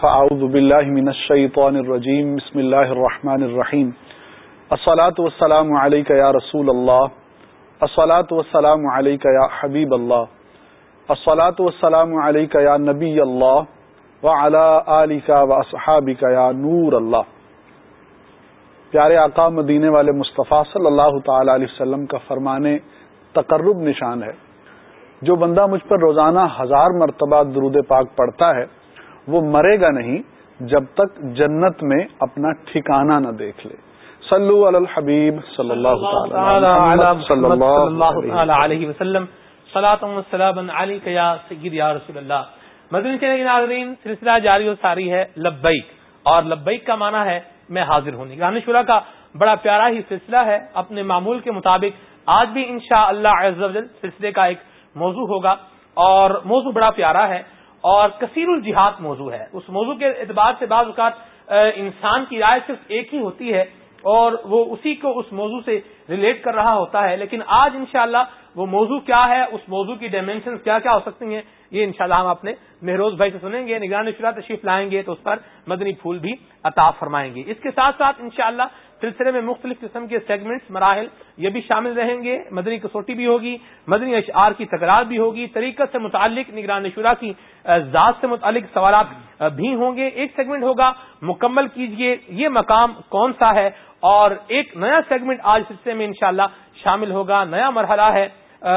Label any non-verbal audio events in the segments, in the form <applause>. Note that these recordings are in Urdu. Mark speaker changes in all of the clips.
Speaker 1: فاعوذ باللہ من الشیطان الرجیم، بسم اللہ الرحمن الرحیم۔ الصلاة والسلام علیکہ یا رسول اللہ۔ الصلاة والسلام علیکہ یا حبیب اللہ۔ الصلاة والسلام علیکہ یا نبی اللہ۔ وعلا آلکہ واصحابکہ یا نور اللہ۔ پیارے آقا مدینے والے مصطفیٰ صلی اللہ تعالی علیہ وسلم کا فرمانے تقرب نشان ہے۔ جو بندہ مجھ پر روزانہ ہزار مرتبہ درود پاک پڑھتا ہے وہ مرے گا نہیں جب تک جنت میں اپنا ٹھکانہ نہ دیکھ لے۔ صلو علی الحبیب صلی اللہ
Speaker 2: علیہ وسلم۔ مدنی چینل ناظرین سلسلہ جاری و ساری ہے لبیک۔ اور لبیک کا معنی ہے میں حاضر ہوں۔ گان شورا کا بڑا پیارا ہی سلسلہ ہے۔ اپنے معمول کے مطابق آج بھی انشاء اللہ سلسلے کا ایک موضوع ہوگا۔ اور موضوع بڑا پیارا ہے۔ اور کثیر الجہاد موضوع ہے۔ اس موضوع کے اعتبار سے بعض اوقات انسان کی رائے صرف ایک ہی ہوتی ہے اور وہ اسی کو اس موضوع سے ریلیٹ کر رہا ہوتا ہے۔ لیکن آج انشاءاللہ وہ موضوع کیا ہے، اس موضوع کی ڈائمینشن کیا کیا ہو سکتی ہیں، یہ انشاءاللہ ہم اپنے مہروز بھائی سے سنیں گے۔ نگران شرا تشریف لائیں گے تو اس پر مدنی پھول بھی عطا فرمائیں گے۔ اس کے ساتھ ساتھ انشاءاللہ سلسلے میں مختلف قسم کے سیگمنٹس مراحل یہ بھی شامل رہیں گے۔ مدنی کسوٹی بھی ہوگی، مدنی اشعار کی تکرار بھی ہوگی، طریقت سے متعلق نگران شورا کی ذات سے متعلق سوالات بھی ہوں گے۔ ایک سیگمنٹ ہوگا، مکمل کیجیے، یہ مقام کون سا ہے؟ اور ایک نیا سیگمنٹ آج سلسلے میں انشاءاللہ شامل ہوگا، نیا مرحلہ ہے۔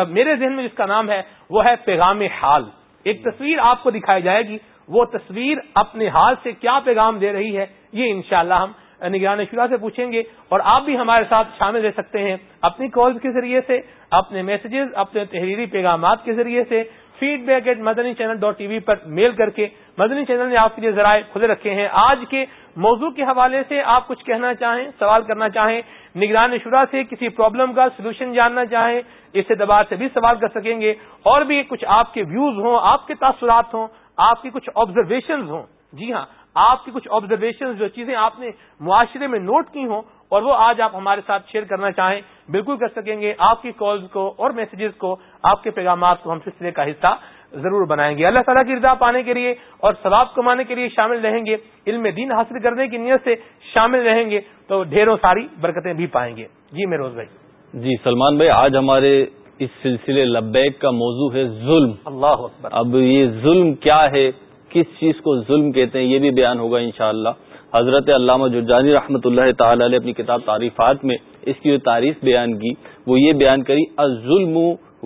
Speaker 2: میرے ذہن میں جس کا نام ہے، وہ ہے پیغام حال۔ ایک تصویر آپ کو دکھائی جائے گی، وہ تصویر اپنے حال سے کیا پیغام دے رہی ہے، یہ انشاءاللہ ہم نگران شورا سے پوچھیں گے اور آپ بھی ہمارے ساتھ شامل رہ سکتے ہیں اپنی کالز کے ذریعے سے، اپنے میسجز اپنے تحریری پیغامات کے ذریعے سے۔ Feedback at Madani channel dot T V per mail کر کے مدنی چینل نے آپ کے لیے ذرائع کھلے رکھے ہیں۔ آج کے موضوع کے حوالے سے آپ کچھ کہنا چاہیں، سوال کرنا چاہیں، نگران شورا سے کسی پرابلم کا سولوشن جاننا چاہیں، اس اعتبار سے بھی سوال کر سکیں گے۔ اور بھی کچھ آپ کے ویوز ہوں، آپ کے تاثرات ہوں، آپ کی کچھ آبزرویشنز ہوں۔ جی ہاں آپ کی کچھ آبزرویشن جو چیزیں آپ نے معاشرے میں نوٹ کی ہوں اور وہ آج آپ ہمارے ساتھ شیئر کرنا چاہیں بالکل کر سکیں گے۔ آپ کی کالز کو اور میسجز کو آپ کے پیغامات کو ہم سلسلے کا حصہ ضرور بنائیں گے۔ اللہ تعالیٰ کی رضا پانے کے لیے اور ثواب کمانے کے لیے شامل رہیں گے۔ علم دین حاصل کرنے کی نیت سے شامل رہیں گے تو ڈھیروں ساری برکتیں بھی پائیں گے۔ جی میروز بھائی۔
Speaker 3: جی سلمان بھائی آج ہمارے اس سلسلے لبیک کا موضوع ہے ظلم۔
Speaker 2: اللہ اکبر۔
Speaker 3: اب یہ ظلم کیا ہے؟ کس چیز کو ظلم کہتے ہیں یہ بھی بیان ہوگا انشاءاللہ۔ حضرت علامہ جرجانی رحمۃ اللہ تعالی علیہ اپنی کتاب تعریفات میں اس کی جو تعریف بیان کی، وہ یہ بیان کری، الظلم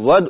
Speaker 3: ود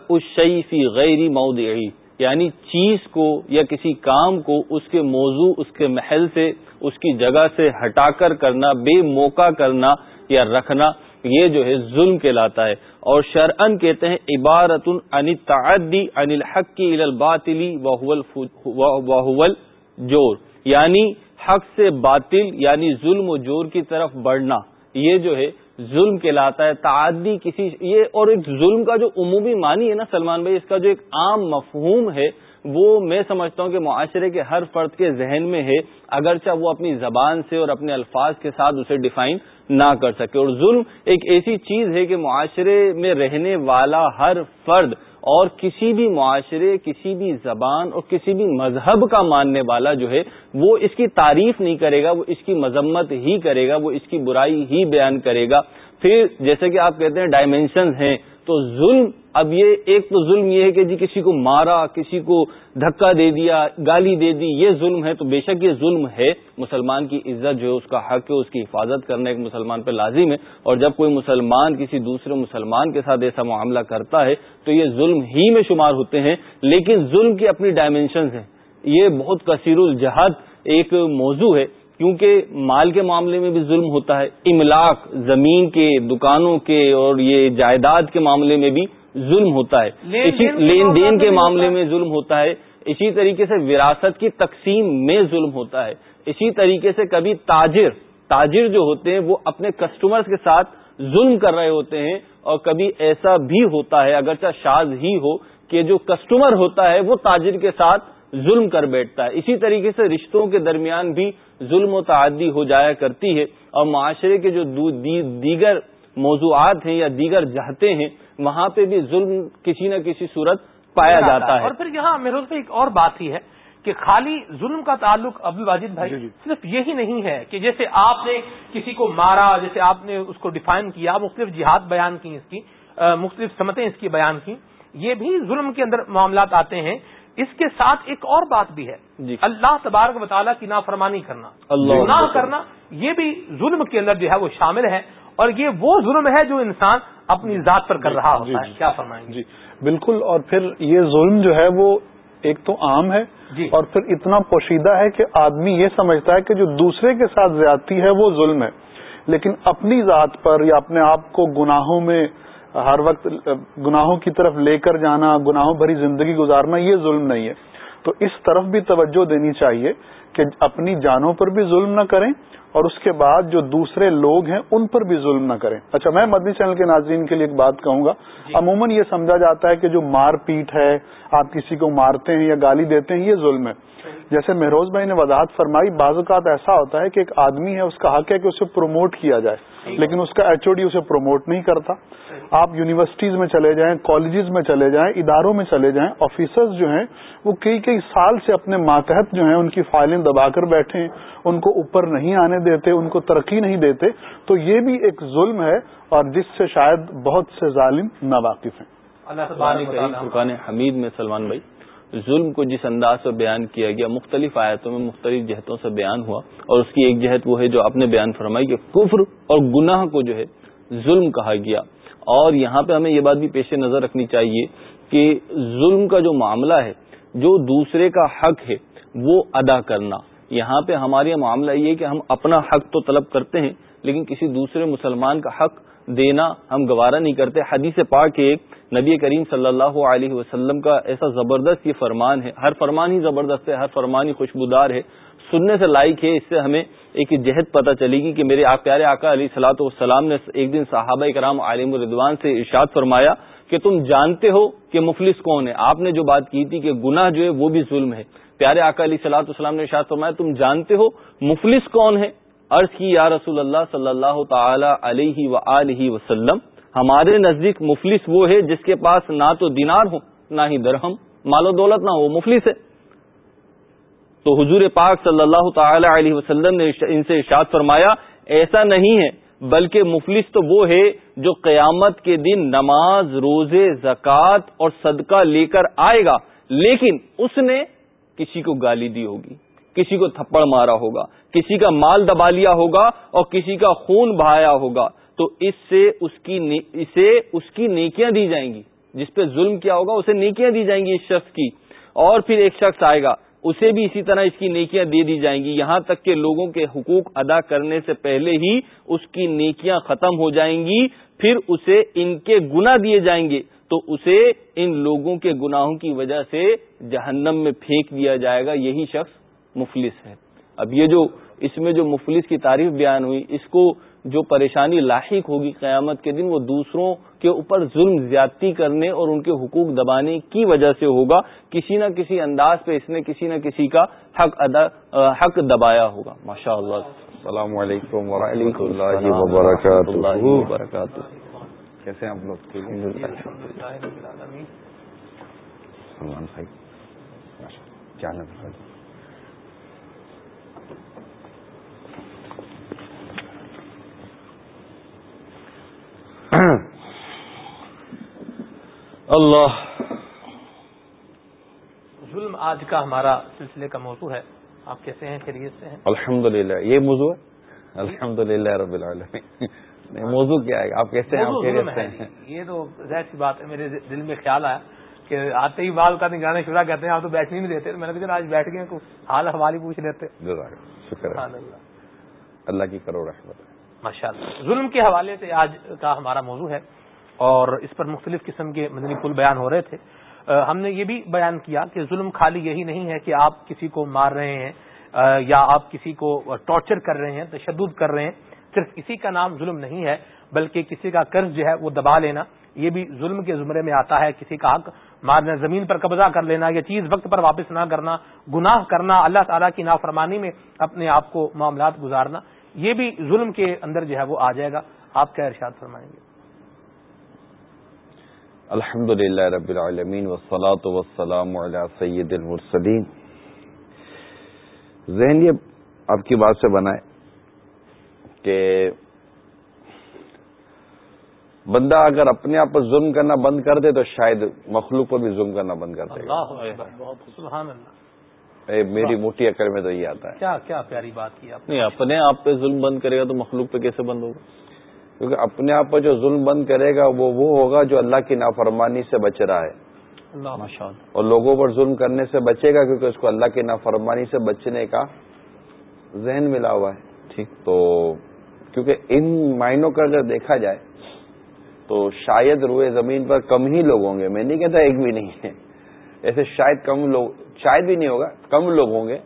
Speaker 3: فی غیر مودعی یعنی چیز کو یا کسی کام کو اس کے موضوع، اس کے محل سے، اس کی جگہ سے ہٹا کر کرنا، بے موقع کرنا یا رکھنا۔ یہ جو ہے ظلم کہلاتا ہے اور شرعن کہتے ہیں عبارت ان تعدی ان الحق کی الباطلی وحول جور یعنی حق سے باطل یعنی ظلم و جور کی طرف بڑھنا. یہ جو ہے ظلم کہلاتا ہے، تعدی کسی یہ اور ایک ظلم کا جو عمومی معنی ہے نا سلمان بھائی، اس کا جو ایک عام مفہوم ہے، وہ میں سمجھتا ہوں کہ معاشرے کے ہر فرد کے ذہن میں ہے، اگرچہ وہ اپنی زبان سے اور اپنے الفاظ کے ساتھ اسے ڈیفائن نہ کر سکے۔ اور ظلم ایک ایسی چیز ہے کہ معاشرے میں رہنے والا ہر فرد اور کسی بھی معاشرے، کسی بھی زبان اور کسی بھی مذہب کا ماننے والا جو ہے، وہ اس کی تعریف نہیں کرے گا، وہ اس کی مذمت ہی کرے گا، وہ اس کی برائی ہی بیان کرے گا۔ پھر جیسے کہ آپ کہتے ہیں ڈائمینشنز ہیں، تو ظلم اب یہ ایک تو ظلم یہ ہے کہ جی کسی کو مارا، کسی کو دھکا دے دیا، گالی دے دی، یہ ظلم ہے تو بے شک یہ ظلم ہے۔ مسلمان کی عزت جو ہے اس کا حق ہے، اس کی حفاظت کرنا ایک مسلمان پہ لازم ہے۔ اور جب کوئی مسلمان کسی دوسرے مسلمان کے ساتھ ایسا معاملہ کرتا ہے تو یہ ظلم ہی میں شمار ہوتے ہیں۔ لیکن ظلم کی اپنی ڈائمینشنز ہیں۔ یہ بہت کثیر الجہد ایک موضوع ہے۔ کیونکہ مال کے معاملے میں بھی ظلم ہوتا ہے۔ املاک، زمین کے، دکانوں کے اور یہ جائیداد کے معاملے میں بھی ظلم ہوتا ہے۔ اسی لین دین کے معاملے میں ظلم ہوتا ہے۔ اسی طریقے سے وراثت کی تقسیم میں ظلم ہوتا ہے۔ اسی طریقے سے کبھی تاجر تاجر جو ہوتے ہیں وہ اپنے کسٹمرز کے ساتھ ظلم کر رہے ہوتے ہیں اور کبھی ایسا بھی ہوتا ہے اگرچہ شاز ہی ہو کہ جو کسٹمر ہوتا ہے وہ تاجر کے ساتھ ظلم کر بیٹھتا ہے۔ اسی طریقے سے رشتوں کے درمیان بھی ظلم و تعدی ہو جایا کرتی ہے اور معاشرے کے جو دیگر موضوعات ہیں یا دیگر جہتے ہیں وہاں پہ بھی ظلم کسی نہ کسی صورت پایا جاتا ہے۔
Speaker 2: اور پھر یہاں میرے ایک اور بات ہی ہے کہ خالی ظلم کا تعلق ابو واجد بھائی
Speaker 1: جی جی۔
Speaker 2: صرف یہی نہیں ہے کہ جیسے آپ نے کسی کو مارا جیسے آپ نے اس کو ڈیفائن کیا مختلف جہاد بیان کی اس کی مختلف سمتیں اس کی بیان کی یہ بھی ظلم کے اندر معاملات آتے ہیں۔ اس کے ساتھ ایک اور بات بھی ہے۔
Speaker 3: جی۔
Speaker 2: اللہ تبارک مطالعہ کی نافرمانی کرنا۔
Speaker 3: اللہ
Speaker 2: گناہ کرنا یہ بھی ظلم کے اندر جو ہے وہ شامل ہے۔ اور یہ وہ ظلم ہے جو انسان اپنی ذات پر کر رہا
Speaker 1: جی،
Speaker 2: ہوتا ہے
Speaker 1: جی۔
Speaker 2: کیا فرمائیں گے
Speaker 1: جی بالکل اور پھر یہ ظلم جو ہے وہ ایک تو عام ہے
Speaker 2: جی۔
Speaker 1: اور پھر اتنا پوشیدہ ہے کہ آدمی یہ سمجھتا ہے کہ جو دوسرے کے ساتھ زیادتی ہے وہ ظلم ہے لیکن اپنی ذات پر یا اپنے آپ کو گناہوں میں ہر وقت گناہوں کی طرف لے کر جانا گناہوں بھری زندگی گزارنا یہ ظلم نہیں ہے تو اس طرف بھی توجہ دینی چاہیے کہ اپنی جانوں پر بھی ظلم نہ کریں اور اس کے بعد جو دوسرے لوگ ہیں ان پر بھی ظلم نہ کریں۔ اچھا میں مدنی چینل کے ناظرین کے لیے ایک بات کہوں گا۔ عموماً یہ سمجھا جاتا ہے کہ جو مار پیٹ ہے آپ کسی کو مارتے ہیں یا گالی دیتے ہیں یہ ظلم ہے۔ جیسے مہروز بھائی نے وضاحت فرمائی بعض اوقات ایسا ہوتا ہے کہ ایک آدمی ہے اس کا حق ہے کہ اسے پروموٹ کیا جائے لیکن اس کا ایچ او ڈی اسے پروموٹ نہیں کرتا۔ آپ یونیورسٹیز میں چلے جائیں کالجز میں چلے جائیں اداروں میں چلے جائیں آفیسرز جو ہیں وہ کئی کئی سال سے اپنے ماتحت جو ہیں ان کی فائلیں دبا کر بیٹھے ہیں ان کو اوپر نہیں آنے دیتے ان کو ترقی نہیں دیتے تو یہ بھی ایک ظلم ہے اور جس سے شاید بہت سے ظالم ناواقف ہیں۔
Speaker 3: فرقان حمید میں سلمان بھائی ظلم کو جس انداز سے بیان کیا گیا مختلف آیتوں میں مختلف جہتوں سے بیان ہوا اور اس کی ایک جہت وہ ہے جو آپ نے بیان فرمائی کہ کفر اور گناہ کو جو ہے ظلم کہا گیا۔ اور یہاں پہ ہمیں یہ بات بھی پیش نظر رکھنی چاہیے کہ ظلم کا جو معاملہ ہے، جو دوسرے کا حق ہے، وہ ادا کرنا۔ یہاں پہ ہمارے معاملہ یہ ہے کہ ہم اپنا حق تو طلب کرتے ہیں، لیکن کسی دوسرے مسلمان کا حق دینا ہم گوارا نہیں کرتے۔ حدیث پاک ایک نبی کریم صلی اللہ علیہ وسلم کا ایسا زبردست یہ فرمان ہے، ہر فرمان ہی زبردست ہے، ہر فرمان ہی خوشبودار ہے۔ سننے سے لائق ہے، اس سے ہمیں ایک جہد پتہ چلے گی کہ میرے پیارے آقا علیہ صلاح والسلام نے ایک دن صحابہ کرام عالم الردوان سے ارشاد فرمایا کہ تم جانتے ہو کہ مفلس کون ہے۔ آپ نے جو بات کی تھی کہ گناہ جو ہے وہ بھی ظلم ہے۔ پیارے آقا علیہ صلاح والسلام نے ارشاد فرمایا، تم جانتے ہو مفلس کون ہے؟ عرض کی، یا رسول اللہ صلی اللہ تعالی علیہ و وسلم، ہمارے نزدیک مفلس وہ ہے جس کے پاس نہ تو دینار ہو، نہ ہی درہم، مال و دولت نہ ہو مفلس ہے۔ تو حضور پاک صلی اللہ تعالی علیہ وسلم نے ان سے ارشاد فرمایا، ایسا نہیں ہے، بلکہ مفلس تو وہ ہے جو قیامت کے دن نماز، روزے، زکوٰۃ اور صدقہ لے کر آئے گا، لیکن اس نے کسی کو گالی دی ہوگی، کسی کو تھپڑ مارا ہوگا، کسی کا مال دبا لیا ہوگا اور کسی کا خون بہایا ہوگا۔ تو اس سے اس کی اسے اس کی نیکیاں دی جائیں گی۔ جس پہ ظلم کیا ہوگا، اسے نیکیاں دی جائیں گی اس شخص کی۔ اور پھر ایک شخص آئے گا اسے بھی اسی طرح اس کی نیکیاں دے دی جائیں گی۔ یہاں تک کہ لوگوں کے حقوق ادا کرنے سے پہلے ہی اس کی نیکیاں ختم ہو جائیں گی، پھر اسے ان کے گنا دیے جائیں گے۔ تو اسے ان لوگوں کے گناہوں کی وجہ سے جہنم میں پھینک دیا جائے گا۔ یہی شخص مفلس ہے۔ اب یہ جو اس میں جو مفلس کی تعریف بیان ہوئی، اس کو جو پریشانی لاحق ہوگی قیامت کے دن وہ دوسروں کے اوپر ظلم زیادتی کرنے اور ان کے حقوق دبانے کی وجہ سے ہوگا۔ کسی نہ کسی انداز پہ اس نے کسی نہ کسی کا حق ادا حق دبایا ہوگا۔ ماشاء اللہ
Speaker 4: السلام علیکم ورحمۃ اللہ وبرکاتہ۔ کیسے ہیں آپ لوگ؟ کیا
Speaker 3: اللہ۔
Speaker 2: ظلم آج کا ہمارا سلسلے کا موضوع ہے۔ آپ کیسے ہیں؟ خیریت سے ہیں؟
Speaker 4: الحمد للہ یہ موضوع ہے؟ الحمد للہ رب العالمین۔ موضوع کیا ہے؟ آپ کیسے ہیں؟
Speaker 2: جی۔ یہ تو ظاہر سی بات ہے میرے دل میں خیال آیا کہ آتے ہی بال کا نگرانی شورا کہتے ہیں آپ تو بیٹھنے نہیں دیتے۔ میں نے کہا آج بیٹھ گئے حال حوال ہی پوچھ لیتے۔
Speaker 4: شکر
Speaker 2: اللہ۔
Speaker 4: کی کرو رحمت
Speaker 2: ماشاء اللہ ظلم کے حوالے سے آج کا ہمارا موضوع ہے اور اس پر مختلف قسم کے مدنی پل بیان ہو رہے تھے۔ ہم نے یہ بھی بیان کیا کہ ظلم خالی یہی نہیں ہے کہ آپ کسی کو مار رہے ہیں یا آپ کسی کو ٹارچر کر رہے ہیں، تشدد کر رہے ہیں۔ صرف اسی کا نام ظلم نہیں ہے، بلکہ کسی کا قرض جو ہے وہ دبا لینا۔ یہ بھی ظلم کے زمرے میں آتا ہے، کسی کا حق مارنا، زمین پر قبضہ کر لینا، یا چیز وقت پر واپس نہ کرنا، گناہ کرنا، اللہ تعالیٰ کی نافرمانی میں اپنے آپ کو معاملات گزارنا۔ یہ بھی ظلم کے اندر جو ہے وہ آ جائے گا۔ آپ کیا ارشاد فرمائیں گے۔
Speaker 4: الحمد للہ رب العالمین والصلاة والسلام علی سید المرسلین۔ ذہن یہ آپ کی بات سے بنا ہے کہ بندہ اگر اپنے آپ پر ظلم کرنا بند کر دے تو شاید مخلوق پر بھی ظلم کرنا بند کر دے گا۔
Speaker 2: سبحان اللہ۔
Speaker 4: اے میری موٹی عقل میں تو یہ آتا ہے۔
Speaker 2: کیا کیا پیاری بات کی آپ نے؟
Speaker 3: نہیں اپنے آپ پہ ظلم بند کرے گا تو مخلوق پہ کیسے بند ہوگا؟
Speaker 4: کیونکہ اپنے آپ پر جو ظلم بند کرے گا وہ وہ ہوگا جو اللہ کی نافرمانی سے بچ رہا ہے۔
Speaker 2: اللہ۔
Speaker 4: اور لوگوں پر ظلم کرنے سے بچے گا کیونکہ اس کو اللہ کی نافرمانی سے بچنے کا ذہن ملا ہوا ہے۔
Speaker 3: ٹھیک
Speaker 4: تو کیونکہ ان معنوں کا اگر دیکھا جائے تو شاید روئے زمین پر کم ہی لوگ ہوں گے۔ میں نہیں کہتا ایک بھی نہیں ہے۔ ایسے شاید کم لوگ شاید بھی نہیں ہوگا کم لوگ ہوں گے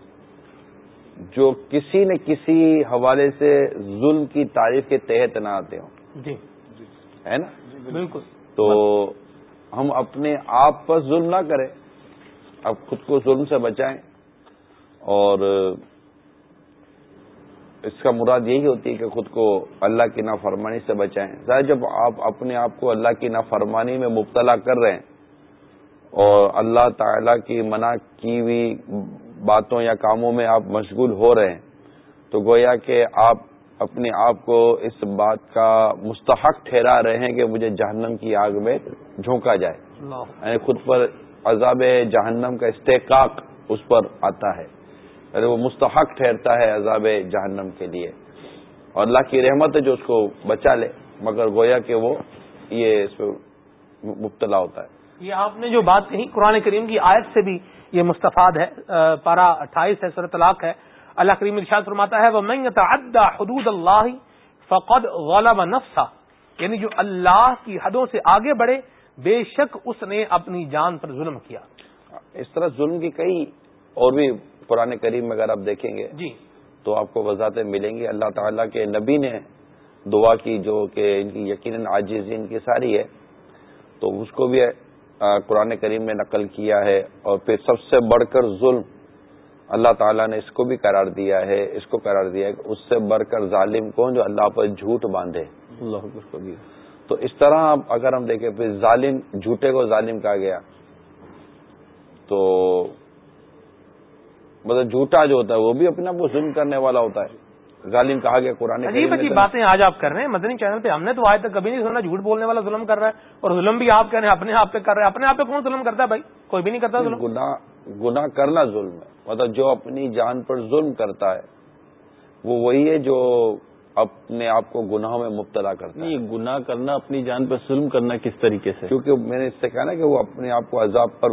Speaker 4: جو کسی نہ کسی حوالے سے ظلم کی تعریف کے تحت نہ آتے ہوں۔
Speaker 2: جی۔
Speaker 4: ہے نا؟
Speaker 2: بالکل۔
Speaker 4: تو ہم اپنے آپ پر ظلم نہ کریں۔ اب خود کو ظلم سے بچائیں۔ اور اس کا مراد یہی ہوتی ہے کہ خود کو اللہ کی نافرمانی سے بچائیں۔ ظاہر جب آپ اپنے آپ کو اللہ کی نافرمانی میں مبتلا کر رہے ہیں اور اللہ تعالی کی منع کی ہوئی باتوں یا کاموں میں آپ مشغول ہو رہے ہیں تو گویا کہ آپ اپنے آپ کو اس بات کا مستحق ٹھہرا رہے ہیں کہ مجھے جہنم کی آگ میں جھونکا جائے۔ یعنی خود پر عذاب جہنم کا استحقاق اس پر آتا ہے۔ یعنی وہ مستحق ٹھہرتا ہے عذاب جہنم کے لیے۔ اور اللہ کی رحمت ہے جو اس کو بچا لے مگر گویا کہ وہ یہ اس پہ مبتلا ہوتا ہے۔
Speaker 2: یہ آپ نے جو بات کہی قرآن کریم کی آیت سے بھی یہ مستفاد ہے پارا اٹھائیس ہے سر طلاق ہے۔ اللہ کریم ارشاد فرماتا ہے وہ میں حدود اللہ فقد غلب نفسا یعنی جو اللہ کی حدوں سے آگے بڑھے بے شک اس نے اپنی جان پر ظلم کیا۔
Speaker 4: اس طرح ظلم کی کئی اور بھی قرآن کریم میں اگر آپ دیکھیں گے
Speaker 2: جی۔
Speaker 4: تو آپ کو وضاحتیں ملیں گی۔ اللہ تعالیٰ کے نبی نے دعا کی جو کہ ان کی یقیناً عاجزی ان کی ساری ہے تو اس کو بھی قرآن کریم میں نقل کیا ہے اور پھر سب سے بڑھ کر ظلم اللہ تعالیٰ نے اس کو بھی قرار دیا ہے اس کو قرار دیا ہے کہ اس سے بڑھ کر ظالم کون جو اللہ پر جھوٹ باندھے۔
Speaker 3: اللہ
Speaker 4: تو اس طرح اگر ہم دیکھیں پھر ظالم جھوٹے کو ظالم کہا گیا۔ تو مطلب جھوٹا جو ہوتا ہے وہ بھی اپنے آپ کو ظلم کرنے والا ہوتا ہے۔ ظالم کہا گیا قرآن
Speaker 2: عجیب عجیب باتیں آج آپ کر رہے ہیں۔ مدنی چینل پہ ہم نے تو آج تک کبھی نہیں سنا جھوٹ بولنے والا ظلم کر رہا ہے اور ظلم بھی آپ کہہ رہے ہیں اپنے آپ پہ کر رہے ہیں۔ اپنے آپ پہ کون ظلم کرتا ہے بھائی؟ کوئی بھی نہیں کرتا ظلم۔
Speaker 4: گناہ گناہ کرنا ظلم ہے۔ مطلب جو اپنی جان پر ظلم کرتا ہے وہ وہی ہے جو اپنے آپ کو گناہوں میں مبتلا کرتا ہے۔
Speaker 3: گناہ کرنا اپنی جان پہ ظلم کرنا کس طریقے سے؟
Speaker 4: کیونکہ میں نے اس سے کہا نا کہ وہ اپنے آپ کو عذاب پر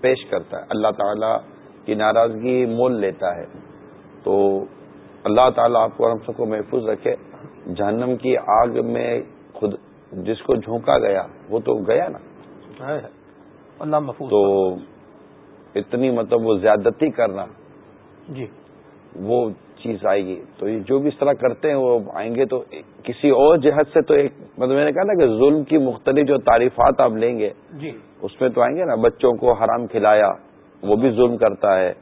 Speaker 4: پیش کرتا ہے۔ اللہ تعالیٰ کی ناراضگی مول لیتا ہے۔ تو اللہ تعالیٰ آپ کو ہم سب کو محفوظ رکھے۔ جہنم کی آگ میں خود جس کو جھونکا گیا وہ تو گیا نا۔
Speaker 2: اللہ محفوظ
Speaker 4: تو اتنی مطلب وہ زیادتی کرنا۔
Speaker 2: جی۔
Speaker 4: وہ چیز آئے گی۔ تو یہ جو بھی اس طرح کرتے ہیں وہ آئیں گے تو کسی اور جہت سے تو ایک مطلب میں نے کہا نا کہ ظلم کی مختلف جو تعریفات آپ لیں گے
Speaker 2: جی۔
Speaker 4: اس میں تو آئیں گے نا بچوں کو حرام کھلایا وہ بھی ظلم کرتا ہے۔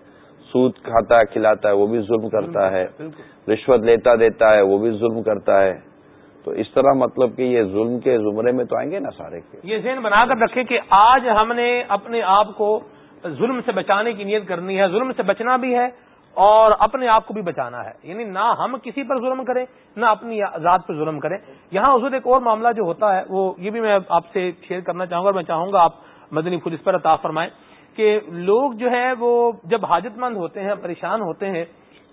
Speaker 4: سود کھاتا ہے کھلاتا ہے وہ بھی ظلم کرتا ہے۔
Speaker 2: بالکل۔
Speaker 4: رشوت لیتا دیتا ہے وہ بھی ظلم کرتا ہے۔ تو اس طرح مطلب کہ یہ ظلم کے زمرے میں تو آئیں گے نا سارے کے۔
Speaker 2: یہ ذہن بنا کر رکھے کہ آج ہم نے اپنے آپ کو ظلم سے بچانے کی نیت کرنی ہے ظلم سے بچنا بھی ہے اور اپنے آپ کو بھی بچانا ہے۔ یعنی نہ ہم کسی پر ظلم کریں نہ اپنی ذات پر ظلم کریں۔ یہاں حضور ایک اور معاملہ جو ہوتا ہے وہ یہ بھی میں آپ سے شیئر کرنا چاہوں گا اور میں چاہوں گا آپ مدنی خود اس پر عطا فرمائیں۔ کہ لوگ جو ہے وہ جب حاجت مند ہوتے ہیں، پریشان ہوتے ہیں،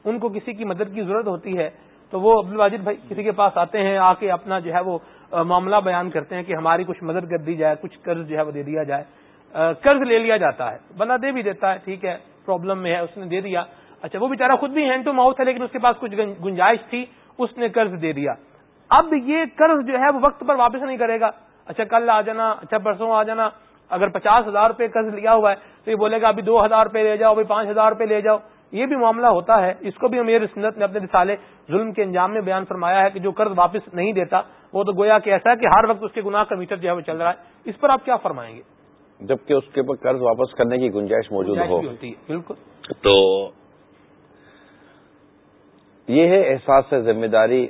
Speaker 2: ان کو کسی کی مدد کی ضرورت ہوتی ہے، تو وہ عبد الواجد بھائی کسی کے پاس آتے ہیں، آ کے اپنا جو ہے وہ معاملہ بیان کرتے ہیں کہ ہماری کچھ مدد کر دی جائے، کچھ قرض جو ہے وہ دے دیا جائے۔ قرض لے لیا جاتا ہے، بندہ دے بھی دیتا ہے، ٹھیک ہے، پرابلم میں ہے، اس نے دے دیا۔ اچھا وہ بیچارہ خود بھی ہینڈ ٹو ماؤتھ ہے، لیکن اس کے پاس کچھ گنجائش تھی، اس نے قرض دے دیا۔ اب یہ قرض جو ہے وہ وقت پر واپس نہیں کرے گا۔ اچھا کل آ جانا اچھا پرسوں آ جانا اگر پچاس ہزار روپے قرض لیا ہوا ہے تو یہ بولے گا ابھی دو ہزار روپے لے جاؤ ابھی پانچ ہزار روپے لے جاؤ۔ یہ بھی معاملہ ہوتا ہے۔ اس کو بھی امیر سنت نے اپنے رسالے ظلم کے انجام میں بیان فرمایا ہے کہ جو قرض واپس نہیں دیتا وہ تو گویا کہ ایسا ہے کہ ہر وقت اس کے گناہ کا میٹر جو ہے وہ چل رہا ہے۔ اس پر آپ کیا فرمائیں گے؟
Speaker 4: جبکہ اس کے اوپر قرض واپس کرنے کی گنجائش موجود ہو۔
Speaker 2: بالکل۔
Speaker 4: تو یہ ہے احساس ہے ذمہ داری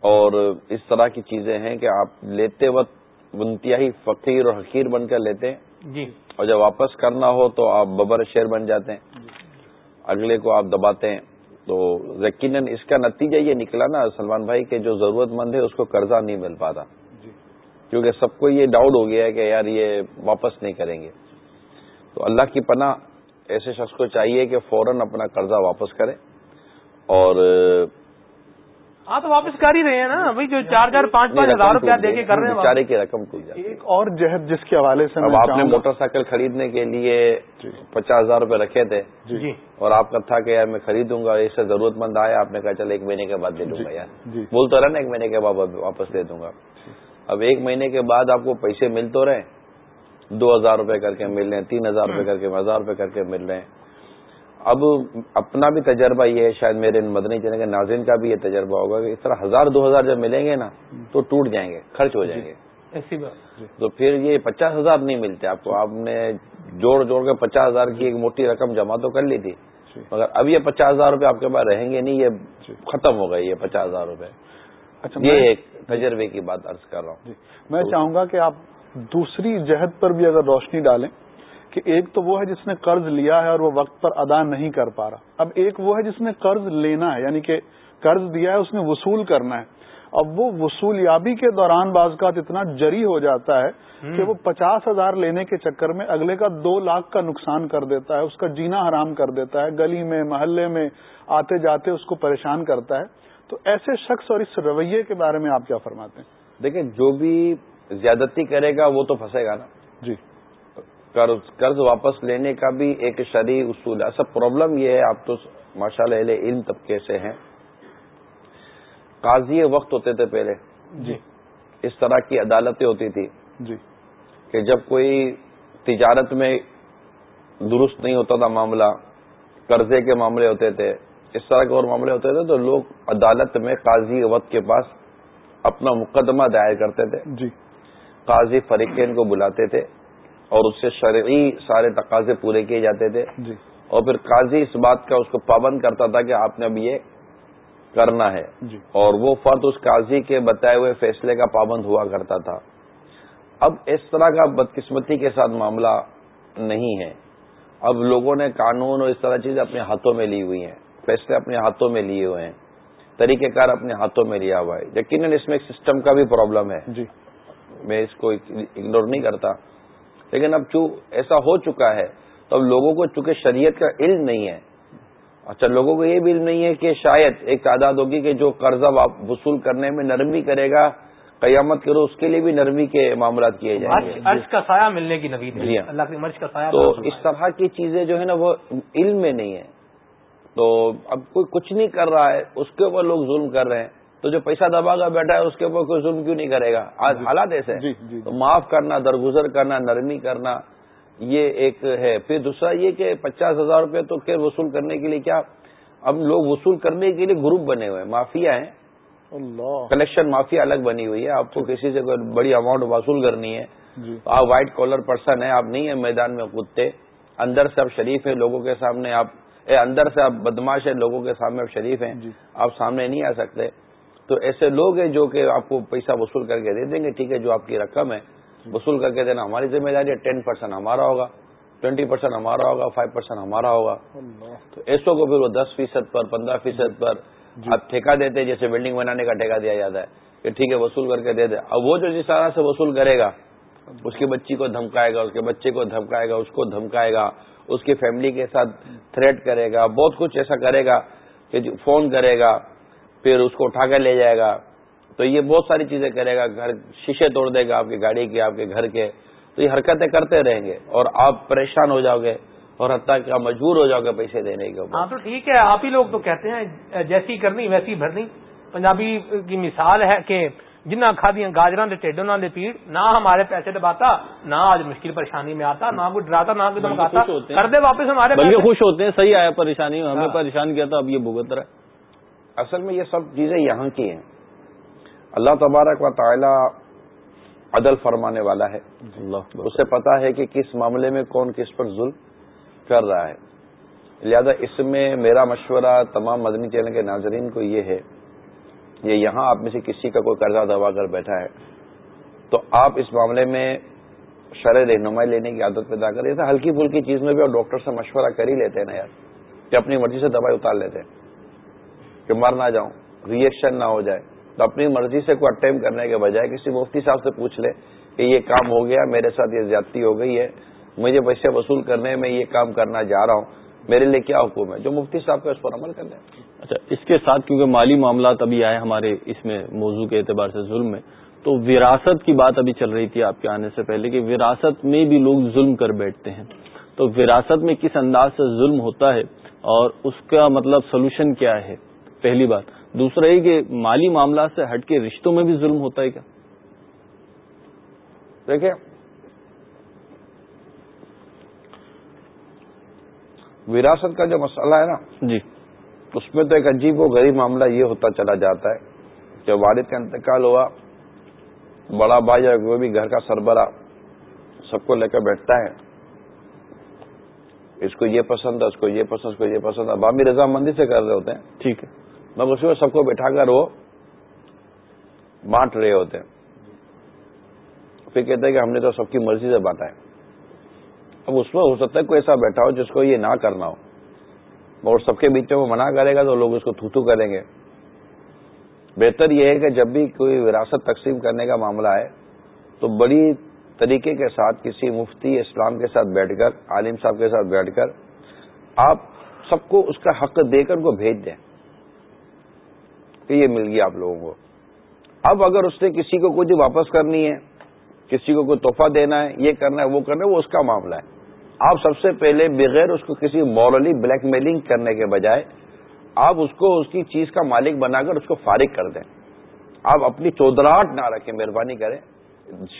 Speaker 4: اور اس طرح کی چیزیں ہیں کہ آپ لیتے وقت انتہائی فقیر اور حقیر بن کر لیتے ہیں۔
Speaker 2: جی۔
Speaker 4: اور جب واپس کرنا ہو تو آپ ببر شیر بن جاتے ہیں۔ اگلے کو آپ دباتے ہیں۔ تو یقیناً اس کا نتیجہ یہ نکلا نا سلمان بھائی کہ جو ضرورت مند ہے اس کو قرضہ نہیں مل پاتا۔
Speaker 1: جی۔
Speaker 4: کیونکہ سب کو یہ ڈاؤٹ ہو گیا ہے کہ یار یہ واپس نہیں کریں گے۔ تو اللہ کی پناہ ایسے شخص کو چاہیے کہ فوراً اپنا قرضہ واپس کرے۔ اور
Speaker 2: ہاں تو واپس کر ہی رہے ہیں نا۔ بھائی جو چار چار پانچ پانچ ہزار روپیہ دے کے کر رہے ہیں
Speaker 4: بیچارے کی رقم
Speaker 1: ایک اور جہد جس کے حوالے سے
Speaker 4: آپ نے موٹر سائیکل خریدنے کے لیے
Speaker 1: جی۔
Speaker 4: پچاس ہزار روپے رکھے تھے۔
Speaker 2: جی۔
Speaker 4: اور آپ کا تھا کہ یار میں خریدوں گا اس سے ضرورت مند آیا آپ نے کہا چل ایک مہینے کے بعد دے دوں گا یار۔
Speaker 1: جی۔
Speaker 4: بول تو رہا نا ایک مہینے کے بعد واپس دے دوں گا۔ اب ایک مہینے کے بعد آپ کو پیسے مل تو رہے دو ہزار روپے کر کے مل رہے ہیں تین ہزار روپے کر کے ہزار روپے کر کے مل رہے ہیں۔ اب اپنا بھی تجربہ یہ ہے شاید میرے مدنی چلیں گے ناظرین کا بھی یہ تجربہ ہوگا کہ اس طرح ہزار دو ہزار جب ملیں گے نا تو ٹوٹ جائیں گے خرچ ہو جائیں گے۔
Speaker 2: ایسی بات
Speaker 4: تو پھر یہ پچاس ہزار نہیں ملتے۔ آپ کو آپ نے جوڑ جوڑ کے پچاس ہزار کی ایک موٹی رقم جمع تو کر لی تھی۔
Speaker 1: جی۔
Speaker 4: مگر اب یہ پچاس ہزار روپے آپ کے پاس رہیں گے نہیں یہ ختم ہو گئے یہ پچاس ہزار روپے۔
Speaker 1: اچھا
Speaker 4: یہ ایک تجربے کی بات عرض کر رہا ہوں۔
Speaker 1: جی میں چاہوں گا کہ آپ دوسری جہد پر بھی اگر روشنی ڈالیں کہ ایک تو وہ ہے جس نے قرض لیا ہے اور وہ وقت پر ادا نہیں کر پا رہا۔ اب ایک وہ ہے جس نے قرض لینا ہے یعنی کہ قرض دیا ہے اس نے وصول کرنا ہے۔ اب وہ وصول یابی کے دوران بعض کا اتنا جری ہو جاتا ہے کہ وہ پچاس ہزار لینے کے چکر میں اگلے کا دو لاکھ کا نقصان کر دیتا ہے اس کا جینا حرام کر دیتا ہے۔ گلی میں محلے میں آتے جاتے اس کو پریشان کرتا ہے۔ تو ایسے شخص اور اس رویے کے بارے میں آپ کیا فرماتے ہیں؟
Speaker 4: دیکھیں جو بھی زیادتی کرے گا وہ تو پھنسے گا نا۔
Speaker 1: جی۔
Speaker 4: قرض قرض واپس لینے کا بھی ایک شرعی اصول ہے۔ اصل پرابلم یہ ہے آپ تو ماشاء اللہ اہل علم طبقے سے ہیں۔ قاضی وقت ہوتے تھے پہلے۔
Speaker 1: جی۔
Speaker 4: اس طرح کی عدالتیں ہوتی تھی
Speaker 1: جی۔
Speaker 4: کہ جب کوئی تجارت میں درست نہیں ہوتا تھا معاملہ قرضے کے معاملے ہوتے تھے اس طرح کے اور معاملے ہوتے تھے تو لوگ عدالت میں قاضی وقت کے پاس اپنا مقدمہ دائر کرتے تھے۔
Speaker 1: جی۔
Speaker 4: قاضی فریقین کو بلاتے تھے۔ اور اس سے شرعی سارے تقاضے پورے کیے جاتے تھے۔
Speaker 1: جی۔
Speaker 4: اور پھر قاضی اس بات کا اس کو پابند کرتا تھا کہ آپ نے اب یہ کرنا ہے۔
Speaker 1: جی۔
Speaker 4: اور وہ فرد اس قاضی کے بتائے ہوئے فیصلے کا پابند ہوا کرتا تھا۔ اب اس طرح کا بدقسمتی کے ساتھ معاملہ نہیں ہے۔ اب لوگوں نے قانون اور اس طرح چیزیں اپنے ہاتھوں میں لی ہوئی ہیں۔ فیصلے اپنے ہاتھوں میں لیے ہوئے ہیں۔ طریقہ کار اپنے ہاتھوں میں لیا ہوا ہے۔ یقیناً اس میں ایک سسٹم کا بھی پرابلم ہے۔
Speaker 1: جی۔
Speaker 4: میں اس کو اگنور نہیں کرتا۔ لیکن اب چوں ایسا ہو چکا ہے تو اب لوگوں کو چونکہ شریعت کا علم نہیں ہے اچھا لوگوں کو یہ بھی علم نہیں ہے کہ شاید ایک تعداد ہوگی کہ جو قرضہ وصول کرنے میں نرمی کرے گا قیامت کرو اس کے لیے بھی نرمی کے معاملات کیے جائیں گے۔
Speaker 2: عرش کا سایہ ملنے کی نوید
Speaker 4: جی
Speaker 2: ہے
Speaker 4: ہاں۔
Speaker 2: اللہ مرش کا سایہ
Speaker 4: تو اس طرح کی چیزیں جو ہے نا وہ علم میں نہیں ہے تو اب کوئی کچھ نہیں کر رہا ہے اس کے اوپر لوگ ظلم کر رہے ہیں۔ تو جو پیسہ دبا کر بیٹھا ہے اس کے اوپر کوئی ظلم کیوں نہیں کرے گا؟ آج حالات ایسے ہیں۔
Speaker 1: جی جی
Speaker 4: تو معاف کرنا درگزر کرنا نرمی کرنا یہ ایک ہے۔ پھر دوسرا یہ کہ پچاس ہزار روپے تو خیر وصول کرنے کے لیے کیا اب لوگ وصول کرنے کے لیے گروپ بنے ہوئے ہیں مافیا ہیں۔ کلیکشن مافیا الگ بنی ہوئی ہے۔ آپ کو کسی سے کوئی بڑی اماؤنٹ وصول کرنی ہے۔
Speaker 1: جی۔
Speaker 4: آپ وائٹ کالر پرسن ہیں آپ نہیں ہیں میدان میں کودتے۔ اندر سے آپ شریف ہیں لوگوں کے سامنے آپ اندر سے آپ بدماش ہیں لوگوں کے سامنے آپ شریف ہیں۔
Speaker 1: جی۔
Speaker 4: آپ سامنے نہیں آ سکتے۔ تو ایسے لوگ ہیں جو کہ آپ کو پیسہ وصول کر کے دے دیں گے ٹھیک ہے جو آپ کی رقم ہے وصول کر کے دینا ہماری ذمہ داری ہے۔ ٹین پرسینٹ ہمارا ہوگا ٹوینٹی پرسینٹ ہمارا ہوگا فائیو پرسینٹ ہمارا ہوگا۔ تو ایسوں کو پھر وہ دس فیصد پر پندرہ فیصد پر آپ ٹھیکہ دیتے ہیں جیسے بلڈنگ بنانے کا ٹھیکہ دیا جاتا ہے کہ ٹھیک ہے وصول کر کے دے دے اب وہ جو جس طرح سے وصول کرے گا اس کی بچی کو دھمکائے گا اس کے بچے کو دھمکائے گا اس کو دھمکائے گا اس کی فیملی کے ساتھ تھریٹ کرے گا بہت کچھ ایسا کرے گا کہ فون کرے گا۔ پھر اس کو اٹھا کر لے جائے گا۔ تو یہ بہت ساری چیزیں کرے گا گھر شیشے توڑ دے گا آپ کی گاڑی کے آپ کے گھر کے۔ تو یہ حرکتیں کرتے رہیں گے اور آپ پریشان ہو جاؤ گے اور حتیٰ کہ آپ مجبور ہو جاؤ گے پیسے دینے کے
Speaker 2: ہاں تو ٹھیک ہے آپ ہی لوگ تو کہتے ہیں جیسی کرنی ویسی بھرنی۔ پنجابی کی مثال ہے کہ جنہ کھا دیا گاجراں دے ٹیڈوں نہ دے پیڑ نہ ہمارے پیسے دباتا نہ آج مشکل پریشانی میں آتا نہ کوئی ڈراتا نہ کوئی
Speaker 3: ہیں۔
Speaker 2: کر دے واپس ہمارے
Speaker 3: بلکہ خوش ہوتے ہیں صحیح آیا پریشانی میں ہمیں
Speaker 2: ہاں۔
Speaker 3: پریشان کیا تھا اب یہ بھگت رہا۔ ہے
Speaker 4: اصل میں یہ سب چیزیں یہاں کی ہیں۔ اللہ تبارک و تعالی عدل فرمانے والا ہے۔
Speaker 3: اللہ
Speaker 4: اسے پتا ہے کہ کس معاملے میں کون کس پر ظلم کر رہا ہے۔ لہذا اس میں میرا مشورہ تمام مدنی چینل کے ناظرین کو یہ ہے یہ یہاں آپ میں سے کسی کا کوئی قرضہ دبا کر بیٹھا ہے تو آپ اس معاملے میں شرح رہنمائی لینے کی عادت پیدا کریں۔ ہلکی پھلکی چیز میں بھی اور ڈاکٹر سے مشورہ کر ہی لیتے ہیں نا یار کہ اپنی مرضی سے دوائی اتار لیتے ہیں۔ کہ مر نہ جاؤں ریئیکشن نہ ہو جائے۔ تو اپنی مرضی سے کوئی اٹمپ کرنے کے بجائے کسی مفتی صاحب سے پوچھ لے کہ یہ کام ہو گیا، میرے ساتھ یہ زیادتی ہو گئی ہے، مجھے پیسے وصول کرنے میں یہ کام کرنا جا رہا ہوں، میرے لیے کیا حکم ہے؟ جو مفتی صاحب کا اس پر عمل کر لیں
Speaker 3: اچھا اس کے ساتھ کیونکہ مالی معاملات ابھی آئے ہمارے اس میں موضوع کے اعتبار سے ظلم میں، تو وراثت کی بات ابھی چل رہی تھی آپ کے آنے سے پہلے کہ وراثت میں بھی لوگ ظلم کر بیٹھتے ہیں۔ تو وراثت میں کس انداز سے ظلم ہوتا ہے اور اس کا مطلب سولوشن کیا ہے؟ پہلی بات. دوسرا یہ کہ مالی معاملات سے ہٹ کے رشتوں میں بھی ظلم ہوتا ہے کیا؟
Speaker 4: دیکھیں. وراثت کا جو مسئلہ ہے نا
Speaker 3: جی.
Speaker 4: اس میں تو ایک عجیب و غریب معاملہ یہ ہوتا چلا جاتا ہے کہ والد کا انتقال ہوا بڑا بھائی یا کوئی بھی گھر کا سربراہ سب کو لے کر بیٹھتا ہے۔ اس کو یہ پسند ہے اس کو یہ پسند اس کو یہ پسند ہے بامی رضامندی سے کر رہے ہوتے ہیں۔
Speaker 3: ٹھیک ہے۔
Speaker 4: مگر اس میں سب کو بٹھا کر وہ بانٹ رہے ہوتے ہیں۔ پھر کہتے ہیں کہ ہم نے تو سب کی مرضی سے بانٹا ہے۔ اب اس میں ہو سکتا ہے کوئی ایسا بیٹھا ہو جس کو یہ نہ کرنا ہو۔ اور سب کے بیچ میں وہ منع کرے گا تو لوگ اس کو تھوتو کریں گے۔ بہتر یہ ہے کہ جب بھی کوئی وراثت تقسیم کرنے کا معاملہ ہے تو بڑی طریقے کے ساتھ کسی مفتی اسلام کے ساتھ بیٹھ کر، عالم صاحب کے ساتھ بیٹھ کر، آپ سب کو اس کا حق دے کر ان کو بھیج دیں۔ کہ یہ مل گیا آپ لوگوں کو۔ اب اگر اس نے کسی کو کچھ واپس کرنی ہے، کسی کو کوئی تحفہ دینا ہے، یہ کرنا ہے، وہ کرنا ہے، وہ اس کا معاملہ ہے۔ آپ سب سے پہلے بغیر اس کو کسی مورلی بلیک میلنگ کرنے کے بجائے آپ اس کو، اس کی چیز کا مالک بنا کر اس کو فارغ کر دیں۔ آپ اپنی چودراہٹ نہ رکھیں، مہربانی کریں۔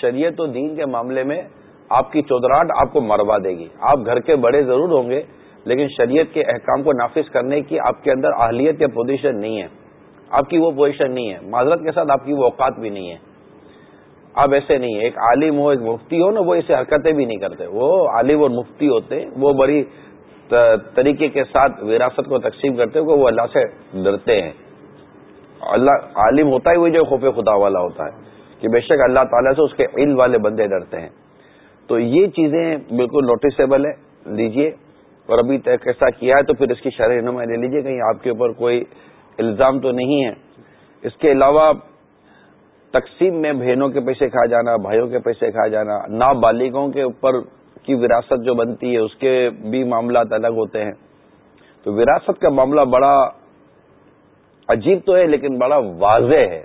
Speaker 4: شریعت و دین کے معاملے میں آپ کی چودراہٹ آپ کو مروا دے گی۔ آپ گھر کے بڑے ضرور ہوں گے، لیکن شریعت کے احکام کو نافذ کرنے کی آپ کے اندر اہلیت یا پوزیشن نہیں ہے۔ آپ کی وہ پوزیشن نہیں ہے۔ معذرت کے ساتھ آپ کی وہ اوقات بھی نہیں ہے۔ آپ ایسے نہیں ہے ایک عالم ہو، ایک مفتی ہو نا، وہ ایسے حرکتیں بھی نہیں کرتے۔ وہ عالم اور مفتی ہوتے وہ بڑی طریقے کے ساتھ وراثت کو تقسیم کرتے وہ اللہ سے ڈرتے ہیں۔ اللہ عالم ہوتا ہی وہ جو خوف خدا والا ہوتا ہے۔ کہ بے شک اللہ تعالیٰ سے اس کے علم والے بندے ڈرتے ہیں۔ تو یہ چیزیں بالکل نوٹسیبل ہے لیجیے۔ اور ابھی تک ایسا کیا ہے تو پھر اس کی شرح نما لے لیجیے کہیں آپ کے اوپر کوئی الزام تو نہیں ہے۔ اس کے علاوہ تقسیم میں بہنوں کے پیسے کھا جانا، بھائیوں کے پیسے کھا جانا، نابالغوں کے اوپر کی وراثت جو بنتی ہے، اس کے بھی معاملات الگ ہوتے ہیں۔ تو وراثت کا معاملہ بڑا عجیب تو ہے، لیکن بڑا واضح ہے۔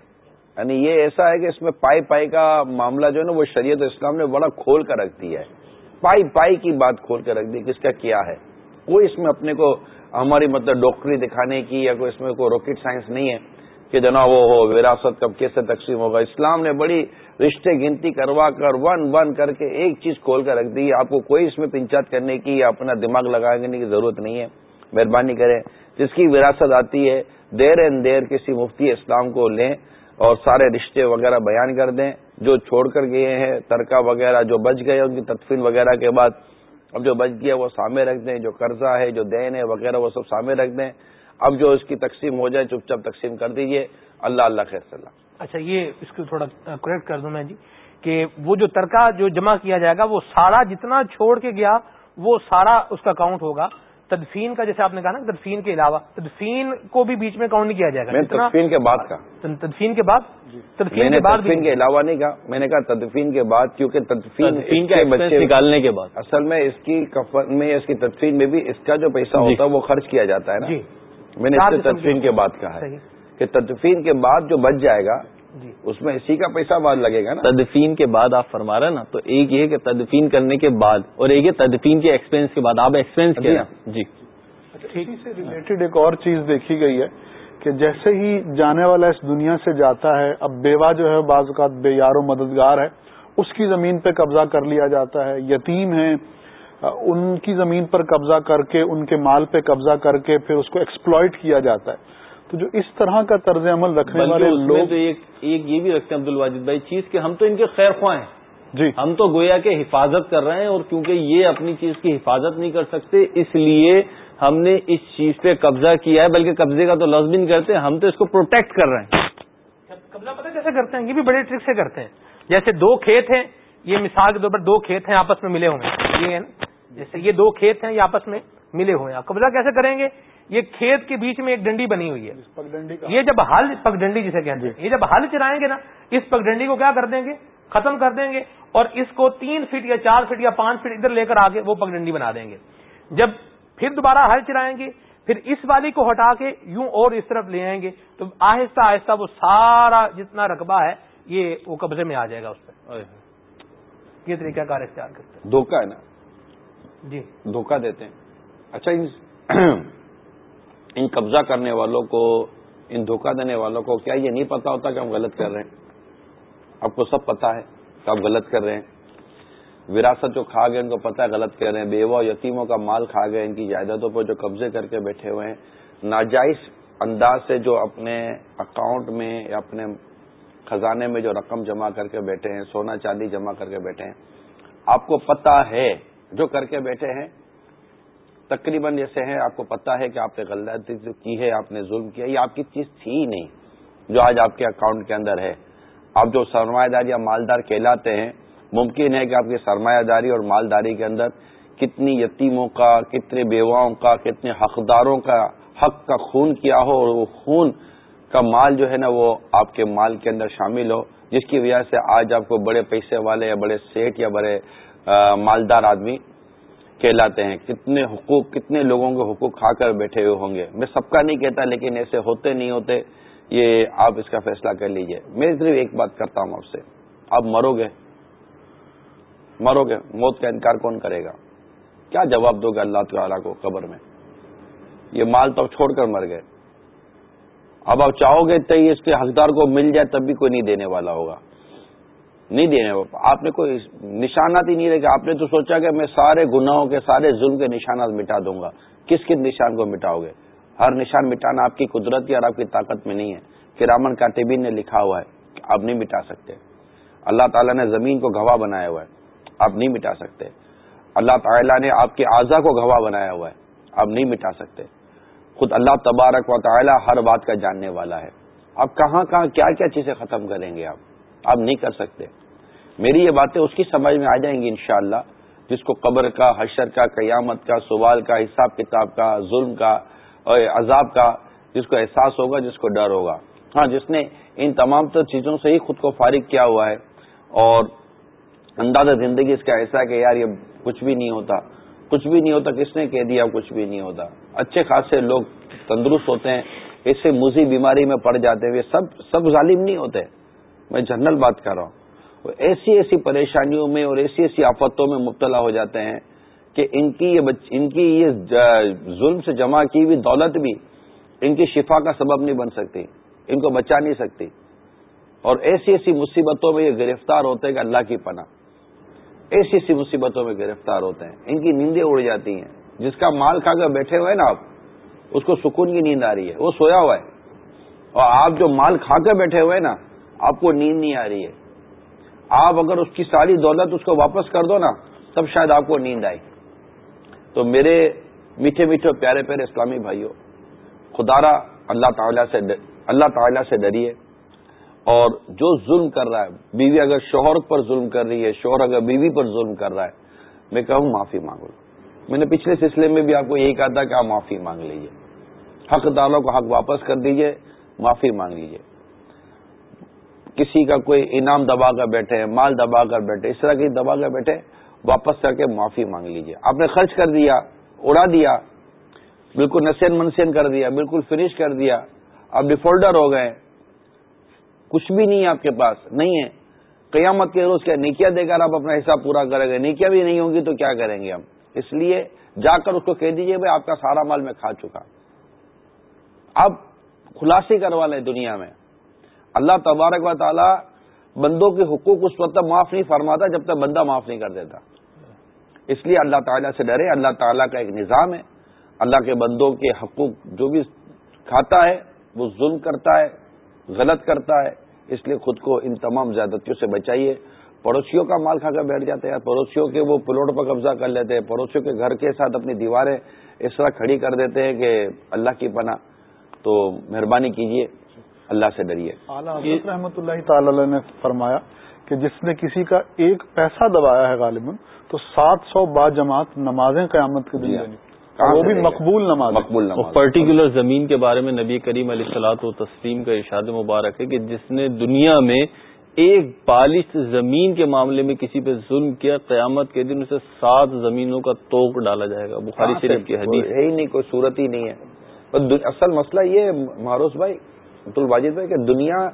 Speaker 4: یعنی یہ ایسا ہے کہ اس میں پائی پائی کا معاملہ جو ہے نا، وہ شریعت اسلام نے بڑا کھول کر رکھ دیا ہے۔ پائی پائی کی بات کھول کر رکھ دی، کس کا کیا ہے؟ کوئی اس میں اپنے کو ہماری مطلب ڈاکٹری دکھانے کی یا کوئی اس میں کوئی راکٹ سائنس نہیں ہے کہ جناب وہ ہو، وراثت کب کیسے تقسیم ہوگا؟ اسلام نے بڑی رشتے گنتی کروا کر ون ون کر کے ایک چیز کھول کر رکھ دی، آپ کو کوئی اس میں پنچات کرنے کی یا اپنا دماغ لگانے کی ضرورت نہیں ہے۔ مہربانی کریں، جس کی وراثت آتی ہے، دیر اینڈ دیر کسی مفتی اسلام کو لیں اور سارے رشتے وغیرہ بیان کر دیں۔ جو چھوڑ کر گئے ہیں، ترکہ وغیرہ جو بچ گئے، ان کی تدفین وغیرہ کے بعد اب جو بچ گیا وہ سامنے رکھ دیں، جو قرضہ ہے، جو دین ہے وغیرہ، وہ سب سامنے رکھ دیں۔ اب جو اس کی تقسیم ہو جائے، چپ چاپ تقسیم کر دیجیے اللہ اللہ خیر صلاح
Speaker 2: اچھا یہ اس کو تھوڑا کریکٹ کر دوں میں جی کہ وہ جو ترکہ جو جمع کیا جائے گا، وہ سارا جتنا چھوڑ کے گیا، وہ سارا اس کا کاؤنٹ ہوگا۔ تدفین کا جیسے آپ نے کہا نا تدفین کے علاوہ تدفین کو بھی بیچ میں کاؤنٹ نہیں کیا جائے گا۔
Speaker 4: تدفین کے بعد کا
Speaker 2: تدفین کے بعد؟
Speaker 4: جی۔ تدفین کے بعد تدفین کے علاوہ نہیں کہا۔ میں نے کہا تدفین کے بعد کیونکہ
Speaker 3: تدفین کے بچے نکالنے کے بعد۔
Speaker 4: اصل میں اس کی کفن میں اس کی تدفین میں بھی اس کا جو پیسہ جی۔ ہوتا ہے وہ خرچ کیا جاتا ہے نا۔ جی۔ میں نے اس سے تدفین کے بعد کہا ہے کہ تدفین کے بعد جو بچ جائے گا اس میں اسی کا پیسہ بعد لگے گا نا؟
Speaker 3: تدفین کے بعد آپ فرما رہے نا تو ایک یہ کہ تدفین کرنے کے بعد اور ایک یہ تدفین کے ایکسپینس کے بعد آپ ایکسپینس کیا جی۔
Speaker 1: اسی سے ریلیٹڈ ایک اور چیز دیکھی گئی ہے کہ جیسے ہی جانے والا اس دنیا سے جاتا ہے اب بیوہ جو ہے بعض اوقات بے یار و مددگار ہے اس کی زمین پہ قبضہ کر لیا جاتا ہے یتیم ہے ان کی زمین پر قبضہ کر کے ان کے مال پہ قبضہ کر کے پھر اس کو ایکسپلائٹ کیا جاتا ہے۔ تو جو اس طرح کا طرز عمل رکھنے والے لوگ
Speaker 3: ایک یہ بھی رکھتے ہیں عبد الواجد بھائی چیز کہ ہم تو ان کے خیر خواہ ہیں۔ جی۔ ہم تو گویا کے حفاظت کر رہے ہیں اور کیونکہ یہ اپنی چیز کی حفاظت نہیں کر سکتے اس لیے ہم نے اس چیز پہ قبضہ کیا ہے۔ بلکہ قبضے کا تو لفظ بھی نہیں کرتے ہم تو اس کو پروٹیکٹ کر رہے ہیں۔
Speaker 2: قبضہ پتہ کیسے کرتے ہیں؟ یہ بھی بڑے ٹرک سے کرتے ہیں۔ جیسے دو کھیت ہیں یہ مثال کے طور پر دو کھیت ہیں آپس میں ملے ہوئے یہ جیسے یہ دو کھیت ہیں یہ آپس میں ملے ہوئے ہیں۔ قبضہ کیسے کریں گے؟ یہ کھیت کے بیچ میں ایک ڈنڈی بنی ہوئی ہے۔ یہ جب ہل پگڈنڈی جسے کہتے ہیں یہ جب ہل چلائیں گے نا اس پگڈنڈی کو کیا کر دیں گے؟ ختم کر دیں گے اور اس کو تین فٹ یا چار فٹ یا پانچ فٹ ادھر لے کر آگے وہ پگڈنڈی بنا دیں گے۔ جب پھر دوبارہ ہل چلائیں گے پھر اس والی کو ہٹا کے یوں اور اس طرف لے آئیں گے تو آہستہ آہستہ وہ سارا جتنا رقبہ ہے یہ وہ قبضے میں آ جائے گا اس پہ۔ یہ طریقہ کار اختیار کرتے ہیں۔
Speaker 4: دھوکہ ہے نا؟
Speaker 2: جی۔
Speaker 4: دھوکہ دیتے ہیں۔ اچھا <clears throat> ان قبضہ کرنے والوں کو، ان دھوکہ دینے والوں کو کیا یہ نہیں پتا ہوتا کہ ہم غلط کر رہے ہیں؟ آپ کو سب پتا ہے کہ آپ غلط کر رہے ہیں۔ وراثت جو کھا گئے، ان کو پتا ہے غلط کر رہے ہیں۔ بیوہ یتیموں کا مال کھا گئے، ان کی جائیدادوں پر جو قبضے کر کے بیٹھے ہوئے ہیں۔ ناجائز انداز سے جو اپنے اکاؤنٹ میں یا اپنے خزانے میں جو رقم جمع کر کے بیٹھے ہیں، سونا چاندی جمع کر کے بیٹھے ہیں۔ آپ کو پتا ہے جو کر کے بیٹھے ہیں تقریباً جیسے ہیں، آپ کو پتا ہے کہ آپ نے غلطی جو کی ہے، آپ نے ظلم کیا، یہ آپ کی چیز تھی ہی نہیں، جو آج آپ کے اکاؤنٹ کے اندر ہے۔ آپ جو سرمایہ دار یا مالدار کہلاتے ہیں، ممکن ہے کہ آپ کی سرمایہ داری اور مالداری کے اندر کتنی یتیموں کا، کتنے بیواؤں کا، کتنے حقداروں کا حق کا خون کیا ہو اور وہ خون کا مال جو ہے نا، وہ آپ کے مال کے اندر شامل ہو، جس کی وجہ سے آج آپ کو بڑے پیسے والے یا بڑے سیٹ یا بڑے مالدار آدمی کہلاتے ہیں، کتنے حقوق، کتنے لوگوں کے حقوق کھا کر بیٹھے ہوئے ہوں گے؟ میں سب کا نہیں کہتا، لیکن ایسے ہوتے نہیں ہوتے، یہ آپ اس کا فیصلہ کر لیجیے۔ میں صرف ایک بات کرتا ہوں آپ سے۔ آپ مرو گے۔ مرو گے۔ موت کا انکار کون کرے گا؟ کیا جواب دو گے اللہ تعالیٰ کو قبر میں؟ یہ مال تو چھوڑ کر مر گئے۔ اب آپ چاہو گے تو اس کے حقدار کو مل جائے تب بھی کوئی نہیں دینے والا ہوگا۔ نہیں دینے آپ نے کوئی نشانات ہی نہیں رکھے آپ نے تو سوچا کہ میں سارے گناہوں کے، سارے ظلم کے نشانات مٹا دوں گا۔ کس کس نشان کو مٹاؤ گے؟ ہر نشان مٹانا آپ کی قدرتی اور آپ کی طاقت میں نہیں ہے۔ کہ رامن کاتبین نے لکھا ہوا ہے کہ آپ نہیں مٹا سکتے۔ اللہ تعالیٰ نے زمین کو گواہ بنایا ہوا ہے۔ آپ نہیں مٹا سکتے۔ اللہ تعالیٰ نے آپ کے اعضا کو گواہ بنایا ہوا ہے۔ آپ نہیں مٹا سکتے۔ خود اللہ تبارک و تعالیٰ ہر بات کا جاننے والا ہے۔ آپ کہاں کہاں، کیا کیا چیزیں ختم کریں گے آپ؟ آپ نہیں کر سکتے۔ میری یہ باتیں اس کی سمجھ میں آ جائیں گی انشاءاللہ، جس کو قبر کا، حشر کا، قیامت کا، سوال کا، حساب کتاب کا، ظلم کا، اور عذاب کا، جس کو احساس ہوگا، جس کو ڈر ہوگا۔ ہاں جس نے ان تمام تر چیزوں سے ہی خود کو فارغ کیا ہوا ہے، اور اندازہ زندگی اس کا ایسا ہے کہ یار یہ کچھ بھی نہیں ہوتا۔ کچھ بھی نہیں ہوتا، کس نے کہہ دیا؟ کچھ بھی نہیں ہوتا۔ اچھے خاصے لوگ تندرست ہوتے ہیں، اس سے مزی بیماری میں پڑ جاتے ہیں۔ سب سب ظالم نہیں ہوتے۔ میں جنرل بات کر رہا ہوں۔ وہ ایسی ایسی پریشانیوں میں اور ایسی ایسی آفتوں میں مبتلا ہو جاتے ہیں کہ ان کی یہ ان کی یہ ظلم سے جمع کی ہوئی دولت بھی ان کی شفا کا سبب نہیں بن سکتی، ان کو بچا نہیں سکتی۔ اور ایسی ایسی مصیبتوں میں یہ گرفتار ہوتے ہیں کہ اللہ کی پناہ۔ ایسی ایسی مصیبتوں میں گرفتار ہوتے ہیں۔ ان کی نیندیں اڑ جاتی ہیں۔ جس کا مال کھا کر بیٹھے ہوئے نا آپ، اس کو سکون کی نیند آ رہی ہے، وہ سویا ہوا ہے۔ اور آپ جو مال کھا کر بیٹھے ہوئے نا آپ کو نیند نہیں آ رہی ہے۔ آپ اگر اس کی ساری دولت اس کو واپس کر دو نا، تب شاید آپ کو نیند آئے۔ تو میرے میٹھے میٹھے پیارے پیارے اسلامی بھائیوں خدارا اللہ تعالیٰ سے اللہ تعالیٰ سے ڈریے اور جو ظلم کر رہا ہے، بیوی اگر شوہر پر ظلم کر رہی ہے، شوہر اگر بیوی پر ظلم کر رہا ہے، میں کہوں معافی مانگو میں نے پچھلے سلسلے میں بھی آپ کو یہی کہا تھا کہ آپ معافی مانگ لیجیے حق داروں کو حق واپس کر دیجیے معافی مانگ لیجیے کسی کا کوئی انعام دبا کر بیٹھے مال دبا کر بیٹھے اس طرح کی دبا کر بیٹھے واپس کر کے معافی مانگ لیجیے آپ نے خرچ کر دیا، اڑا دیا، بالکل نسین منسین کر دیا، بالکل فنش کر دیا، آپ ڈیفولڈر ہو گئے۔ کچھ بھی نہیں ہے آپ کے پاس، نہیں ہے۔ قیامت کے روز کیا نیکیا دے کر آپ اپنا حصہ پورا کریں گے؟ نیکیا بھی نہیں ہوں گی تو کیا کریں گے ہم؟ اس لیے جا کر اس کو کہہ دیجیے بھائی آپ کا سارا مال میں کھا چکا۔ اب خلاصی کروا لیں دنیا میں۔ اللہ تبارک و تعالی بندوں کے حقوق اس وقت تک معاف نہیں فرماتا جب تک بندہ معاف نہیں کر دیتا۔ اس لیے اللہ تعالیٰ سے ڈرے، اللہ تعالیٰ کا ایک نظام ہے۔ اللہ کے بندوں کے حقوق جو بھی کھاتا ہے، وہ ظلم کرتا ہے، غلط کرتا ہے۔ اس لیے خود کو ان تمام زیادتیوں سے بچائیے۔ پڑوسیوں کا مال کھا کر بیٹھ جاتے ہیں۔ پڑوسیوں کے وہ پلاٹ پر قبضہ کر لیتے ہیں۔ پڑوسیوں کے گھر کے ساتھ اپنی دیواریں اس طرح کھڑی کر دیتے ہیں کہ اللہ کی پناہ۔ تو مہربانی کیجیے۔ اللہ سے ڈریے
Speaker 1: رحمۃ اللہ تعالی نے فرمایا کہ جس نے کسی کا ایک پیسہ دبایا ہے غالباً تو سات سو با جماعت نمازیں قیامت کے دن
Speaker 4: کہاں
Speaker 1: وہ بھی؟ مقبول نماز۔
Speaker 4: مقبول نماز۔
Speaker 3: پرٹیکولر زمین کے بارے میں نبی کریم علیہ السلاط و تسلیم کا ارشاد مبارک ہے کہ جس نے دنیا میں ایک بالش زمین کے معاملے میں کسی پہ ظلم کیا قیامت کے دن اسے سات زمینوں کا توق ڈالا جائے گا۔ بخاری؟ شریف کی حدیث
Speaker 4: ہے۔ ہی نہیں کوئی صورت ہی نہیں ہے۔ اصل مسئلہ یہ ہے معروف بھائی الواجد بھائی کہ دنیا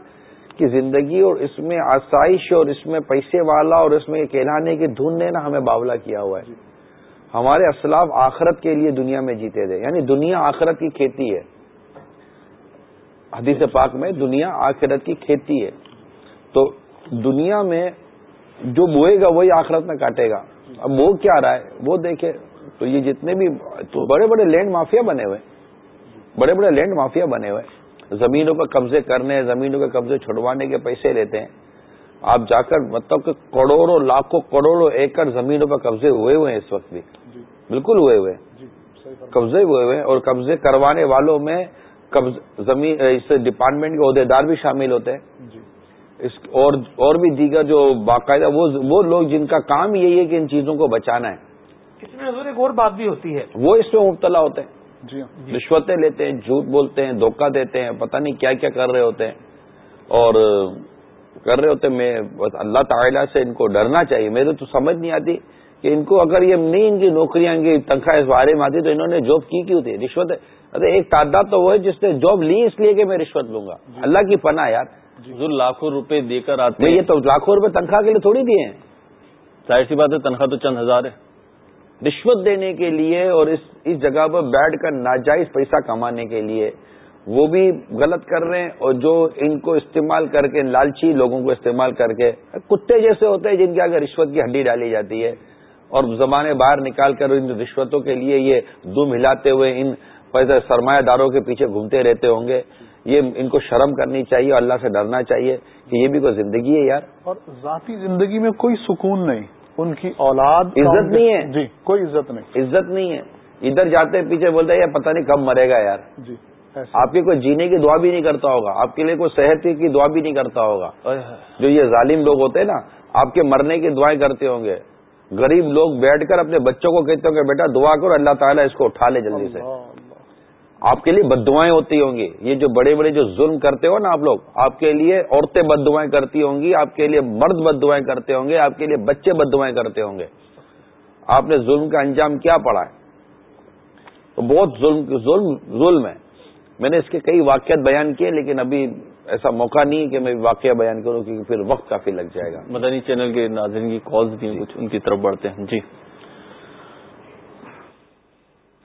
Speaker 4: کی زندگی اور اس میں آسائش اور اس میں پیسے والا اور اس میں کہلانے کی دھن نے نا ہمیں باولا کیا ہوا ہے۔ ہمارے اسلاف آخرت کے لیے دنیا میں جیتے تھے۔ یعنی دنیا آخرت کی کھیتی ہے۔ حدیث پاک میں دنیا آخرت کی کھیتی ہے۔ تو دنیا میں جو بوئے گا وہی آخرت میں کاٹے گا۔ اب وہ کیا رہا ہے؟ وہ دیکھے تو یہ جتنے بھی تو بڑے بڑے لینڈ مافیا بنے ہوئے۔ بڑے بڑے لینڈ مافیا بنے ہوئے۔ زمینوں پر قبضے کرنے زمینوں کے قبضے چھڑوانے کے پیسے لیتے ہیں۔ آپ جا کر مطلب کہ کروڑوں لاکھوں کروڑوں ایکڑ زمینوں پر قبضے ہوئے ہوئے ہیں اس وقت بھی۔ بالکل ہوئے ہوئے۔ ہیں قبضے ہوئے ہوئے ہیں اور قبضے کروانے والوں میں قبض زمین اس ڈپارٹمنٹ کے عہدیدار بھی شامل ہوتے ہیں۔ اس اور اور بھی دیگر جو باقاعدہ وہ وہ لوگ جن کا کام یہی ہے کہ ان چیزوں کو بچانا ہے۔
Speaker 2: اس میں ایک اور بات بھی ہوتی ہے۔
Speaker 4: وہ اس میں مبتلا ہوتے ہیں۔
Speaker 1: جی ہاں۔
Speaker 4: رشوتیں لیتے ہیں جھوٹ بولتے ہیں دھوکہ دیتے ہیں پتہ نہیں کیا کیا کر رہے ہوتے ہیں۔ اور کر رہے ہوتے ہیں میں بس اللہ تعالیٰ سے ان کو ڈرنا چاہیے۔ میرے تو سمجھ نہیں آتی کہ ان کو اگر یہ نہیں ان کی نوکریاں ان کی تنخواہ اس بارے میں آتی تو انہوں نے جاب کی کیوں تھی؟ رشوت ارے ایک تعداد تو وہ ہے جس نے جاب لی اس لیے کہ میں رشوت لوں گا۔ اللہ کی پناہ یار۔
Speaker 3: حضور لاکھوں روپے دے کر آتے ہیں
Speaker 4: یہ تو لاکھوں روپے تنخواہ کے لیے تھوڑی دیے ہیں۔
Speaker 3: ظاہر سی بات ہے تنخواہ تو چند ہزار ہے۔
Speaker 4: رشوت دینے کے لیے اور اس اس جگہ پر بیٹھ کر ناجائز پیسہ کمانے کے لیے وہ بھی غلط کر رہے ہیں اور جو ان کو استعمال کر کے لالچی لوگوں کو استعمال کر کے کتے جیسے ہوتے ہیں جن کے آگے رشوت کی ہڈی ڈالی جاتی ہے اور زمانے باہر نکال کر ان رشوتوں کے لیے یہ دم ہلاتے ہوئے ان پیسے سرمایہ داروں کے پیچھے گھومتے رہتے ہوں گے۔ یہ ان کو شرم کرنی چاہیے اور اللہ سے ڈرنا چاہیے کہ یہ بھی کوئی زندگی ہے یار۔
Speaker 1: اور ذاتی زندگی میں کوئی سکون نہیں۔ ان کی اولاد
Speaker 4: عزت
Speaker 1: کے-
Speaker 4: نہیں ہے۔
Speaker 1: جی کوئی عزت نہیں۔
Speaker 4: عزت نہیں ہے۔ ادھر جاتے پیچھے بولتے ہیں یہ پتہ نہیں کب مرے گا یار۔
Speaker 1: جی
Speaker 4: آپ کی کوئی جینے کی دعا بھی نہیں کرتا ہوگا۔ آپ کے لیے کوئی صحت کی دعا بھی نہیں کرتا ہوگا۔ جو یہ ظالم لوگ ہوتے ہیں نا آپ کے مرنے کی دعائیں کرتے ہوں گے۔ غریب لوگ بیٹھ کر اپنے بچوں کو کہتے ہوں گے بیٹا دعا کرو اللہ تعالیٰ اس کو اٹھا لے جلدی سے۔ آپ کے لیے بد دعائیں ہوتی ہوں گی۔ یہ جو بڑے بڑے جو ظلم کرتے ہو نا آپ لوگ، آپ کے لیے عورتیں بد دعائیں کرتی ہوں گی، آپ کے لیے مرد بد دعائیں کرتے ہوں گے، آپ کے لیے بچے بد دعائیں کرتے ہوں گے۔ آپ نے ظلم کا انجام کیا پڑا ہے؟ تو بہت ظلم ظلم ظلم ہے۔ میں نے اس کے کئی واقعات بیان کیے، لیکن ابھی ایسا موقع نہیں ہے کہ میں واقعہ بیان کروں، کیونکہ پھر وقت کافی لگ جائے گا۔
Speaker 3: مدنی چینل کے ناظرین کی کالز بھی کچھ ان کی طرف بڑھتے ہیں۔ جی۔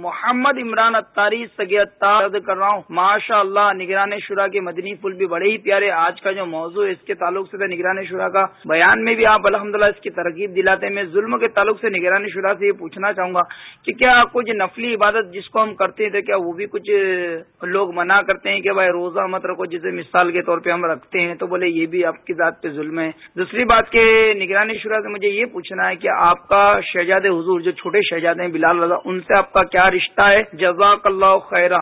Speaker 5: محمد عمران اتاری سگے کر رہا ہوں۔ ماشاء اللہ نگران شورا کے مدنی پھول بھی بڑے ہی پیارے۔ آج کا جو موضوع ہے، اس کے تعلق سے نگران شورا کا بیان میں بھی آپ الحمدللہ اس کی ترغیب دلاتے ہیں۔ میں ظلم کے تعلق سے نگران شورا سے یہ پوچھنا چاہوں گا کہ کیا کچھ نفلی عبادت جس کو ہم کرتے ہیں تو کیا وہ بھی کچھ لوگ منع کرتے ہیں کہ بھائی روزہ مت رکھو، جسے مثال کے طور پہ ہم رکھتے ہیں، تو بولے یہ بھی آپ کی ذات پہ ظلم ہے۔ دوسری بات کہ نگرانی شورا سے مجھے یہ پوچھنا ہے کہ آپ کا شہزاد حضور، جو چھوٹے شہزادے ہیں، بلال رضا، ان سے آپ کا کیا رشتہ ہے؟ جزاک اللہ خیرہ۔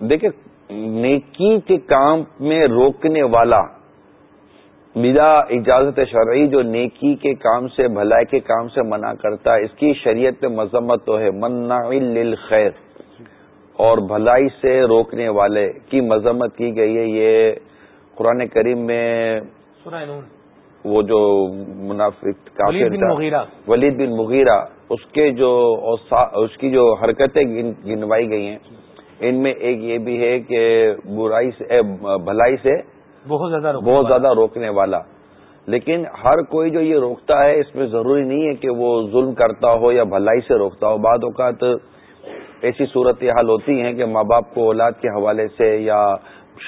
Speaker 4: دیکھیں نیکی کے کام میں روکنے والا بلا اجازت شرعی جو نیکی کے کام سے بھلائی کے کام سے منع کرتا ہے اس کی شریعت میں مذمت تو ہے منع للخیر۔ اور بھلائی سے روکنے والے کی مذمت کی گئی ہے یہ قرآن کریم میں
Speaker 2: سورہ نون۔
Speaker 4: وہ جو منافق کافر
Speaker 2: ولید بن
Speaker 4: تھا،
Speaker 2: مغیرہ۔
Speaker 4: ولید بن مغیرہ اس کے جو اس کی جو حرکتیں گن- گنوائی گئی ہیں ان میں ایک یہ بھی ہے کہ برائی سے بھلائی سے
Speaker 2: بہت زیادہ روکنے
Speaker 4: بہت۔ زیادہ روکنے والا۔ لیکن ہر کوئی جو یہ روکتا ہے اس میں ضروری نہیں ہے کہ وہ ظلم کرتا ہو یا بھلائی سے روکتا ہو۔ بعد اوقات ایسی صورتحال ہوتی ہیں کہ ماں باپ کو اولاد کے حوالے سے یا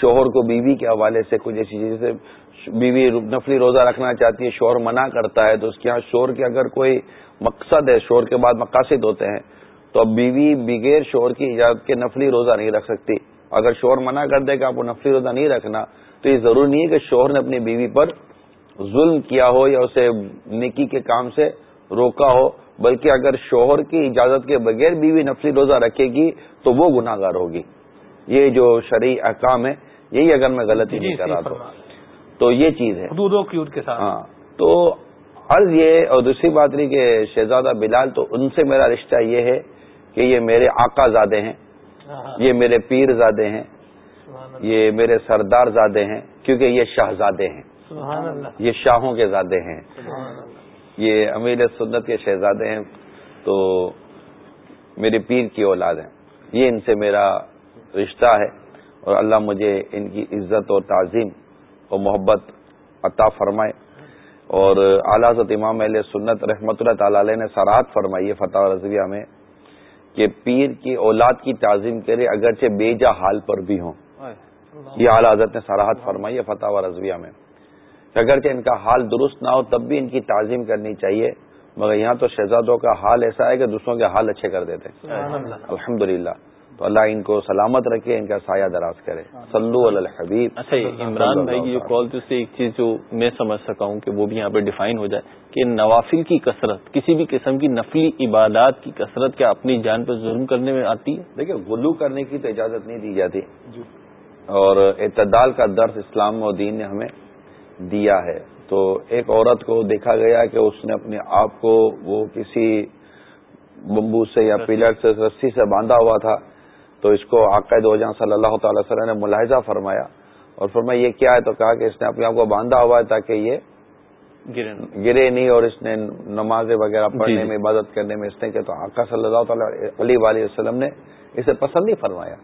Speaker 4: شوہر کو بیوی کے حوالے سے کچھ ایسی چیزیں بیوی نفلی روزہ رکھنا چاہتی ہے شوہر منع کرتا ہے تو اس کے یہاں شوہر کے اگر کوئی مقصد ہے شوہر کے بعد مقاصد ہوتے ہیں تو اب بیوی بغیر شوہر کی اجازت کے نفلی روزہ نہیں رکھ سکتی۔ اگر شوہر منع کر دے کہ آپ کو نفلی روزہ نہیں رکھنا تو یہ ضروری نہیں ہے کہ شوہر نے اپنی بیوی پر ظلم کیا ہو یا اسے نیکی کے کام سے روکا ہو بلکہ اگر شوہر کی اجازت کے بغیر بیوی نفلی روزہ رکھے گی تو وہ گناہ گار ہوگی۔ یہ جو شرعی احکام ہے یہی اگر میں غلطی
Speaker 2: جی
Speaker 4: نہیں کر رہا تو۔ تو یہ چیز ہے۔
Speaker 2: حدود و قیود کے ساتھ۔
Speaker 4: ہاں تو عرض یہ اور دوسری بات رہی کہ شہزادہ بلال تو ان سے میرا رشتہ یہ ہے کہ یہ میرے آقا زادے ہیں
Speaker 2: ہاں،
Speaker 4: یہ میرے پیر زادے ہیں یہ میرے سردار زادے ہیں کیونکہ یہ شاہزادے ہیں۔
Speaker 2: سبحان اللہ۔
Speaker 4: یہ شاہوں کے زادے ہیں۔ یہ امیر سنت کے شہزادے ہیں تو میرے پیر کی اولاد ہیں۔ یہ ان سے میرا رشتہ ہے اور اللہ مجھے ان کی عزت اور تعظیم اور محبت عطا فرمائے۔ اور اعلیٰ حضرت امام علیہ سنت رحمۃ اللہ تعالی علیہ نے سراحت فرمائی ہے فتح رضویہ میں کہ پیر کی اولاد کی تعظیم کرے اگرچہ بے جا حال پر بھی ہوں۔ یہ اعلیٰ حضرت نے سراحت فرمائی ہے فتح و رضویہ میں۔ کہ اگرچہ ان کا حال درست نہ ہو تب بھی ان کی تعظیم کرنی چاہیے مگر یہاں تو شہزادوں کا حال ایسا ہے کہ دوسروں کے حال اچھے کر دیتے الحمد تو اللہ ان کو سلامت رکھے ان کا سایہ دراز کرے۔ صلو علی الحبیب۔
Speaker 3: اچھا عمران بھائی کی جو کال تھی اس سے ایک چیز جو میں سمجھ سکا ہوں کہ وہ بھی یہاں پہ ڈیفائن ہو جائے کہ نوافل کی کثرت کسی بھی قسم کی نفلی عبادات کی کثرت کیا اپنی جان پر ظلم کرنے میں آتی ہے؟
Speaker 4: دیکھیں غلو کرنے کی تو اجازت نہیں دی جاتی۔ اور اعتدال کا درس اسلام و دین نے ہمیں دیا ہے۔ تو ایک عورت کو دیکھا گیا کہ اس نے اپنے آپ کو وہ کسی بمبو سے یا پلر سے رسی سے باندھا ہوا تھا۔ تو اس کو عقائد وجہ صلی اللہ تعالی وسلم نے ملاحظہ فرمایا اور فرمایا یہ کیا ہے تو کہا کہ اس نے اپنے آپ کو باندھا ہوا ہے تاکہ یہ گرے نہیں اور اس نے نمازیں وغیرہ پڑھنے
Speaker 3: جی۔
Speaker 4: میں عبادت کرنے میں اس نے کہ تو آقا صلی اللہ تعالی علیہ وآلہ وسلم نے اسے پسند نہیں فرمایا۔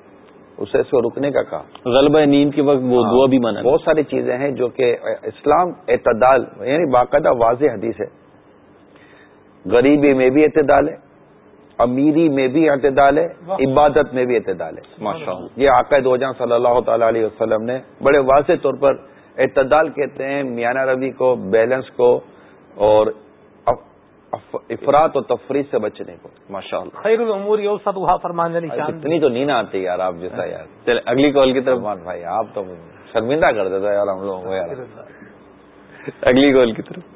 Speaker 4: اسے اس کو رکنے کا کہا۔
Speaker 3: غلبہ نیند کے وقت وہ
Speaker 4: ہاں،
Speaker 3: دعا بھی مانا۔
Speaker 4: بہت ساری چیزیں ہیں جو کہ اسلام اعتدال یعنی باقاعدہ واضح حدیث ہے۔ غریبی میں بھی اعتدال ہے امیری میں بھی اعتدال ہے عبادت میں بھی اعتدال ہے۔
Speaker 3: ماشاء
Speaker 4: یہ عقائد وجہ صلی اللہ تعالی علیہ وسلم نے بڑے واضح طور پر اعتدال کہتے ہیں میانہ روی کو بیلنس کو اور اف- اف- افراد و تفریح سے بچنے کو۔
Speaker 3: ماشاء اللہ
Speaker 2: خیر العمور
Speaker 4: اتنی تو نیند آتی یار آپ جیسا یار۔
Speaker 3: چلے اگلی کال کی طرف۔
Speaker 4: بھائی آپ تو شرمندہ کر دیتا یار ہم لوگوں کو یار۔
Speaker 3: اگلی کال کی طرف۔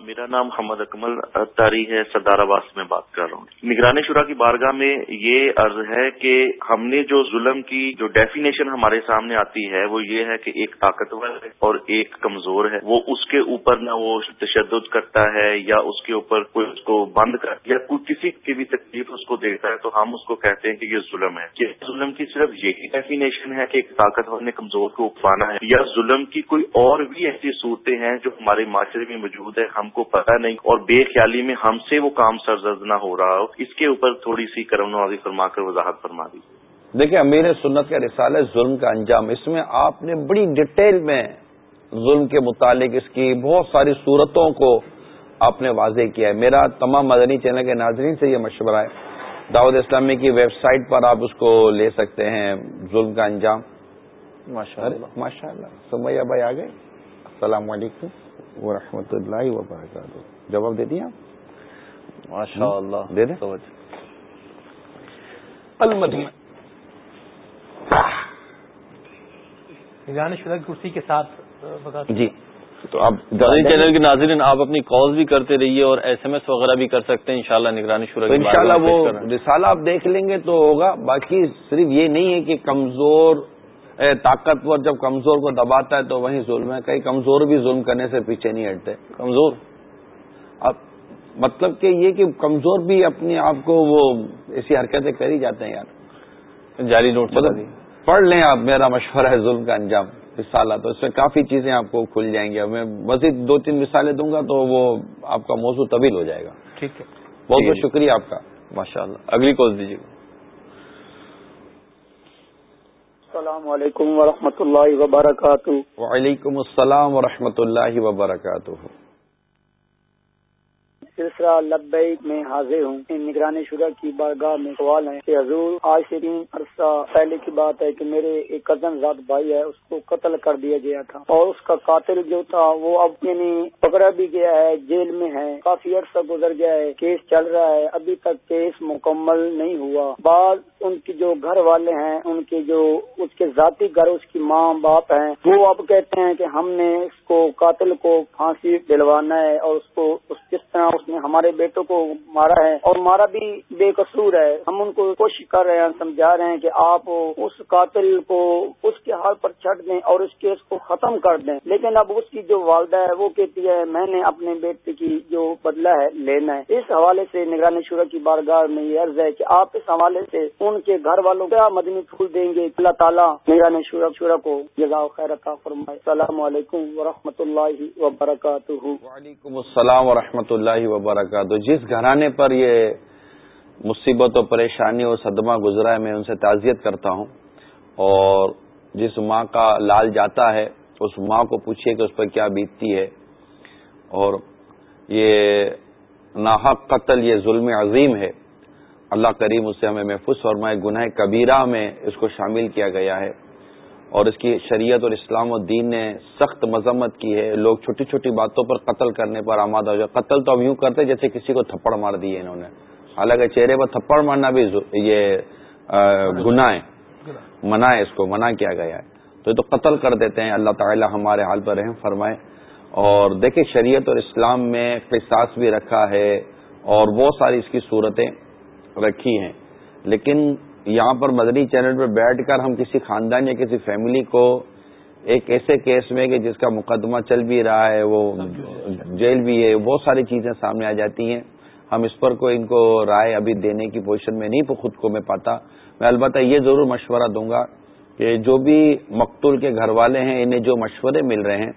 Speaker 6: میرا نام محمد اکمل تاری ہے، سردار آباد میں بات کر رہا ہوں۔ نگران شورا کی بارگاہ میں یہ عرض ہے کہ ہم نے جو ظلم کی، جو ڈیفینیشن ہمارے سامنے آتی ہے، وہ یہ ہے کہ ایک طاقتور ہے اور ایک کمزور ہے۔ وہ اس کے اوپر نہ وہ تشدد کرتا ہے یا اس کے اوپر کوئی اس کو بند کر یا کوئی کسی کی بھی تکلیف اس کو دیتا ہے، تو ہم اس کو کہتے ہیں کہ یہ ظلم ہے۔ یہ ظلم کی صرف یہی ڈیفینیشن ہے کہ ایک طاقتور نے کمزور کو اکسانا ہے۔ یا ظلم کی کوئی اور بھی ایسی صورتیں ہیں جو ہمارے معاشرے میں موجود ہے ہم کو پتہ نہیں اور بے خیالی میں ہم سے وہ کام سرزد نہ ہو رہا ہو اس کے اوپر تھوڑی سی کرم نوازی فرما کر وضاحت فرما دی
Speaker 4: دیکھیں امیر سنت کا رسالہ ہے ظلم کا انجام اس میں آپ نے بڑی ڈیٹیل میں ظلم کے متعلق اس کی بہت ساری صورتوں کو آپ نے واضح کیا ہے۔ میرا تمام مدنی چینل کے ناظرین سے یہ مشورہ ہے۔ دعوت اسلامی کی ویب سائٹ پر آپ اس کو لے سکتے ہیں ظلم کا انجام۔
Speaker 3: ماشاء اللہ
Speaker 4: ماشاء اللہ سمیہ بھائی آ گئے السلام علیکم۔ ورحمۃ اللہ وبرکاتہ۔ جواب دے دیا
Speaker 3: ماشاء اللہ
Speaker 4: دے دیں؟ المدینہ۔
Speaker 2: شدہ کرسی کے ساتھ
Speaker 4: جی۔ تو آپ
Speaker 3: مدنی چینل کے ناظرین آپ اپنی کالز بھی کرتے رہیے اور ایس ایم ایس وغیرہ بھی کر سکتے ہیں انشاءاللہ نگرانی شورا کی
Speaker 4: انشاءاللہ
Speaker 3: بارگاہ میں
Speaker 4: وہ۔ رسالہ آپ دیکھ لیں گے تو ہوگا باقی صرف یہ نہیں ہے کہ کمزور طاقتور جب کمزور کو دباتا ہے تو وہیں ظلم ہے۔ کئی کمزور بھی ظلم کرنے سے پیچھے نہیں ہٹتے۔
Speaker 3: کمزور۔
Speaker 4: اب مطلب کہ یہ کہ کمزور بھی اپنے آپ کو وہ ایسی حرکتیں کر ہی جاتے ہیں یار۔
Speaker 3: جاری نوٹ
Speaker 4: مطلب پڑھ لیں آپ میرا مشورہ ہے ظلم کا انجام رسالہ تو اس میں کافی چیزیں آپ کو کھل جائیں گی۔ میں مزید دو تین مثالیں دوں گا تو وہ آپ کا موضوع طویل ہو جائے گا۔
Speaker 2: ٹھیک ہے۔
Speaker 4: بہت بہت
Speaker 3: جی۔
Speaker 4: شکریہ آپ کا۔
Speaker 3: ماشاء اللہ اگلی کال دیجیے گا
Speaker 7: السلام علیکم ورحمۃ اللہ وبرکاتہ۔
Speaker 4: وعلیکم السلام ورحمۃ اللہ وبرکاتہ۔
Speaker 7: سلسلہ لبیک میں حاضر ہوں۔ نگران شدہ کی بارگاہ میں سوال ہے کہ حضور آج سے تین عرصہ پہلے کی بات ہے کہ میرے ایک کزن ذات بھائی ہے اس کو قتل کر دیا گیا تھا۔ اور اس کا قاتل جو تھا وہ اب یعنی پکڑا بھی گیا ہے جیل میں ہے۔ کافی عرصہ گزر گیا ہے کیس چل رہا ہے۔ ابھی تک کیس مکمل نہیں ہوا۔ بعض ان کی جو گھر والے ہیں، ان کے جو اس کے ذاتی گھر، اس کی ماں، باپ ہیں، وہ اب کہتے ہیں کہ ہم نے اس کو قاتل کو پھانسی دلوانا ہے اور اس کو اس جس طرح اس نے ہمارے بیٹوں کو مارا ہے اور مارا بھی بے قصور ہے۔ ہم ان کو کوشش کر رہے ہیں، سمجھا رہے ہیں کہ آپ اس قاتل کو اس کے حال پر چھٹ دیں اور اس کیس کو ختم کر دیں۔ لیکن اب اس کی جو والدہ ہے، وہ کہتی ہے، میں نے اپنے بیٹے کی جو بدلہ ہے، لینا ہے۔ اس حوالے سے نگرانی شورا کی بارگاہ میں یہ عرض ہے کہ آپ اس حوالے سے ان کے گھر والوں کیا مدنی پھول دیں گے؟ اللہ تعالیٰ نگرانی شورا شورا کو جزا خیر فرمائے۔ السلام علیکم ورحمۃ اللہ وبرکاتہ۔
Speaker 4: وعلیکم السلام ورحمۃ اللہ وبرکاتہ۔ جس گھرانے پر یہ مصیبت و پریشانی اور صدمہ گزرا ہے، میں ان سے تعزیت کرتا ہوں۔ اور جس ماں کا لال جاتا ہے، اس ماں کو پوچھیے کہ اس پر کیا بیتتی ہے۔ اور یہ ناحق قتل، یہ ظلم عظیم ہے۔ اللہ کریم اسے ہمیں محفوظ فرمائے، گناہ کبیرہ میں اس کو شامل کیا گیا ہے۔ اور اس کی شریعت اور اسلام و دین نے سخت مذمت کی ہے۔ لوگ چھوٹی چھوٹی باتوں پر قتل کرنے پر آمادہ ہو جائے۔ قتل تو اب یوں کرتے جیسے کسی کو تھپڑ مار دیے انہوں نے۔ حالانکہ چہرے پر تھپڑ مارنا بھی یہ گناہ ہے۔ منع ہے اس کو، منع کیا گیا ہے۔ تو یہ تو قتل کر دیتے ہیں۔ اللہ تعالی ہمارے حال پر رحم فرمائے۔ اور دیکھیں، شریعت اور اسلام میں قصاص بھی رکھا ہے۔ اور بہت ساری اس کی صورتیں رکھی ہیں۔ لیکن یہاں پر مدنی چینل پر بیٹھ کر ہم کسی خاندان یا کسی فیملی کو ایک ایسے کیس میں کہ جس کا مقدمہ چل بھی رہا ہے، وہ جیل بھی ہے بہت ساری چیزیں سامنے آ جاتی ہیں۔ ہم اس پر کوئی ان کو رائے ابھی دینے کی پوزیشن میں نہیں، خود کو میں پاتا۔ میں البتہ یہ ضرور مشورہ دوں گا کہ جو بھی مقتول کے گھر والے ہیں، انہیں جو مشورے مل رہے ہیں،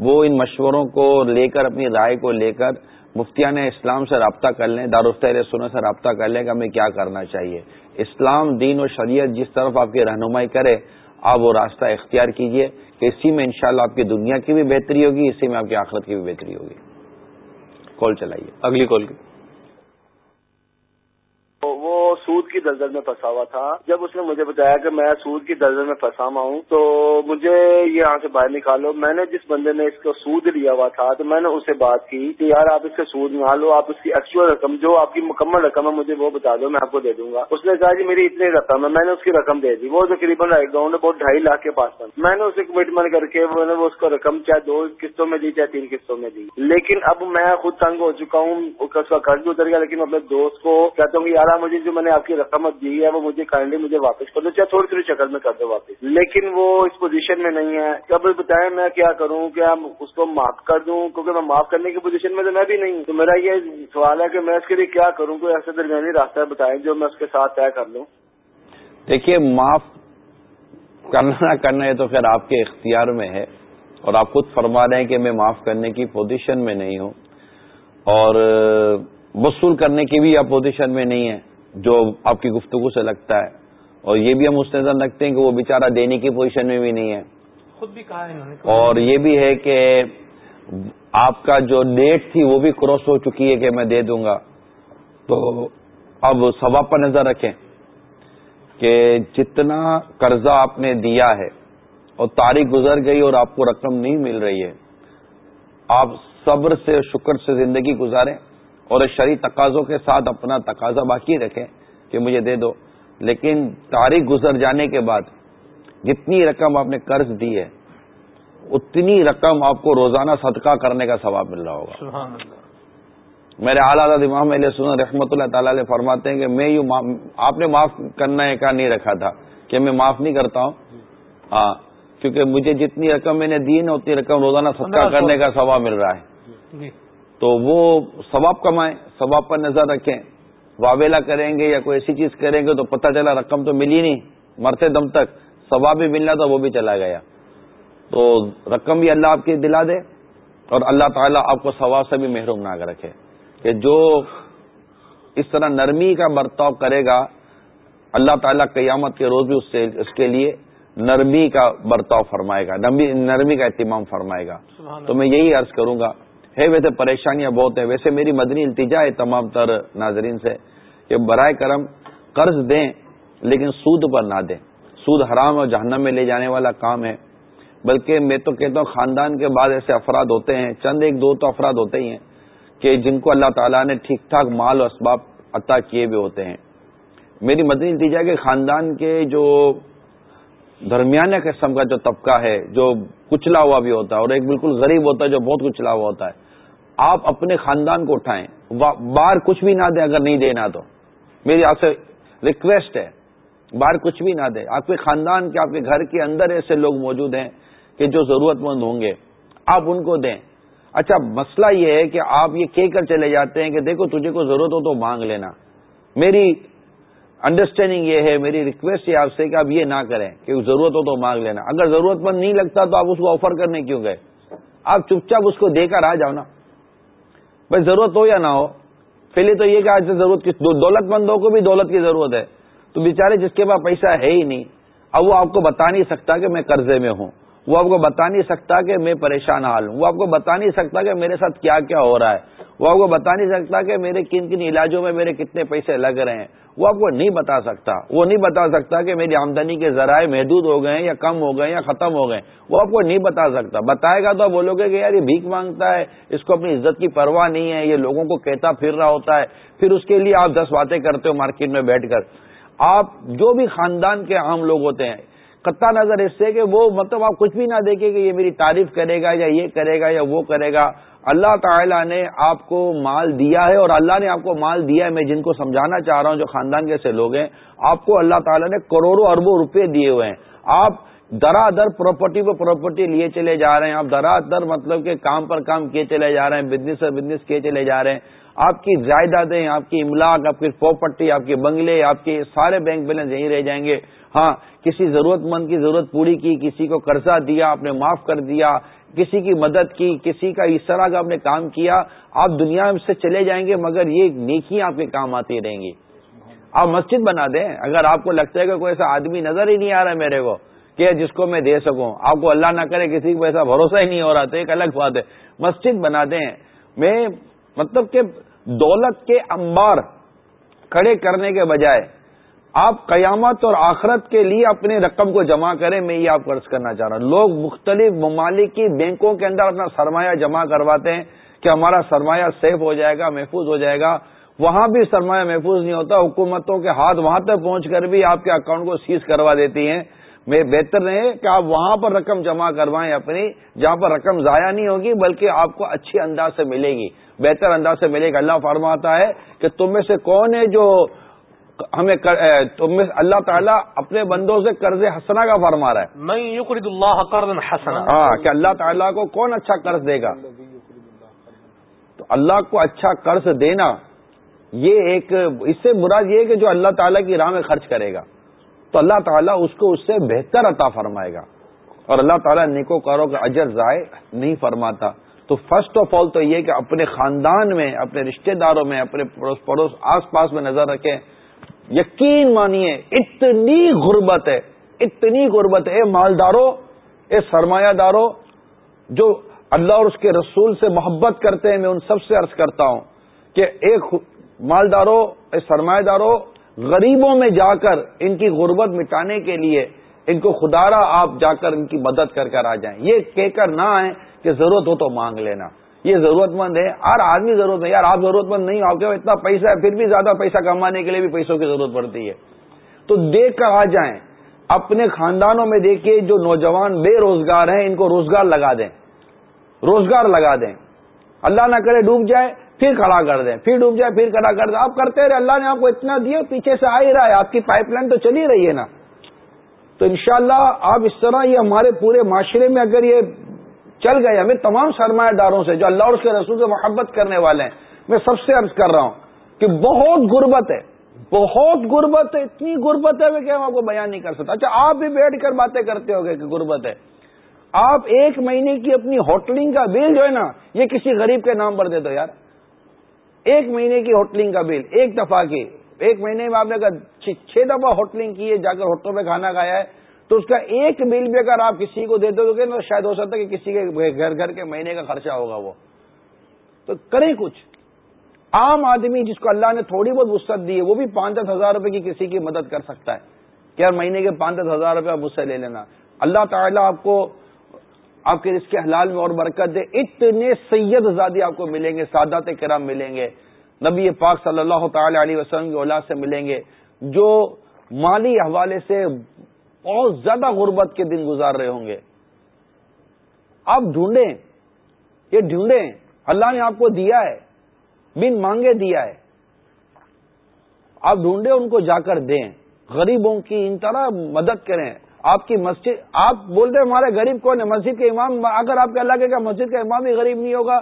Speaker 4: وہ ان مشوروں کو لے کر، اپنی رائے کو لے کر مفتیان اسلام سے رابطہ کر لیں دارالفتہ سنوں سے رابطہ کر لیں کہ ہمیں کیا کرنا چاہیے۔ اسلام دین و شریعت جس طرف آپ کی رہنمائی کرے آپ وہ راستہ اختیار کیجیے کہ اسی میں انشاءاللہ آپ کی دنیا کی بھی بہتری ہوگی اسی میں آپ کی آخرت کی بھی بہتری ہوگی۔ کال چلائیے۔ اگلی کال کی۔
Speaker 8: وہ سود کی دلدل میں پھنسا ہوا تھا۔ جب اس نے مجھے بتایا کہ میں سود کی دلدل میں پھنسا ہوا ہوں، تو مجھے یہاں سے باہر نکالو۔ میں نے جس بندے نے اس کو سود لیا ہوا تھا، تو میں نے اسے بات کی کہ یار آپ اس سے سود نکالو آپ اس کی ایکچوئل رقم، جو آپ کی مکمل رقم ہے، مجھے وہ بتا دو، میں آپ کو دے دوں گا۔ اس نے کہا جی میری اتنی رقم ہے، میں نے اس کی رقم دے دی۔ وہ تقریباً گاؤں بہت ڈھائی لاکھ کے پاس تھا۔ میں نے اسے کمٹمنٹ کر کے میں نے اس کو رقم چاہے دو قسطوں میں دی، چاہے تین قسطوں میں دی۔ لیکن اب میں خود تنگ ہو چکا ہوں، اس کا قرض اتر گیا، لیکن اپنے دوست کو کہتا ہوں کہ یار مجھے جو میں نے آپ کی رقم دی ہے، وہ مجھے کائنڈلی مجھے واپس کر دو، چاہے تھوڑی تھوڑی شکل میں کر دو واپس۔ لیکن وہ اس پوزیشن میں نہیں ہے۔ کب بتائیں میں کیا کروں، کیا اس کو معاف کر دوں؟ کیونکہ میں معاف کرنے کی پوزیشن میں تو میں بھی نہیں تو میرا یہ سوال ہے کہ میں اس کے لیے کیا کروں؟ کوئی ایسا درمیانی راستہ بتائیں جو میں اس کے ساتھ طے کر لوں۔
Speaker 4: دیکھیے، معاف کرنا نہ کرنا یہ تو خیر آپ کے اختیار میں ہے۔ اور آپ خود فرما رہے ہیں کہ میں معاف کرنے کی پوزیشن میں نہیں ہوں۔ اور وصول کرنے کی بھی آپ پوزیشن میں نہیں ہے جو آپ کی گفتگو سے لگتا ہے۔ اور یہ بھی ہم اس نظر رکھتے ہیں کہ وہ بیچارہ دینے کی پوزیشن میں بھی نہیں ہے۔
Speaker 2: خود بھی کہا ہے
Speaker 4: اور یہ بھی ہے کہ آپ کا جو ڈیٹ تھی وہ بھی کراس ہو چکی ہے کہ میں دے دوں گا۔ تو اب ثواب پر نظر رکھیں کہ جتنا قرضہ آپ نے دیا ہے اور تاریخ گزر گئی اور آپ کو رقم نہیں مل رہی ہے آپ صبر سے شکر سے زندگی گزاریں۔ اور شرع تقاضوں کے ساتھ اپنا تقاضا باقی رکھیں کہ مجھے دے دو۔ لیکن تاریخ گزر جانے کے بعد جتنی رقم آپ نے قرض دی ہے اتنی رقم آپ کو روزانہ صدقہ کرنے کا ثواب مل رہا ہوگا۔ میرے اعلیٰ امام علیہ سن رحمۃ اللہ تعالی علیہ فرماتے ہیں کہ میں یوں آپ نے معاف کرنا کا نہیں رکھا تھا کہ میں معاف نہیں کرتا ہوں۔ ہاں کیونکہ مجھے جتنی رقم میں نے دی نا اتنی رقم روزانہ صدقہ کرنے کا ثواب مل رہا ہے۔
Speaker 2: جی۔
Speaker 4: تو وہ ثواب کمائیں ثواب پر نظر رکھیں۔ واویلا کریں گے یا کوئی ایسی چیز کریں گے تو پتہ چلا رقم تو ملی نہیں مرتے دم تک۔ ثواب بھی ملنا تھا وہ بھی چلا گیا۔ تو رقم بھی اللہ آپ کی دلا دے اور اللہ تعالیٰ آپ کو ثواب سے بھی محروم نہ رکھے۔ کہ جو اس طرح نرمی کا برتاؤ کرے گا اللہ تعالیٰ قیامت کے روز بھی اس سے اس کے لیے نرمی کا برتاؤ فرمائے گا نرمی کا اہتمام فرمائے گا۔ تو میں یہی عرض کروں گا ہے، ویسے پریشانیاں بہت ہیں۔ ویسے میری مدنی التجا ہے تمام تر ناظرین سے کہ برائے کرم قرض دیں لیکن سود پر نہ دیں۔ سود حرام اور جہنم میں لے جانے والا کام ہے۔ بلکہ میں تو کہتا ہوں خاندان کے بعد ایسے افراد ہوتے ہیں، چند ایک دو تو افراد ہوتے ہی ہیں کہ جن کو اللہ تعالیٰ نے ٹھیک ٹھاک مال و اسباب عطا کیے ہوئے ہوتے ہیں۔ میری مدنی نتیجہ کہ خاندان کے جو درمیانہ قسم کا جو طبقہ ہے، جو کچلا ہوا بھی ہوتا ہے اور ایک بالکل غریب ہوتا ہے جو بہت کچلا ہوا ہوتا ہے آپ اپنے خاندان کو اٹھائیں۔ باہر کچھ بھی نہ دیں اگر نہیں دینا تو۔ میری آپ سے ریکویسٹ ہے، باہر کچھ بھی نہ دیں۔ آپ کے خاندان کے، آپ کے گھر کے اندر ایسے لوگ موجود ہیں کہ جو ضرورت مند ہوں گے۔ آپ ان کو دیں۔ اچھا مسئلہ یہ ہے کہ آپ یہ کہہ کر چلے جاتے ہیں کہ دیکھو تجھے کو ضرورت ہو تو مانگ لینا۔ میری انڈرسٹینڈنگ یہ ہے، میری ریکویسٹ ہے آپ سے کہ آپ یہ نہ کریں کہ ضرورت ہو تو مانگ لینا۔ اگر ضرورت مند نہیں لگتا تو آپ اس کو آفر کرنے کیوں گئے؟ آپ چپ چاپ اس کو دے کر آ جاؤ نا۔ بھائی ضرورت ہو یا نہ ہو پہلے تو یہ کہ آج ضرورت ضرورت دولت مندوں کو بھی دولت کی ضرورت ہے۔ تو بیچارے جس کے پاس پیسہ ہے ہی نہیں، اب وہ آپ کو بتا نہیں سکتا کہ میں قرضے میں ہوں۔ وہ آپ کو بتا نہیں سکتا کہ میں پریشان حال ہوں۔ وہ آپ کو بتا نہیں سکتا کہ میرے ساتھ کیا کیا ہو رہا ہے۔ وہ آپ کو بتا نہیں سکتا کہ میرے کن کن علاجوں میں میرے کتنے پیسے لگ رہے ہیں۔ وہ آپ کو نہیں بتا سکتا۔ وہ نہیں بتا سکتا کہ میری آمدنی کے ذرائع محدود ہو گئے یا کم ہو گئے یا ختم ہو گئے وہ آپ کو نہیں بتا سکتا۔ بتائے گا تو آپ بولو گے کہ یار یہ بھیک مانگتا ہے، اس کو اپنی عزت کی پرواہ نہیں ہے، یہ لوگوں کو کہتا پھر رہا ہوتا ہے۔ پھر اس کے لیے آپ دس باتیں کرتے ہو مارکیٹ میں بیٹھ کر۔ آپ جو بھی خاندان کے عام لوگ ہوتے ہیں، قطع نظر اس سے کہ وہ مطلب آپ کچھ بھی نہ دیکھیں کہ یہ میری تعریف کرے گا یا یہ کرے گا یا وہ کرے گا۔ اللہ تعالیٰ نے آپ کو مال دیا ہے اور اللہ نے آپ کو مال دیا ہے۔ میں جن کو سمجھانا چاہ رہا ہوں، جو خاندان کے ایسے لوگ ہیں، آپ کو اللہ تعالیٰ نے کروڑوں اربوں روپے دیے ہوئے ہیں۔ آپ درا در پراپرٹی پہ پراپرٹی لیے چلے جا رہے ہیں۔ آپ درا در مطلب کہ کام پر کام کیے چلے جا رہے ہیں بزنس پر بزنس کیے چلے جا رہے ہیں۔ آپ کی جائیدادیں، آپ کی املاک، آپ کی پراپرٹی آپ کے بنگلے، آپ کے سارے بینک بیلنس یہیں رہ جائیں گے۔ ہاں کسی ضرورت مند کی ضرورت پوری کی، کسی کو قرضہ دیا، آپ نے معاف کر دیا کسی کی مدد کی، کسی کا اس طرح کا آپ نے کام کیا، آپ دنیا سے چلے جائیں گے مگر یہ نیکی آپ کے کام آتی رہیں گی۔ آپ مسجد بنا دیں، اگر آپ کو لگتا ہے کہ کوئی ایسا آدمی نظر ہی نہیں آ رہا ہے میرے کو، کہ جس کو میں دے سکوں۔ آپ کو اللہ نہ کرے کسی کو ایسا بھروسہ ہی نہیں ہو رہا، تو ایک الگ بات ہے۔ مسجد بنا دیں۔ میں مطلب کہ دولت کے انبار کھڑے کرنے کے بجائے آپ قیامت اور آخرت کے لیے اپنی رقم کو جمع کریں، میں یہ آپ قرض کرنا چاہ رہا ہوں۔ لوگ مختلف ممالک کی بینکوں کے اندر اپنا سرمایہ جمع کرواتے ہیں کہ ہمارا سرمایہ سیف ہو جائے گا، محفوظ ہو جائے گا۔ وہاں بھی سرمایہ محفوظ نہیں ہوتا، حکومتوں کے ہاتھ وہاں تک پہنچ کر بھی آپ کے اکاؤنٹ کو سیز کروا دیتی ہیں۔ میں بہتر رہے کہ آپ وہاں پر رقم جمع کروائیں اپنی، جہاں پر رقم ضائع نہیں ہوگی، بلکہ آپ کو اچھے انداز سے ملے گی۔ بہتر انداز سے ملے گا اللہ فرماتا ہے کہ تم میں سے کون ہے جو ہمیں اللہ تعالیٰ اپنے بندوں سے قرض حسنا کا فرما رہا ہے۔
Speaker 2: میں یقرد اللہ قرض حسنا
Speaker 4: ہاں کہ اللہ تعالیٰ کو کون اچھا قرض دے گا؟ تو اللہ کو اچھا قرض دینا یہ ایک اس سے مراد یہ کہ جو اللہ تعالیٰ کی راہ میں خرچ کرے گا تو اللہ تعالیٰ اس کو اس سے بہتر عطا فرمائے گا۔ اور اللہ تعالیٰ نیکو کاروں کا اجر ضائع نہیں فرماتا۔ تو فرسٹ آف آل تو یہ کہ اپنے خاندان میں اپنے رشتہ داروں میں اپنے پڑوس پڑوس آس پاس میں نظر رکھیں۔ یقین مانیے، اتنی غربت ہے، اتنی غربت ہے، اے مالداروں اے سرمایہ داروں جو اللہ اور اس کے رسول سے محبت کرتے ہیں، میں ان سب سے عرض کرتا ہوں کہ ایک مالداروں اے سرمایہ داروں غریبوں میں جا کر ان کی غربت مٹانے کے لیے ان کو خدارا آپ جا کر ان کی مدد کر کر آ جائیں۔ یہ کہہ کر نہ آئیں کہ ضرورت ہو تو مانگ لینا۔ یہ ضرورت مند ہے، ہر آدمی ضرورت ہے۔ یار آپ ضرورت مند نہیں آؤ کہ اتنا پیسہ ہے، پھر بھی زیادہ پیسہ کمانے کے لیے بھی پیسوں کی ضرورت پڑتی ہے۔ تو دیکھ کر آ جائیں، اپنے خاندانوں میں دیکھیے، جو نوجوان بے روزگار ہیں، ان کو روزگار لگا دیں۔ روزگار لگا دیں۔ اللہ نہ کرے ڈوب جائے، پھر کھڑا کر دیں۔ پھر ڈوب جائے، پھر کھڑا کر دیں۔ آپ کرتے رہے، اللہ نے آپ کو اتنا دیا، پیچھے سے آ ہی رہا ہے۔ آپ کی پائپ لائن تو چلی رہی ہے نا۔ تو انشاءاللہ شاء آپ اس طرح یہ ہمارے پورے معاشرے میں اگر یہ چل گئے ہمیں تمام سرمایہ داروں سے جو اللہ اور اس کے رسول سے محبت کرنے والے ہیں۔ میں سب سے عرض کر رہا ہوں کہ بہت غربت ہے۔ بہت غربت ہے، اتنی غربت ہے کہ ہم آپ کو بیان نہیں کر سکتا اچھا آپ بھی بیٹھ کر باتیں کرتے ہو گے کہ غربت ہے۔ آپ ایک مہینے کی اپنی ہوٹلنگ کا بل جو ہے نا، یہ کسی غریب کے نام پر دے دو یار۔ ایک مہینے کی ہوٹلنگ کا بل، ایک دفعہ کی۔ ایک مہینے میں آپ نے چھ دفعہ ہوٹلنگ کی ہے، جا کر ہوٹلوں میں کھانا کھایا ہے۔ تو اس کا ایک بل بھی اگر آپ کسی کو دے دو گے تو شاید ہو سکتا ہے کہ کسی کے گھر گھر کے مہینے کا خرچہ ہوگا وہ۔ تو کریں کچھ۔ عام آدمی جس کو اللہ نے تھوڑی بہت وسط دی ہے، وہ بھی پانچ دس ہزار روپے کی کسی کی مدد کر سکتا ہے۔ کہ یار مہینے کے پانچ دس ہزار روپے آپ مجھ سے لے لینا۔ اللہ تعالیٰ آپ کو، آپ کے رزق کے حلال میں اور برکت دے۔ اتنے سید زادی آپ کو ملیں گے، سادات کرام ملیں گے۔ نبی پاک صلی اللہ تعالی علیہ وسلم کی اولاد سے ملیں گے۔ جو مالی حوالے سے بہت زیادہ غربت کے دن گزار رہے ہوں گے۔ آپ ڈھونڈیں، یہ ڈھونڈیں۔ اللہ نے آپ کو دیا ہے، بن مانگے دیا ہے۔ آپ ڈھونڈے ان کو جا کر دیں۔ غریبوں کی ان طرح مدد کریں۔ آپ کی مسجد، آپ بول رہے ہمارے غریب کون ہے؟ مسجد کے امام، اگر آپ کے اللہ کے کیا مسجد کا امام ہی غریب نہیں ہوگا۔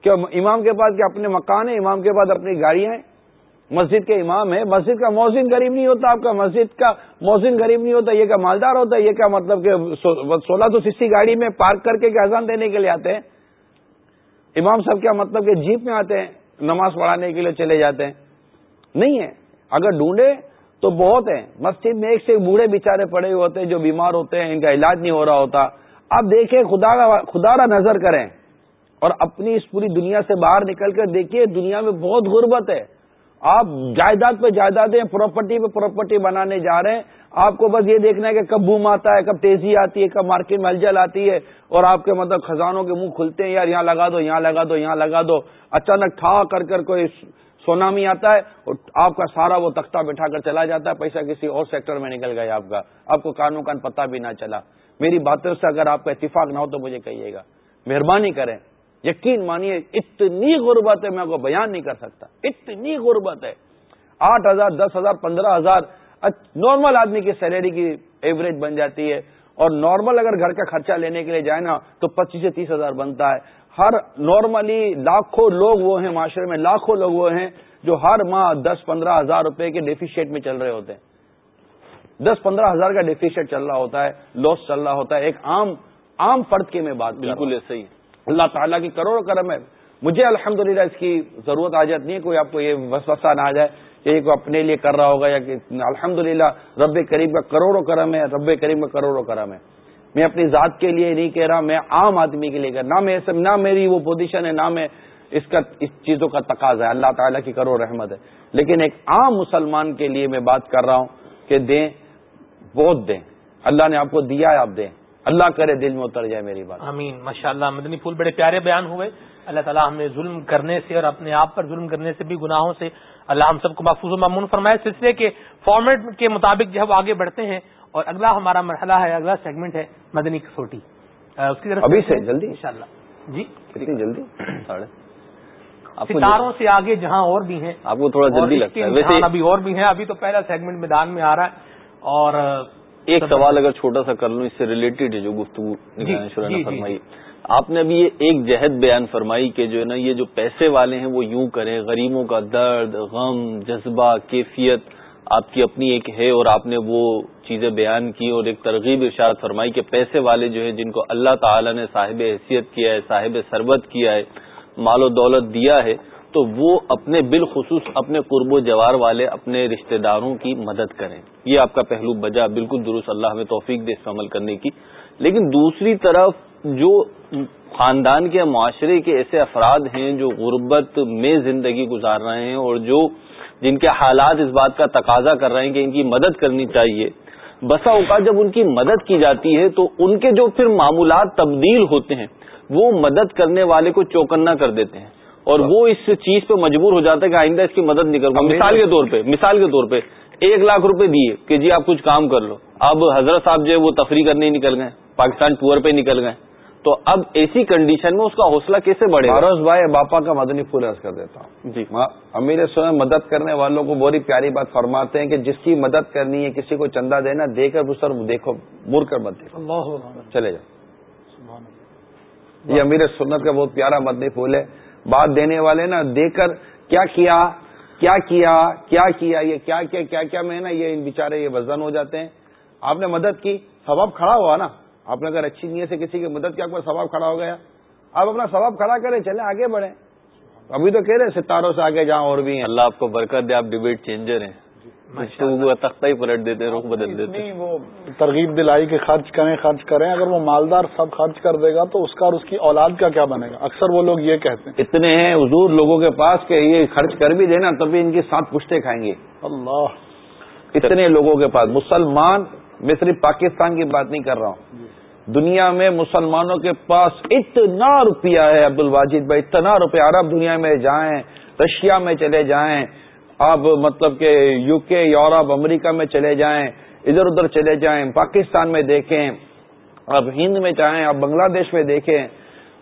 Speaker 4: کیا امام کے پاس کیا اپنے مکان ہے امام کے پاس اپنی گاڑیاں ہیں؟ مسجد کے امام ہے مسجد کا موزن غریب نہیں ہوتا، آپ کا مسجد کا موزن غریب نہیں ہوتا، یہ کیا مالدار ہوتا یہ کیا مطلب کہ سولہ سو سسٹی گاڑی میں پارک کر کے اذان دینے کے لیے آتے ہیں۔ امام صاحب کیا مطلب کہ جیپ میں آتے ہیں، نماز پڑھانے کے لیے چلے جاتے ہیں؟ نہیں ہے۔ اگر ڈھونڈے تو بہت ہیں۔ مسجد میں ایک سے ایک بوڑھے بےچارے پڑے ہوئے ہوتے ہیں، جو بیمار ہوتے ہیں، ان کا علاج نہیں ہو رہا ہوتا۔ آپ دیکھیں، خدا خدا را نظر کریں۔ اور اپنی اس پوری دنیا سے باہر نکل کر دیکھیے، دنیا میں بہت غربت ہے۔ آپ جائیداد پہ جائیدادیں پراپرٹی پہ پراپرٹی بنانے جا رہے ہیں۔ آپ کو بس یہ دیکھنا ہے کہ کب بوم آتا ہے، کب تیزی آتی ہے، کب مارکیٹ میں ہلجل آتی ہے اور آپ کے مطلب خزانوں کے منہ کھلتے ہیں، یار یہاں لگا دو، یہاں لگا دو، یہاں لگا دو۔ اچانک ٹھا کر کر کوئی سونامی آتا ہے اور آپ کا سارا وہ تختہ بٹھا کر چلا جاتا ہے، پیسہ کسی اور سیکٹر میں نکل گیا آپ کا۔ آپ کو کانوں کان پتہ بھی نہ چلا۔ میری باتوں سے اگر آپ کا اتفاق نہ ہو تو مجھے کہیے گا۔ مہربانی کریں۔ یقین مانیے، اتنی غربت ہے، میں کو بیان نہیں کر سکتا۔ اتنی غربت ہے۔ آٹھ ہزار، دس ہزار، پندرہ ہزار نارمل آدمی کی سیلری کی ایوریج بن جاتی ہے۔ اور نارمل اگر گھر کا خرچہ لینے کے لیے جائے نا، تو پچیس سے تیس ہزار بنتا ہے۔ ہر نارملی لاکھوں لوگ وہ ہیں، معاشرے میں لاکھوں لوگ وہ ہیں جو ہر ماہ دس، پندرہ ہزار روپے کے ڈیفیشیٹ میں چل رہے ہوتے ہیں۔ دس، پندرہ ہزار کا ڈیفیشیٹ چل رہا ہوتا ہے لاس چل رہا ہوتا ہے۔ ایک عام عام فرد کی میں بات بالکل ایسے ہی اللہ تعالیٰ کی کروڑوں کرم ہے۔ مجھے الحمدللہ اس کی ضرورت آ جاتی ہے کوئی آپ کو یہ وسوسہ نہ آ جائے کہ یہ کوئی اپنے لیے کر رہا ہوگا یا کہ الحمد رب کریم کا کروڑوں کرم ہے، رب کریم کا کروڑوں کرم ہے۔ میں اپنی ذات کے لیے نہیں کہہ رہا، میں عام آدمی کے لیے کہہ نہ میں نہ میری وہ پوزیشن ہے، نہ میں اس کا اس چیزوں کا تقاضا ہے۔ اللہ تعالیٰ کی کرو رحمت ہے۔ لیکن ایک عام مسلمان کے لیے میں بات کر رہا ہوں کہ دیں بہت دیں۔ اللہ نے آپ کو دیا ہے، آپ دیں۔ اللہ کرے دل میں اتر جائے میری بات۔
Speaker 2: امین ماشاء اللہ مدنی پھول بڑے پیارے بیان ہوئے۔ اللہ تعالیٰ ہمیں ظلم کرنے سے اور اپنے آپ پر ظلم کرنے سے بھی گناہوں سے اللہ ہم سب کو محفوظ و معمون فرمائے۔ سلسلے کے فارمیٹ کے مطابق جب آگے بڑھتے ہیں اور اگلا ہمارا مرحلہ ہے اگلا سیگمنٹ ہے مدنی کسوٹی۔
Speaker 4: اس کی طرف ابھی سے جلدی؟
Speaker 2: ان شاء اللہ جی
Speaker 4: جلدی
Speaker 2: ستاروں سے آگے جہاں اور بھی ہیں۔
Speaker 3: آپ کو تھوڑا جلدی لگتا ہے۔
Speaker 2: ابھی اور بھی ہیں۔ ابھی تو پہلا سیگمنٹ میدان میں آ رہا ہے اور
Speaker 3: ایک سوال اگر چھوٹا سا کر لوں اس سے ریلیٹڈ ہے جو گفتگو جی، جی، جی، فرمائی۔ آپ نے ابھی یہ ایک جہد بیان فرمائی کہ جو ہے نا یہ جو پیسے والے ہیں وہ یوں کریں غریبوں کا درد غم جذبہ کیفیت آپ کی اپنی ایک ہے اور آپ نے وہ چیزیں بیان کی اور ایک ترغیب ارشاد فرمائی کہ پیسے والے جو ہیں جن کو اللہ تعالی نے صاحب حیثیت کیا ہے صاحب سربت کیا ہے مال و دولت دیا ہے تو وہ اپنے بالخصوص اپنے قرب و جوار والے اپنے رشتہ داروں کی مدد کریں۔ یہ آپ کا پہلو بجا بالکل درست اللہ ہمیں توفیق دے اس عمل کرنے کی۔ لیکن دوسری طرف جو خاندان کے معاشرے کے ایسے افراد ہیں جو غربت میں زندگی گزار رہے ہیں اور جو جن کے حالات اس بات کا تقاضا کر رہے ہیں کہ ان کی مدد کرنی چاہیے، بسا اوقات جب ان کی مدد کی جاتی ہے تو ان کے جو پھر معمولات تبدیل ہوتے ہیں، وہ مدد کرنے والے کو چوکنا کر دیتے ہیں۔ اور وہ اس چیز پہ مجبور ہو جاتا ہے کہ آئندہ اس کی مدد نہیں کروں مثال کے طور پہ مثال کے طور پہ ایک لاکھ روپے دیے کہ جی آپ کچھ کام کر لو۔ اب حضرت صاحب جو ہے وہ تفریح کرنے نکل گئے پاکستان ٹور پہ نکل گئے۔ تو اب ایسی کنڈیشن میں اس کا حوصلہ کیسے بڑھے
Speaker 4: فاروز بھائی باپا کا مدنی پھول عرض کر دیتا ہوں۔ جی۔ امیر سو مدد کرنے والوں کو بہت پیاری بات فرماتے ہیں کہ جس کی مدد کرنی ہے کسی کو چندہ دینا دے کر سر دیکھو مر کر مت دیکھو۔ چلے جاؤ۔ یہ امیر سنت کا بہت پیارا مدنی پھول ہے۔ بات دینے والے نا دے کر کیا کیا کیا کیا کیا کیا، یہ کیا کیا کیا کیا، میں نا یہ بےچارے یہ وزن ہو جاتے ہیں۔ آپ نے مدد کی، ثواب کھڑا ہوا نا۔ آپ نے اگر اچھی نیت سے کسی کی مدد کی، آپ کا ثواب کھڑا ہو گیا۔ آپ اپنا ثواب کھڑا کریں چلے آگے بڑھیں۔ ابھی تو کہہ رہے ستاروں سے آگے جہاں اور بھی ہیں۔
Speaker 3: اللہ آپ کو برکت دے، آپ ڈبیٹ چینجر ہیں۔ تختہ ہی پلٹ دیتے رخ بدل دیتے
Speaker 1: وہ ترغیب دلائی کہ خرچ کریں خرچ کریں۔ اگر وہ مالدار سب خرچ کر دے گا تو اس کا اور اس کی اولاد کا کیا بنے گا؟ اکثر وہ لوگ یہ کہتے ہیں۔
Speaker 4: اتنے ہیں حضور لوگوں کے پاس کہ یہ خرچ کر بھی دینا تبھی ان کی ساتھ پشتے کھائیں گے۔
Speaker 1: اللہ۔
Speaker 4: اتنے لوگوں کے پاس۔ مسلمان میں صرف پاکستان کی بات نہیں کر رہا ہوں۔ دنیا میں مسلمانوں کے پاس اتنا روپیہ ہے عبد الواجد بھائی اتنا روپیہ۔ عرب دنیا میں جائیں رشیا میں چلے جائیں آپ مطلب کہ یو کے یورپ امریکہ میں چلے جائیں ادھر ادھر چلے جائیں پاکستان میں دیکھیں اب ہند میں چاہیں آپ بنگلہ دیش میں دیکھیں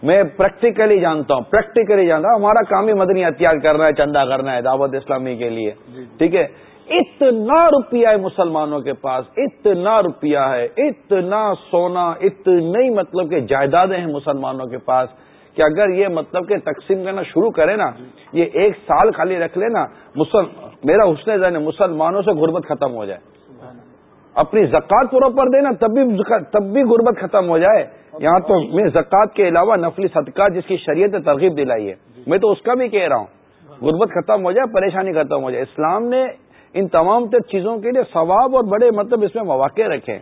Speaker 4: میں پریکٹیکلی جانتا ہوں پریکٹیکلی جانتا ہوں ہمارا کام ہی مدنی احتیاط کرنا ہے چندہ کرنا ہے دعوت اسلامی کے لیے ٹھیک ہے؟ اتنا روپیہ ہے مسلمانوں کے پاس اتنا روپیہ ہے اتنا سونا اتنی مطلب کہ جائیدادیں ہیں مسلمانوں کے پاس کہ اگر یہ مطلب کہ تقسیم کرنا شروع کرے نا یہ ایک سال خالی رکھ لے نا میرا حسن زن مسلمانوں سے غربت ختم ہو جائے۔ اپنی زکوٰۃ پراپر دے نا تب بھی تب بھی غربت ختم ہو جائے۔ یہاں تو میں زکوٰۃ کے علاوہ نفلی صدقہ جس کی شریعت ترغیب دلائی ہے۔ میں تو اس کا بھی کہہ رہا ہوں۔ غربت ختم ہو جائے پریشانی ختم ہو جائے۔ اسلام نے ان تمام چیزوں کے لیے ثواب اور بڑے مطلب اس میں مواقع رکھے۔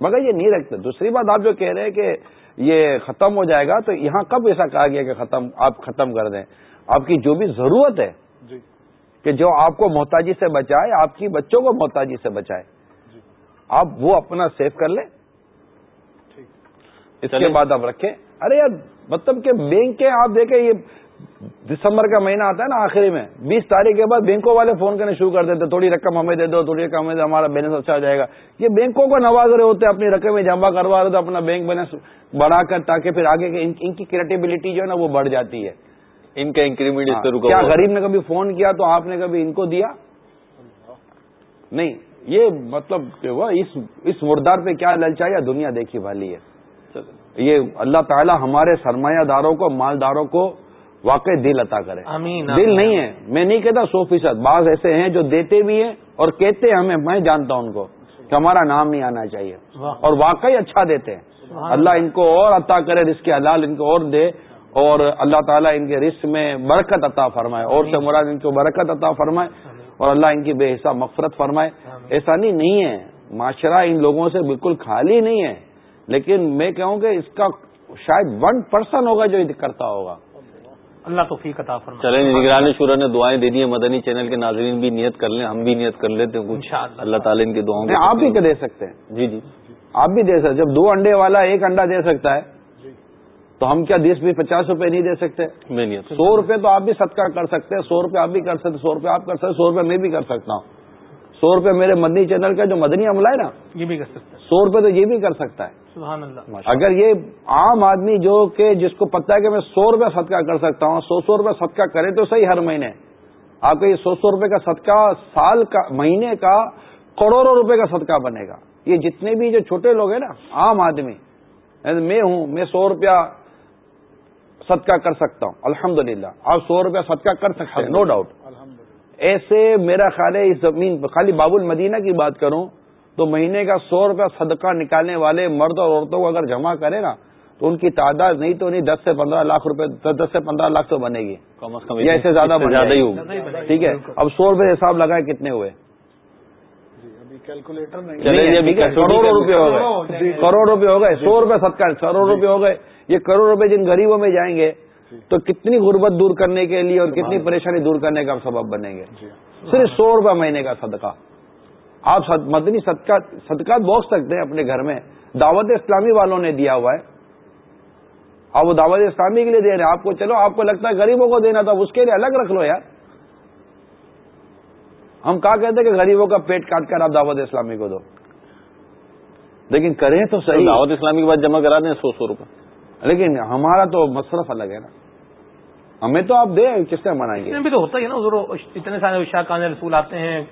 Speaker 4: مگر یہ نہیں رکھتے۔ دوسری بات آپ جو کہہ رہے ہیں کہ یہ ختم ہو جائے گا تو یہاں کب ایسا کہا گیا کہ ختم آپ ختم کر دیں؟ آپ کی جو بھی ضرورت ہے جی۔ کہ جو آپ کو محتاجی سے بچائے آپ کی بچوں کو محتاجی سے بچائے۔ جی۔ آپ وہ اپنا سیو کر لیں۔ اس کے بعد آپ رکھیں۔ ارے یار مطلب کہ بینک کے آپ دیکھیں یہ دسمبر کا مہینہ آتا ہے نا آخری میں بیس تاریخ کے بعد بینکوں والے فون کرنے شروع کر دیتے تھوڑی رقم ہمیں دے دو تھوڑی رقم ہمیں ہمارا بیلنس اچھا ہو جائے گا۔ یہ بینکوں کو نواز رہے ہوتے ہیں اپنی رقمیں جمع کروا رہے اپنا بینک بیلنس بڑھا کر تاکہ پھر آگے ان کی کریٹیبلٹی جو ہے نا وہ بڑھ جاتی ہے۔
Speaker 3: ان کا انکریمنٹ
Speaker 4: ہاں، کیا غریب نے کبھی فون کیا تو آپ نے کبھی ان کو دیا؟ نہیں یہ مطلب اس مردار پہ کیا للچا یا دنیا دیکھی والی ہے۔ یہ اللہ تعالی ہمارے سرمایہ داروں کو مالداروں کو واقع دل عطا کرے۔
Speaker 2: آمین
Speaker 4: دل نہیں ہے۔ میں نہیں کہتا سو فیصد بعض ایسے ہیں جو دیتے بھی ہیں اور کہتے ہیں ہمیں میں جانتا ہوں ان کو کہ ہمارا نام نہیں آنا چاہیے۔ اور واقعی اچھا دیتے ہیں۔ اللہ ان کو اور عطا کرے رزق کے حلال ان کو اور دے۔ اور اللہ تعالیٰ ان کے رزق میں برکت عطا فرمائے۔ اور سے مراد ان کو برکت عطا فرمائے۔ اور اللہ ان کی بے حصہ مغفرت فرمائے۔ ایسا نہیں نہیں ہے۔ معاشرہ ان لوگوں سے بالکل خالی نہیں ہے۔ لیکن میں کہوں کہ اس کا شاید ون پرسن ہوگا جو کرتا ہوگا۔
Speaker 2: اللہ تو عطا فرمائے۔
Speaker 3: چلے نگرانی شورا نے دعائیں دے دی ہیں مدنی چینل کے ناظرین بھی نیت کر لیں ہم بھی نیت کر لیتے ہیں اللہ تعالیٰ ان کی دعاؤں
Speaker 4: آپ بھی دے سکتے ہیں۔
Speaker 3: جی جی۔
Speaker 4: آپ بھی دے سکتے جب دو انڈے والا ایک انڈا دے سکتا ہے تو ہم کیا دیش بھی پچاس روپے نہیں دے سکتے؟
Speaker 3: میں نہیں۔
Speaker 4: سو روپے تو آپ بھی صدقہ کر سکتے ہیں سو روپے آپ بھی کر سکتے سو روپے آپ کر سکتے سو روپے میں بھی کر سکتا ہوں۔ سو روپے میرے مدنی چینل کا جو مدنی عملہ ہے نا
Speaker 2: یہ بھی کر سکتا ہے۔
Speaker 4: سو روپے تو یہ بھی کر سکتا ہے۔
Speaker 2: سبحان اللہ۔
Speaker 4: اگر یہ عام آدمی جو کہ جس کو پتا ہے کہ میں سو روپے صدقہ کر سکتا ہوں سو سو روپے صدقہ کرے تو صحیح ہر مہینے۔ آپ کا یہ سو سو روپے کا صدقہ سال کا مہینے کا کروڑوں روپے کا صدقہ بنے گا۔ یہ جتنے بھی جو چھوٹے لوگ ہیں نا عام آدمی۔ یعنی میں ہوں میں سو روپیہ صدقہ کر سکتا ہوں۔ الحمد آپ سو روپیہ صدقہ کر سکتے ہیں نو ڈاؤٹ ایسے میرا خیال ہے اس زمین خالی باب المدینہ کی بات کروں تو مہینے کا سو روپیہ صدقہ نکالنے والے مرد اور عورتوں کو اگر جمع کرے نا تو ان کی تعداد نہیں تو نہیں دس سے پندرہ لاکھ روپے دس سے پندرہ لاکھ تو بنے گی۔
Speaker 3: کم از کم
Speaker 4: ایسے زیادہ زیادہ ہی ہوگا ٹھیک ہے؟ اب سو روپے حساب لگائے کتنے ہوئے؟ کروڑوں روپے ہو گئے۔ کروڑ روپے ہو گئے۔ سو روپے صدقہ کروڑ روپے ہو گئے۔ یہ کروڑ روپے جن غریبوں میں جائیں گے تو کتنی غربت دور کرنے کے لیے اور کتنی پریشانی دور کرنے کا سبب بنیں گے؟ صرف سو روپے مہینے کا صدقہ۔ آپ مدنی صدقہ صدقات بوک سکتے ہیں اپنے گھر میں۔ دعوت اسلامی والوں نے دیا ہوا ہے۔ آپ وہ دعوت اسلامی کے لیے دے رہے ہیں۔ آپ کو چلو آپ کو لگتا ہے غریبوں کو دینا تھا اس کے لیے الگ رکھ لو یار۔ ہم کہا کہتے کہ غریبوں کا پیٹ کاٹ کر آپ دعوت اسلامی کو دو۔ لیکن کریں تو صحیح۔
Speaker 3: دعوت اسلامی کے بعد جمع کرا دیں سو سو روپے۔
Speaker 4: لیکن ہمارا تو مصرف الگ ہے نا۔ ہمیں تو آپ دیں کس طرح منائیں گے؟
Speaker 2: بھی تو ہوتا ہے نا اتنے سارے شاہ کان رسول آتے ہیں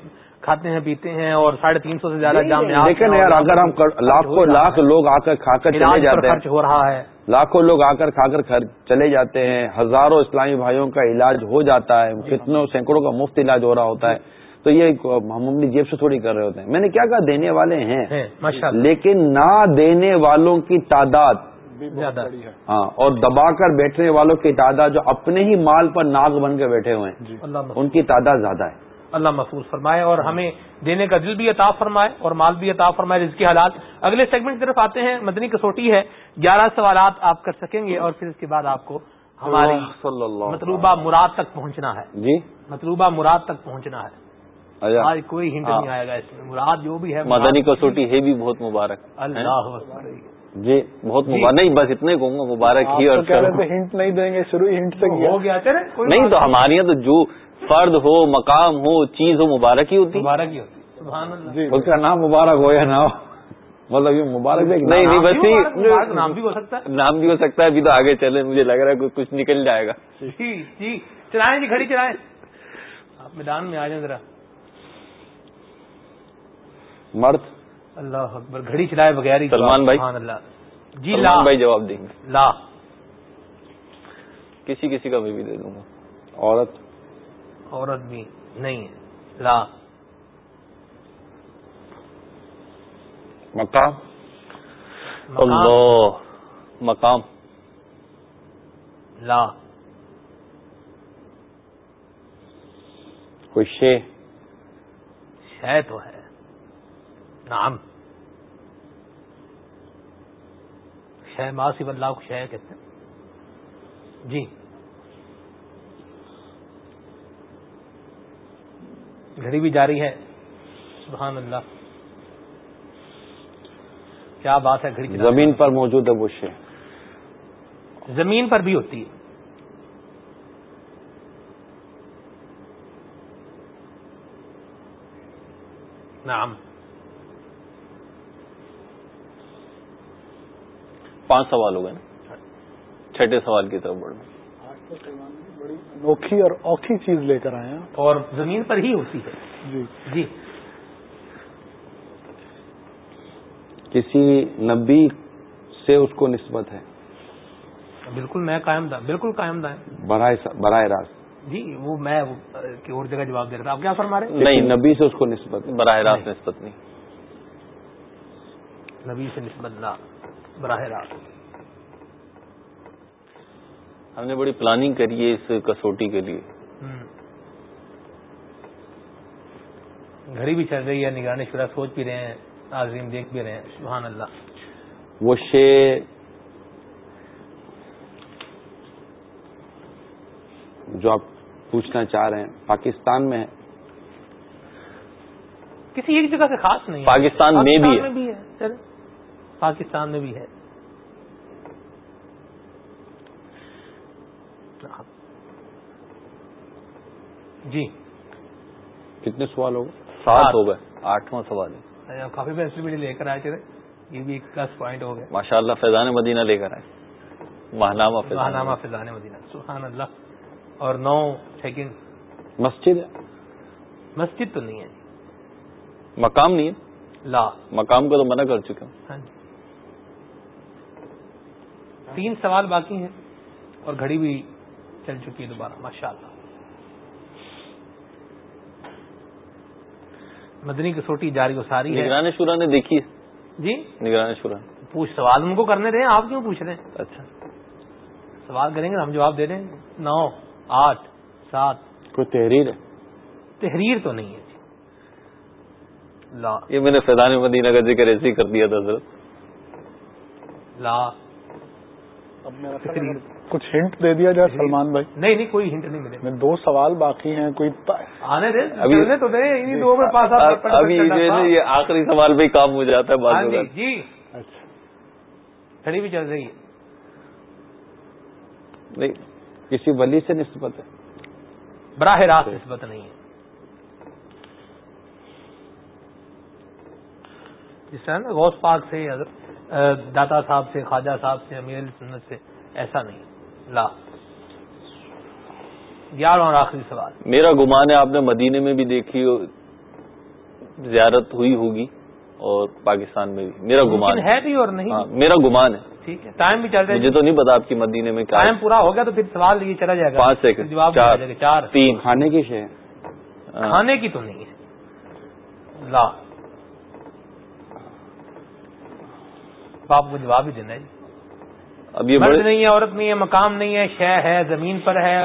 Speaker 2: کھاتے ہیں پیتے ہیں اور ساڑھے تین سو سے زیادہ جام
Speaker 4: لیکن یار اگر ہم لاکھوں لاکھ لوگ آ کر کھا کر چلے جاتے ہیں۔
Speaker 2: ہو رہا ہے۔
Speaker 4: لاکھوں لوگ آ کر کھا کر چلے جاتے ہیں۔ ہزاروں اسلامی بھائیوں کا علاج ہو جاتا ہے۔ کتنوں سینکڑوں کا مفت علاج ہو رہا ہوتا ہے۔ تو یہ ہم اپنی جیب سے تھوڑی کر رہے ہوتے ہیں۔ میں نے کیا کہا؟ دینے والے ہیں۔ لیکن نہ دینے والوں کی تعداد۔ ہاں اور دبا کر بیٹھنے والوں کی تعداد جو اپنے ہی مال پر ناگ بن کے بیٹھے ہوئے ہیں جی۔ ان کی تعداد زیادہ ہے۔
Speaker 2: اللہ محفوظ فرمائے اور ہمیں دینے کا دل بھی عطا فرمائے اور مال بھی عطا فرمائے جس کے حالات اگلے سیگمنٹ کی طرف آتے ہیں مدنی کسوٹی ہے۔ گیارہ سوالات آپ کر سکیں گے اور پھر اس کے بعد آپ کو ہماری مطلوبہ مراد تک پہنچنا ہے۔
Speaker 4: جی؟
Speaker 2: مطلوبہ مراد تک پہنچنا ہے۔ آج کوئی ہنٹ نہیں آئے گا اس میں۔ مراد جو بھی ہے
Speaker 3: مدنی کسوٹی ہے بھی بہت مبارک۔
Speaker 2: اللہ
Speaker 3: جی بہت مبارک۔ نہیں بس اتنے کہوں گا مبارک ہی اور
Speaker 1: ہنٹ نہیں دیں گے شروع ہنٹ سے
Speaker 2: ہو گیا
Speaker 3: نہیں تو ہمارے یہاں تو جو فرد ہو مقام ہو چیز ہو مبارک ہی ہوتی۔
Speaker 2: مبارک ہی ہوتی۔
Speaker 4: جی۔ اس کا نام مبارک ہو یا نہ ہو مطلب یہ مبارک
Speaker 3: نہیں نہیں
Speaker 4: نام-
Speaker 3: بس
Speaker 2: نام بھی ہو سکتا ہے۔
Speaker 3: نام بھی ہو سکتا ہے ابھی تو آگے چلے مجھے لگ رہا ہے کہ کچھ نکل جائے گا۔
Speaker 2: جی جی چلائیں جی گھڑی چلائیں۔ آپ میدان میں آ جائیں ذرا۔
Speaker 4: مرد۔
Speaker 2: اللہ اکبر گھڑی چلائے بغیر ہی
Speaker 3: سلمان بھائی۔
Speaker 2: اللہ۔ جی لا۔
Speaker 3: سلمان بھائی جواب دیں گے۔
Speaker 2: لا۔
Speaker 3: کسی کسی کا میں بھی دے دوں گا۔
Speaker 4: عورت؟
Speaker 2: عورت بھی نہیں ہے۔ لا۔
Speaker 4: مقام،
Speaker 3: اللہ۔ مقام؟
Speaker 2: لا۔
Speaker 4: کوئی شے؟
Speaker 2: شے تو ہے۔ نام شہ ماسب اللہ کو شہ کہتے ہیں۔ جی۔ گھڑی بھی جاری ہے۔ سبحان اللہ۔ کیا بات ہے گھڑی
Speaker 4: زمین پر موجود ہے وہ شے
Speaker 2: کی؟ زمین پر بھی ہوتی ہے۔ نعم۔
Speaker 3: پانچ سوال ہو گئے نا۔ چھٹے سوال کی طرف بڑھ
Speaker 1: بڑی انوکھی اور اوکھی چیز لے کر آئے ہیں۔
Speaker 2: اور زمین پر ہی ہوتی ہے۔
Speaker 1: جی۔
Speaker 2: جی۔
Speaker 4: کسی نبی سے اس کو نسبت ہے؟
Speaker 2: بالکل میں قائم دا بالکل قائم ہے۔
Speaker 4: براہ براہ راست۔
Speaker 2: جی وہ میں اور جگہ جواب دے رہا تھا۔ آپ کیا فرما رہے
Speaker 4: کسی
Speaker 3: نہیں
Speaker 4: نبی سے اس کو نسبت
Speaker 3: براہ راست نسبت نہیں۔
Speaker 2: نبی سے نسبت نہ۔ براہ راست۔
Speaker 3: ہم نے بڑی پلاننگ کری ہے اس کسوٹی کے لیے۔
Speaker 2: گھڑی بھی چل رہی ہے نگرانی شورا سوچ بھی رہے ہیں ناظرین دیکھ بھی رہے ہیں۔ سبحان اللہ۔
Speaker 4: وہ شے جو آپ پوچھنا چاہ رہے ہیں پاکستان میں ہے۔
Speaker 2: کسی ایک جگہ سے خاص نہیں
Speaker 3: پاکستان میں بھی ہے۔
Speaker 2: میں بھی ہے چلیں۔ پاکستان میں بھی ہے۔ جی۔
Speaker 4: کتنے سوال ہوگا
Speaker 3: سات۔ ہو گئے۔ آٹھواں سوال ہے۔
Speaker 2: آپ کافی پیسے بھی لے کر آئے چلے یہ بھی ایک پلس پوائنٹ ہو گیا
Speaker 3: ماشاء اللہ فیضان مدینہ لے کر آئے۔ ماہنامہ فیضان
Speaker 2: ماہنامہ فضان مدینہ۔ سبحان اللہ اور نو سیکنڈ
Speaker 4: مسجد
Speaker 2: مسجد تو نہیں ہے۔
Speaker 3: مقام نہیں ہے؟
Speaker 2: لا۔
Speaker 3: مقام کو تو منع کر چکا ہوں۔
Speaker 2: ہاں جی۔ تین سوال باقی ہیں اور گھڑی بھی چل چکی ہے دوبارہ ماشاء اللہ مدنی کسوٹی جاری و ساری ہے۔
Speaker 3: نگران شورا نے دیکھی۔
Speaker 2: جی؟
Speaker 3: نگران شورا۔
Speaker 2: پوچھ سوال ان کو کرنے دیں؟ آپ کیوں پوچھ رہے ہیں؟
Speaker 3: اچھا۔
Speaker 2: سوال کریں گے ہم جواب دے دیں۔ گے نو آٹھ سات۔
Speaker 4: کوئی تحریر ہے؟
Speaker 2: تحریر تو نہیں ہے۔ جی لا۔
Speaker 3: یہ میں نے فیضان مدینہ کا ذکر ایسے ہی کر دیا تھا حضرت۔
Speaker 2: لا
Speaker 1: اب میرا خیال ہے اگر کچھ ہنٹ دے دیا جائے سلمان بھائی۔
Speaker 2: نہیں نہیں کوئی ہنٹ نہیں ملے
Speaker 1: دو سوال باقی ہیں کوئی
Speaker 2: آنے دے
Speaker 3: ابھی-
Speaker 2: چلنے تو دو میں پاس
Speaker 3: ابھی یہ آخری سوال پہ ہی کام ہو جاتا ہے۔
Speaker 2: ہاں جی جی۔
Speaker 1: اچھا۔
Speaker 2: کھڑی بھی چل رہی ہے۔
Speaker 4: نہیں کسی ولی سے نسبت ہے۔
Speaker 2: براہ راست نسبت نہیں ہے۔ جس طرح نا غوث پاک سے حضرت داتا صاحب سے خواجہ صاحب سے امیر علی سنت سے ایسا نہیں۔ لا۔ گیارہ اور آخری سوال۔
Speaker 3: میرا گمان ہے آپ نے مدینے میں بھی دیکھی ہو زیارت ہوئی ہوگی اور پاکستان میں بھی۔ میرا گمان
Speaker 2: ہے۔ بھی اور نہیں
Speaker 3: ہاں میرا گمان ہے۔
Speaker 2: ٹھیک ہے ٹائم بھی چل رہا
Speaker 3: مجھے
Speaker 2: ہے
Speaker 3: تو نہیں پتا آپ کی مدینے میں کیا
Speaker 2: ٹائم پورا ہو گیا تو پھر سوال یہ چلا جائے گا۔
Speaker 3: پانچ سیکنڈ
Speaker 2: جواب
Speaker 3: چار۔
Speaker 2: جائے گا۔ چار۔
Speaker 3: تین۔
Speaker 4: کھانے کی شے۔
Speaker 2: کھانے کی تو نہیں۔ ہے لا۔ آپ کو جواب ہی دینا ہے جی۔
Speaker 3: اب یہ
Speaker 2: مرد نہیں ہے عورت نہیں ہے مقام نہیں ہے شہ ہے زمین پر ہے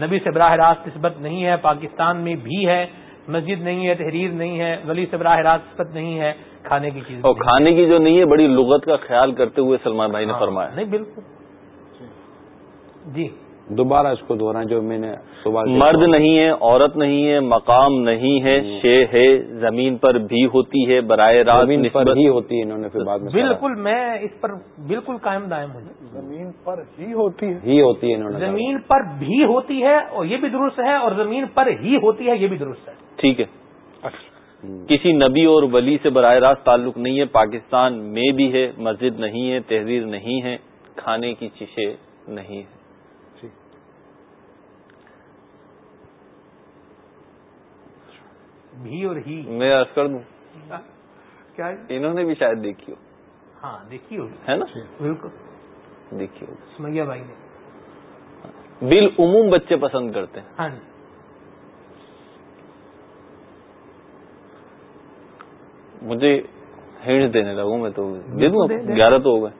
Speaker 2: نبی سے براہ راست نسبت نہیں ہے پاکستان میں بھی ہے مسجد نہیں ہے تحریر نہیں ہے ولی سے براہ راست نسبت نہیں ہے کھانے کی چیز
Speaker 3: اور کھانے کی جو نہیں ہے بڑی لغت کا خیال کرتے ہوئے سلمان بھائی نے
Speaker 2: ہاں،
Speaker 3: فرمایا۔
Speaker 2: نہیں بالکل۔ جی۔
Speaker 4: دوبارہ اس کو دوہرائیں جو میں نے صبح۔
Speaker 3: مرد نہیں ہے عورت نہیں ہے مقام نہیں ہے شے ہے زمین پر بھی ہوتی ہے برائے راست
Speaker 4: زمین پر
Speaker 3: نسبت۔
Speaker 4: ہی ہوتی ہے انہوں نے پھر بعد میں
Speaker 2: بالکل میں اس پر بالکل قائم دائم ہوں۔
Speaker 1: زمین پر ہی ہوتی ہے۔
Speaker 4: ہی ہوتی ہے انہوں نے
Speaker 2: زمین پر بھی ہوتی ہے اور یہ بھی درست ہے اور زمین پر ہی ہوتی ہے یہ بھی درست ہے۔
Speaker 3: ٹھیک ہے۔ کسی نبی اور ولی سے براہ راست تعلق نہیں ہے پاکستان میں بھی ہے مسجد نہیں ہے تحریر نہیں ہے کھانے کی چیزیں نہیں ہے
Speaker 2: بھی اور ہی.
Speaker 3: میں عرض کر دوں.
Speaker 2: کیا ہے؟
Speaker 3: انہوں نے بھی شاید دیکھی ہو.
Speaker 2: ہاں دیکھی ہوگی.
Speaker 3: ہے نا؟
Speaker 2: بالکل.
Speaker 3: دیکھی ہو
Speaker 2: سمیا بھائی نے.
Speaker 3: بل عموم بچے پسند کرتے ہیں.
Speaker 2: ہاں جی.
Speaker 3: مجھے ہینڈ دینے لگوں میں تو. دے دوں۔ گیارہ تو ہو گئے.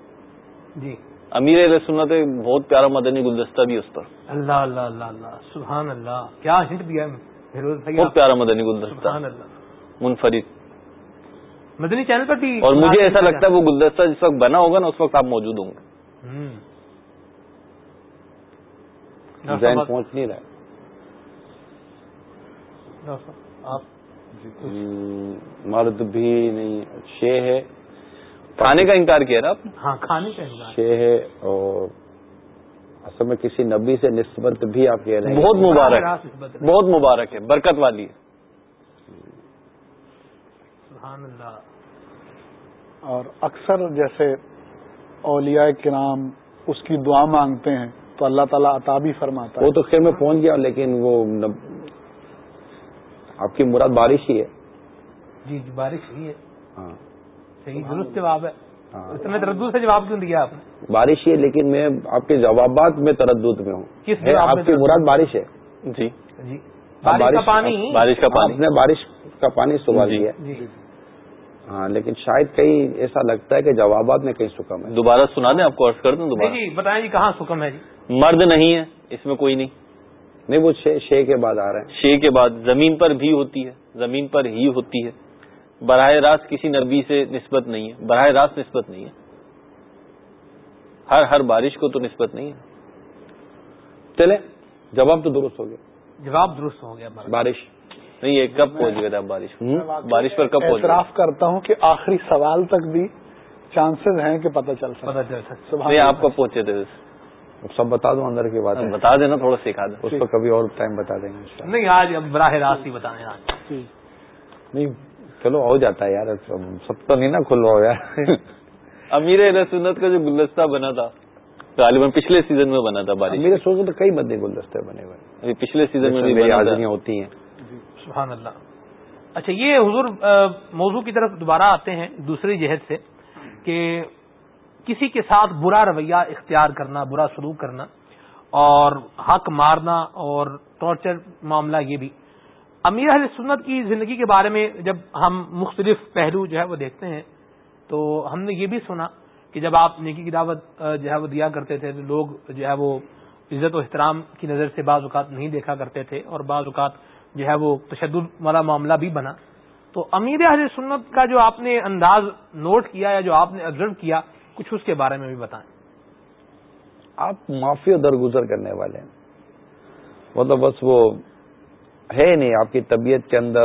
Speaker 2: جی.
Speaker 3: امیر علیہ سنت بہت پیارا مدنی گلدستہ بھی اس پر.
Speaker 2: اللہ اللہ اللہ اللہ. سبحان اللہ. کیا ہنٹ دیا ہے بھائی
Speaker 3: بہت پیارا مدنی گلدستہ۔ منفرد۔
Speaker 2: مدنی چینل پر بھی
Speaker 3: اور مجھے ایسا لگتا ہے وہ گلدستہ جس وقت بنا ہوگا نا اس وقت آپ موجود ہوں گے۔
Speaker 4: ذہن پہنچ نہیں رہا
Speaker 2: آپ
Speaker 4: ہم، مرد بھی نہیں شے ہے۔
Speaker 3: کھانے کا انکار کیا نا آپ
Speaker 2: ہاں کھانے کا انتظار
Speaker 4: شے ہے اور اصل میں کسی نبی سے نسبت بھی آپ کہہ رہے ہیں
Speaker 3: بہت مبارک۔ بہت مبارک ہے برکت والی ہے۔
Speaker 2: سبحان اللہ۔
Speaker 1: اور اکثر جیسے اولیاء کرام اس کی دعا مانگتے ہیں تو اللہ تعالیٰ عطا بھی فرماتا ہے۔
Speaker 4: وہ تو خیر میں پہنچ گیا لیکن وہ نب... آپ کی مراد بارش ہی ہے۔
Speaker 2: جی جی بارش ہوئی ہے۔
Speaker 4: ہاں۔
Speaker 2: صحیح درست جواب ہے۔
Speaker 4: ہاں
Speaker 2: اتنے تردد سے جواب کیوں دیا آپ نے؟
Speaker 4: بارش ہے لیکن میں آپ کے جوابات میں تردد میں ہوں۔ آپ
Speaker 2: میں
Speaker 4: کی؟ مراد بارش ہے۔
Speaker 3: جی۔
Speaker 2: جی۔ بارش کا
Speaker 4: بارش-
Speaker 2: پانی؟
Speaker 3: بارش کا پانی۔
Speaker 4: نے بارش کا پانی سوال
Speaker 3: جی۔
Speaker 4: کیا۔
Speaker 2: جی۔
Speaker 4: ہاں لیکن شاید کہیں ایسا لگتا ہے کہ جوابات میں کہیں سکم ہے۔
Speaker 3: دوبارہ سنا دیں آپ کو عرض کر دوں دوبارہ۔
Speaker 2: جی بتائیں جی کہاں سکم ہے جی؟
Speaker 3: مرد نہیں ہے اس میں کوئی نہیں۔
Speaker 4: نہیں وہ شے کے بعد آ رہے ہیں۔
Speaker 3: شے کے بعد زمین پر بھی ہوتی ہے زمین پر ہی ہوتی ہے۔ براہ راست کسی نبی سے نسبت نہیں ہے۔ براہ راست نسبت نہیں ہے۔ ہر ہر بارش کو تو نسبت نہیں ہے۔
Speaker 4: چلے جواب تو درست ہو گیا۔
Speaker 2: جواب درست ہو گیا
Speaker 4: بارش۔
Speaker 3: نہیں یہ کب پہنچ تھے آپ بارش؟ بارش پر کب پہنچ
Speaker 1: کرتا ہوں کہ آخری سوال تک بھی چانسز ہیں کہ پتہ چل سکتا
Speaker 2: پتہ چل سکتا
Speaker 1: سبحان
Speaker 3: نہیں آپ۔ کب پہنچے تھے؟
Speaker 4: سب بتا دوں اندر کی بات ہے
Speaker 3: بتا دینا تھوڑا سکھا دیں۔
Speaker 4: اس کو کبھی اور ٹائم بتا دیں گے انشاءاللہ۔
Speaker 2: نہیں آج براہ راست ہی بتائیں۔ آج۔
Speaker 1: جی۔
Speaker 4: نہیں چلو ہو جاتا ہے یار سب تو نہیں نا کھلوا ہو یار
Speaker 3: امیر سنت کا جو گلدستہ بنا تھا غالباً پچھلے سیزن میں بنا تھا بارش
Speaker 4: میرے سوچ تو کئی بدے گلدستے بنے ہوئے ہیں۔
Speaker 3: ابھی پچھلے سیزن میں بھی
Speaker 4: حاضریاں ہوتی ہیں۔
Speaker 2: سبحان اللہ۔ اچھا یہ حضور موضوع کی طرف دوبارہ آتے ہیں دوسری جہد سے کہ کسی کے ساتھ برا رویہ اختیار کرنا برا سلوک کرنا اور حق مارنا اور ٹارچر معاملہ یہ بھی۔ امیر اہل سنت کی زندگی کے بارے میں جب ہم مختلف پہلو جو ہے وہ دیکھتے ہیں، تو ہم نے یہ بھی سنا کہ جب آپ نیکی کی دعوت جو ہے وہ دیا کرتے تھے، تو لوگ جو ہے وہ عزت و احترام کی نظر سے بعض اوقات نہیں دیکھا کرتے تھے اور بعض اوقات جو ہے وہ تشدد والا معاملہ بھی بنا۔ تو امیر اہل سنت کا جو آپ نے انداز نوٹ کیا یا جو آپ نے آبزرو کیا، کچھ اس کے بارے میں بھی بتائیں۔
Speaker 4: آپ معافی درگزر کرنے والے ہیں۔ مطلب بس وہ ہے نہیں آپ کی طبیعت کے اندر۔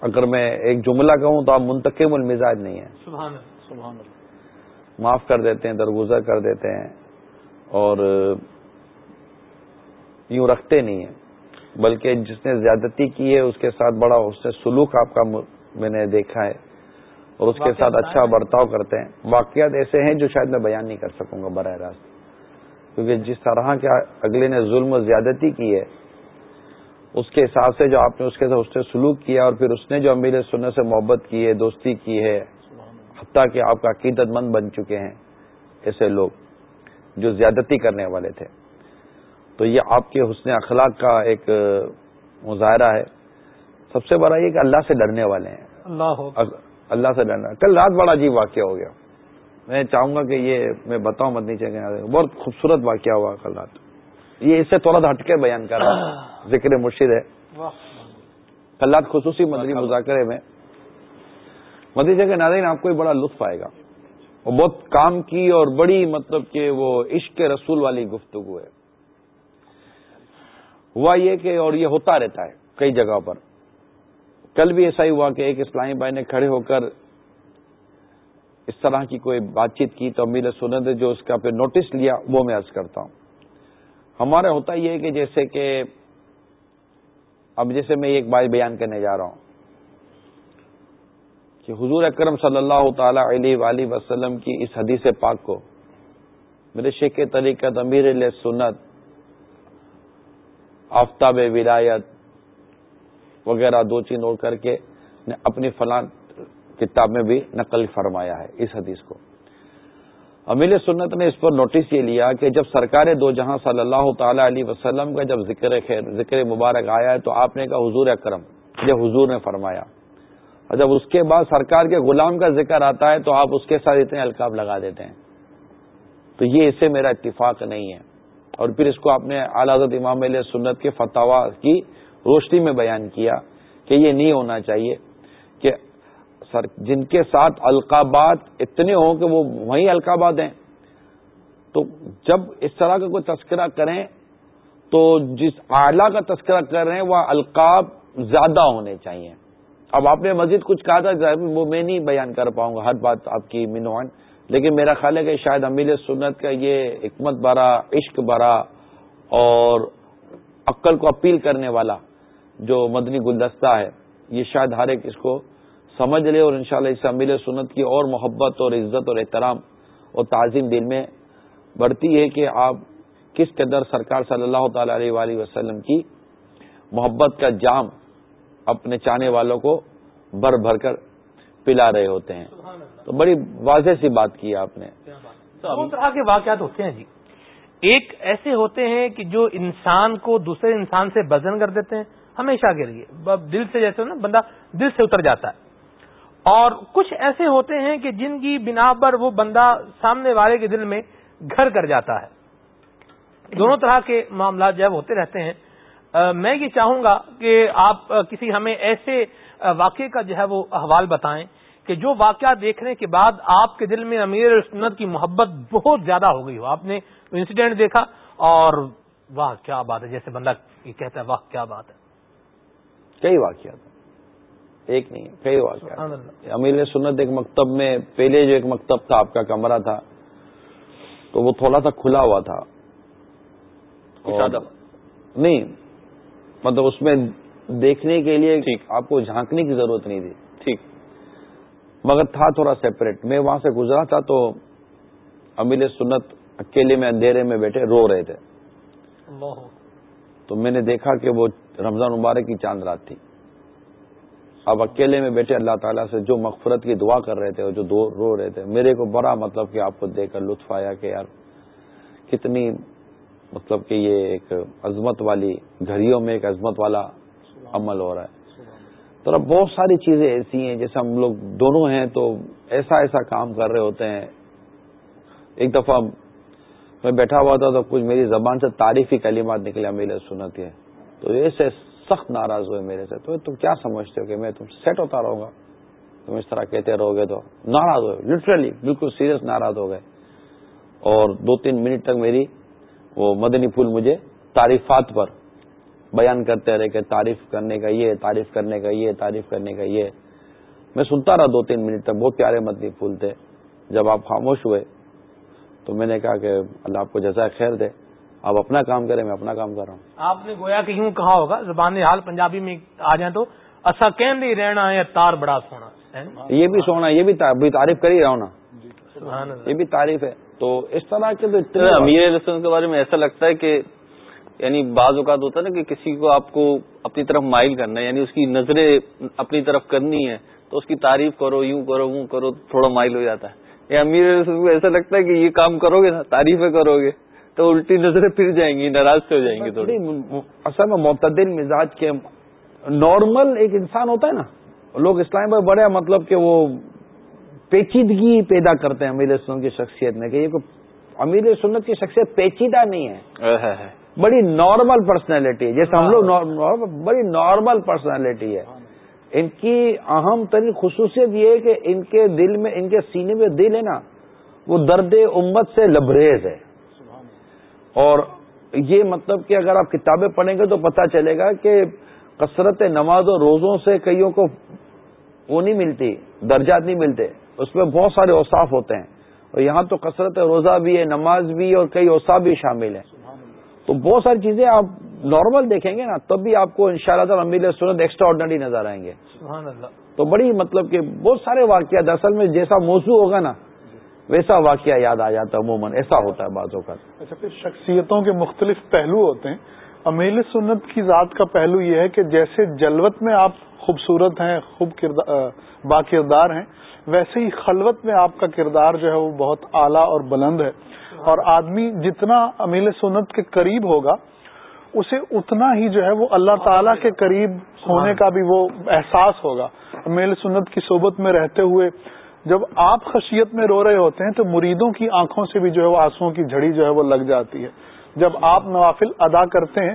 Speaker 4: اگر میں ایک جملہ کہوں تو آپ منتقم المزاج نہیں ہیں۔
Speaker 2: سبحان سبحان اللہ۔
Speaker 4: معاف کر دیتے ہیں درگزر کر دیتے ہیں اور یوں رکھتے نہیں ہیں۔ بلکہ جس نے زیادتی کی ہے اس کے ساتھ بڑا اس نے سلوک آپ کا میں نے دیکھا ہے اور اس کے ساتھ اچھا۔ برتاؤ کرتے ہیں۔ واقعات ایسے ہیں جو شاید میں بیان نہیں کر سکوں گا براہ راست۔ کیونکہ جس طرح کے اگلے نے ظلم و زیادتی کی ہے اس کے حساب سے جو آپ نے اس کے ساتھ اس نے سلوک کیا اور پھر اس نے جو امیر سننے سے محبت کی ہے دوستی کی ہے حتیٰ کہ آپ کا عقیدت مند بن چکے ہیں ایسے لوگ جو زیادتی کرنے والے تھے۔ تو یہ آپ کے حسن اخلاق کا ایک مظاہرہ ہے۔ سب سے بڑا یہ کہ اللہ سے ڈرنے والے ہیں۔
Speaker 2: اللہ
Speaker 4: اللہ سے ڈرنا کل رات بڑا عجیب واقعہ ہو گیا۔ میں چاہوں گا کہ یہ میں بتاؤں مت نیچے کہ بہت خوبصورت واقعہ ہوا کل رات۔ یہ اس سے تھوڑا سا ہٹ کے بیان کر رہا ہوں۔ <coughs> ذکر مرشد ہے۔ کل رات خصوصی مدنی مذاکرے میں۔ مدنی جگہ ناظرین آپ کو بھی بڑا لطف آئے گا۔ وہ بہت کام کی اور بڑی مطلب کہ وہ عشق رسول والی گفتگو ہے۔ ہوا یہ کہ اور یہ ہوتا رہتا ہے کئی جگہ پر۔ کل بھی ایسا ہی ہوا کہ ایک اسلامی بھائی نے کھڑے ہو کر اس طرح کی کوئی بات چیت کی تو امیر سنت نے جو اس کا پھر نوٹس لیا وہ میں عرض کرتا ہوں۔ ہمارا ہوتا یہ ہے کہ جیسے کہ اب جیسے میں ایک بات بیان کرنے جا رہا ہوں کہ حضور اکرم صلی اللہ تعالی علیہ وآلہ وسلم کی اس حدیث پاک کو میرے شیخ طریقت امیر سنت، آفتاب ولایت وغیرہ دو چین اور کر کے اپنی فلاں کتاب میں بھی نقل فرمایا ہے اس حدیث کو۔ امیل سنت نے اس پر نوٹس یہ لیا کہ جب سرکار دو جہاں صلی اللہ تعالی علیہ وسلم کا جب ذکر خیر ذکر مبارک آیا ہے تو آپ نے کہا حضور اکرم جب حضور نے فرمایا۔ اچھا، اور جب اس کے بعد سرکار کے غلام کا ذکر آتا ہے تو آپ اس کے ساتھ اتنے القاب لگا دیتے ہیں۔ تو یہ اسے میرا اتفاق نہیں ہے۔ اور پھر اس کو آپ نے اعلی حضرت امام علیہ سنت کے فتوا کی روشنی میں بیان کیا کہ یہ نہیں ہونا چاہیے۔ سر جن کے ساتھ القابات اتنے ہوں کہ وہ وہی القابات ہیں۔ تو جب اس طرح کا کوئی تذکرہ کریں، تو جس اعلیٰ کا تذکرہ کر رہے ہیں، وہ القاب زیادہ ہونے چاہیے۔ اب آپ نے مزید کچھ کہا تھا وہ میں نہیں بیان کر پاؤں گا، ہر بات آپ کی منوان۔ لیکن میرا خیال ہے کہ شاید امیل سنت کا یہ حکمت برا عشق برا اور عقل کو اپیل کرنے والا جو مدنی گلدستہ ہے، یہ شاید ہر ایک اس کو سمجھ لے اور انشاءاللہ اس سے امیل سنت کی اور محبت اور عزت اور احترام اور تعظیم دل میں بڑھتی ہے کہ آپ کس قدر سرکار صلی اللہ تعالی علیہ وآلہ وسلم کی محبت کا جام اپنے چاہنے والوں کو بھر بھر کر پلا رہے ہوتے ہیں۔ تو بڑی واضح سی بات کی آپ نے۔
Speaker 2: دو طرح کے واقعات ہوتے ہیں جی۔ ایک ایسے ہوتے ہیں کہ جو انسان کو دوسرے انسان سے بزن کر دیتے ہیں ہمیشہ کے لیے۔ دل سے جیسے نا بندہ دل سے اتر جاتا ہے۔ اور کچھ ایسے ہوتے ہیں کہ جن کی بنا پر وہ بندہ سامنے والے کے دل میں گھر کر جاتا ہے۔ دونوں طرح کے معاملات جب ہوتے رہتے ہیں۔ میں یہ چاہوں گا کہ آپ کسی ہمیں ایسے واقعے کا جو ہے وہ احوال بتائیں کہ جو واقعہ دیکھنے کے بعد آپ کے دل میں امیر سنت کی محبت بہت زیادہ ہو گئی ہو۔ آپ نے انسیڈنٹ دیکھا اور واہ، کیا بات ہے، جیسے بندہ یہ کہتا ہے، واہ، کیا بات ہے۔
Speaker 4: کئی واقعات۔ ایک نہیں کئی واقعات امیر سنت ایک مکتب میں پہلے جو ایک مکتب تھا آپ کا کمرہ تھا تو وہ تھوڑا سا کھلا ہوا تھا۔ نہیں مطلب اس میں دیکھنے کے لیے آپ کو جھانکنے کی ضرورت نہیں تھی۔ ٹھیک۔ مگر تھا تھوڑا سیپریٹ میں وہاں سے گزرا تھا تو امیل سنت اکیلے میں اندھیرے میں بیٹھے رو رہے تھے۔ تو میں نے دیکھا کہ وہ رمضان مبارک کی چاند رات تھی۔ اب اکیلے میں بیٹھے اللہ تعالیٰ سے جو مغفرت کی دعا کر رہے تھے اور جو دو رو رہے تھے، میرے کو بڑا مطلب کہ آپ کو دیکھ کر لطف آیا کہ یار کتنی مطلب کہ یہ ایک عظمت والی گھڑیوں میں ایک عظمت والا عمل ہو رہا ہے۔ تو اب بہت ساری چیزیں ایسی ہیں، جیسے ہم لوگ دونوں ہیں تو ایسا ایسا کام کر رہے ہوتے ہیں۔ ایک دفعہ میں بیٹھا ہوا تھا تو کچھ میری زبان سے تعریفی کلمات نکلے میرے سنت ہے تو ایسے سخت ناراض ہوئے میرے سے۔ تو تم کیا سمجھتے ہو کہ میں تم سیٹ ہوتا رہوں گا؟ تم اس طرح کہتے رہو گے تو ناراض ہوئے لٹرلی بالکل سیریس ناراض ہو گئے۔ اور دو تین منٹ تک میری وہ مدنی پھول مجھے تعریفات پر بیان کرتے رہے کہ تعریف کرنے کا یہ، تعریف کرنے کا یہ، تعریف کرنے کا یہ۔ میں سنتا رہا دو تین منٹ تک، بہت پیارے مدنی پھول تھے۔ جب آپ خاموش ہوئے تو میں نے کہا کہ اللہ آپ کو جزا خیر دے۔ آپ اپنا کام کریں میں اپنا کام کر رہا ہوں۔
Speaker 2: آپ نے گویا کہ یوں کہا ہوگا زبان حال پنجابی میں آ جائیں تو اصا کہ رہنا ہے تار بڑا سونا
Speaker 4: یہ بھی سونا یہ بھی تعریف کر ہی رہا ہوں نا۔ یہ بھی تعریف ہے۔ تو اس طرح کے تو
Speaker 3: امیر رسم کے بارے میں ایسا لگتا ہے کہ یعنی بعض اوقات ہوتا ہے نا کہ کسی کو آپ کو اپنی طرف مائل کرنا ہے یعنی اس کی نظریں اپنی طرف کرنی ہے تو اس کی تعریف کرو یوں کرو وہ کرو تھوڑا مائل ہو جاتا ہے۔ یا امیر کو ایسا لگتا ہے کہ یہ کام کرو گے نا تعریفیں کرو گے۔ تو الٹی نظریں پھر جائیں گی ناراض سے ہو جائیں گی تھوڑی۔
Speaker 4: اصل میں معتدل مزاج کے نارمل ایک انسان ہوتا ہے نا لوگ اسلام میں بڑے مطلب کہ وہ پیچیدگی پیدا کرتے ہیں امیر سنت کی شخصیت میں کہ یہ امیر سنت کی شخصیت پیچیدہ نہیں ہے۔ بڑی نارمل پرسنالٹی ہے۔ جیسے ہم لوگ بڑی نارمل پرسنالٹی ہے۔ ان کی اہم ترین خصوصیت یہ ہے کہ ان کے دل میں ان کے سینے میں دل ہے نا وہ درد امت سے لبریز ہے۔ اور یہ مطلب کہ اگر آپ کتابیں پڑھیں گے تو پتہ چلے گا کہ کثرت نماز و روزوں سے کئیوں کو وہ نہیں ملتی درجات نہیں ملتے۔ اس میں بہت سارے اوساف ہوتے ہیں۔ اور یہاں تو کثرت روزہ بھی ہے نماز بھی اور کئی اوساف بھی شامل ہیں۔ تو بہت ساری چیزیں آپ نارمل دیکھیں گے نا تب بھی آپ کو ان شاء اللہ تعالیٰ سنت ایکسٹرا آرڈنری نظر آئیں گے۔ تو بڑی مطلب کہ بہت سارے واقعات اصل میں جیسا موضوع ہوگا نا ویسا واقعہ یاد آ جاتا ہے عموماً ایسا ہوتا ہے بعضوں کا
Speaker 1: اچھا پھر شخصیتوں کے مختلف پہلو ہوتے ہیں۔ امیل سنت کی ذات کا پہلو یہ ہے کہ جیسے جلوت میں آپ خوبصورت ہیں خوب با کردار ہیں ویسے ہی خلوت میں آپ کا کردار جو ہے وہ بہت اعلیٰ اور بلند ہے۔ اور آدمی جتنا امیل سنت کے قریب ہوگا اسے اتنا ہی جو ہے وہ اللہ تعالی کے قریب ہونے کا بھی وہ احساس ہوگا۔ امیل سنت کی صحبت میں رہتے ہوئے جب آپ خشیت میں رو رہے ہوتے ہیں تو مریدوں کی آنکھوں سے بھی جو ہے وہ آنسو کی جھڑی جو ہے وہ لگ جاتی ہے۔ جب آپ نوافل ادا کرتے ہیں،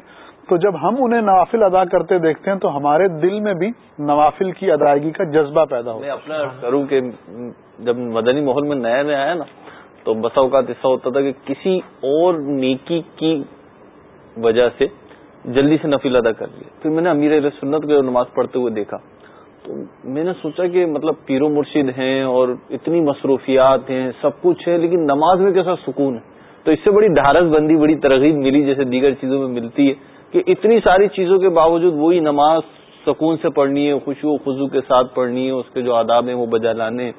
Speaker 1: تو جب ہم انہیں نوافل ادا کرتے دیکھتے ہیں، تو ہمارے دل میں بھی نوافل کی ادائیگی کا جذبہ پیدا ہوتا
Speaker 3: میں اپنا کروں کہ جب مدنی ماحول میں نیا نیا آیا نا، تو بسا اوقات ایسا ہوتا تھا کہ کسی اور نیکی کی وجہ سے جلدی سے نفل ادا کر لیا پھر میں نے امیر سنت کو نماز پڑھتے ہوئے دیکھا۔ تو میں نے سوچا کہ مطلب پیر و مرشد ہیں اور اتنی مصروفیات ہیں، سب کچھ ہے، لیکن نماز میں کیسا سکون ہے؟ تو اس سے بڑی ڈھارس بندی، بڑی ترغیب ملی، جیسے دیگر چیزوں میں ملتی ہے کہ اتنی ساری چیزوں کے باوجود وہی نماز سکون سے پڑھنی ہے خوشی و خزو کے ساتھ پڑھنی ہے، اس کے جو آداب ہیں وہ بجا لانے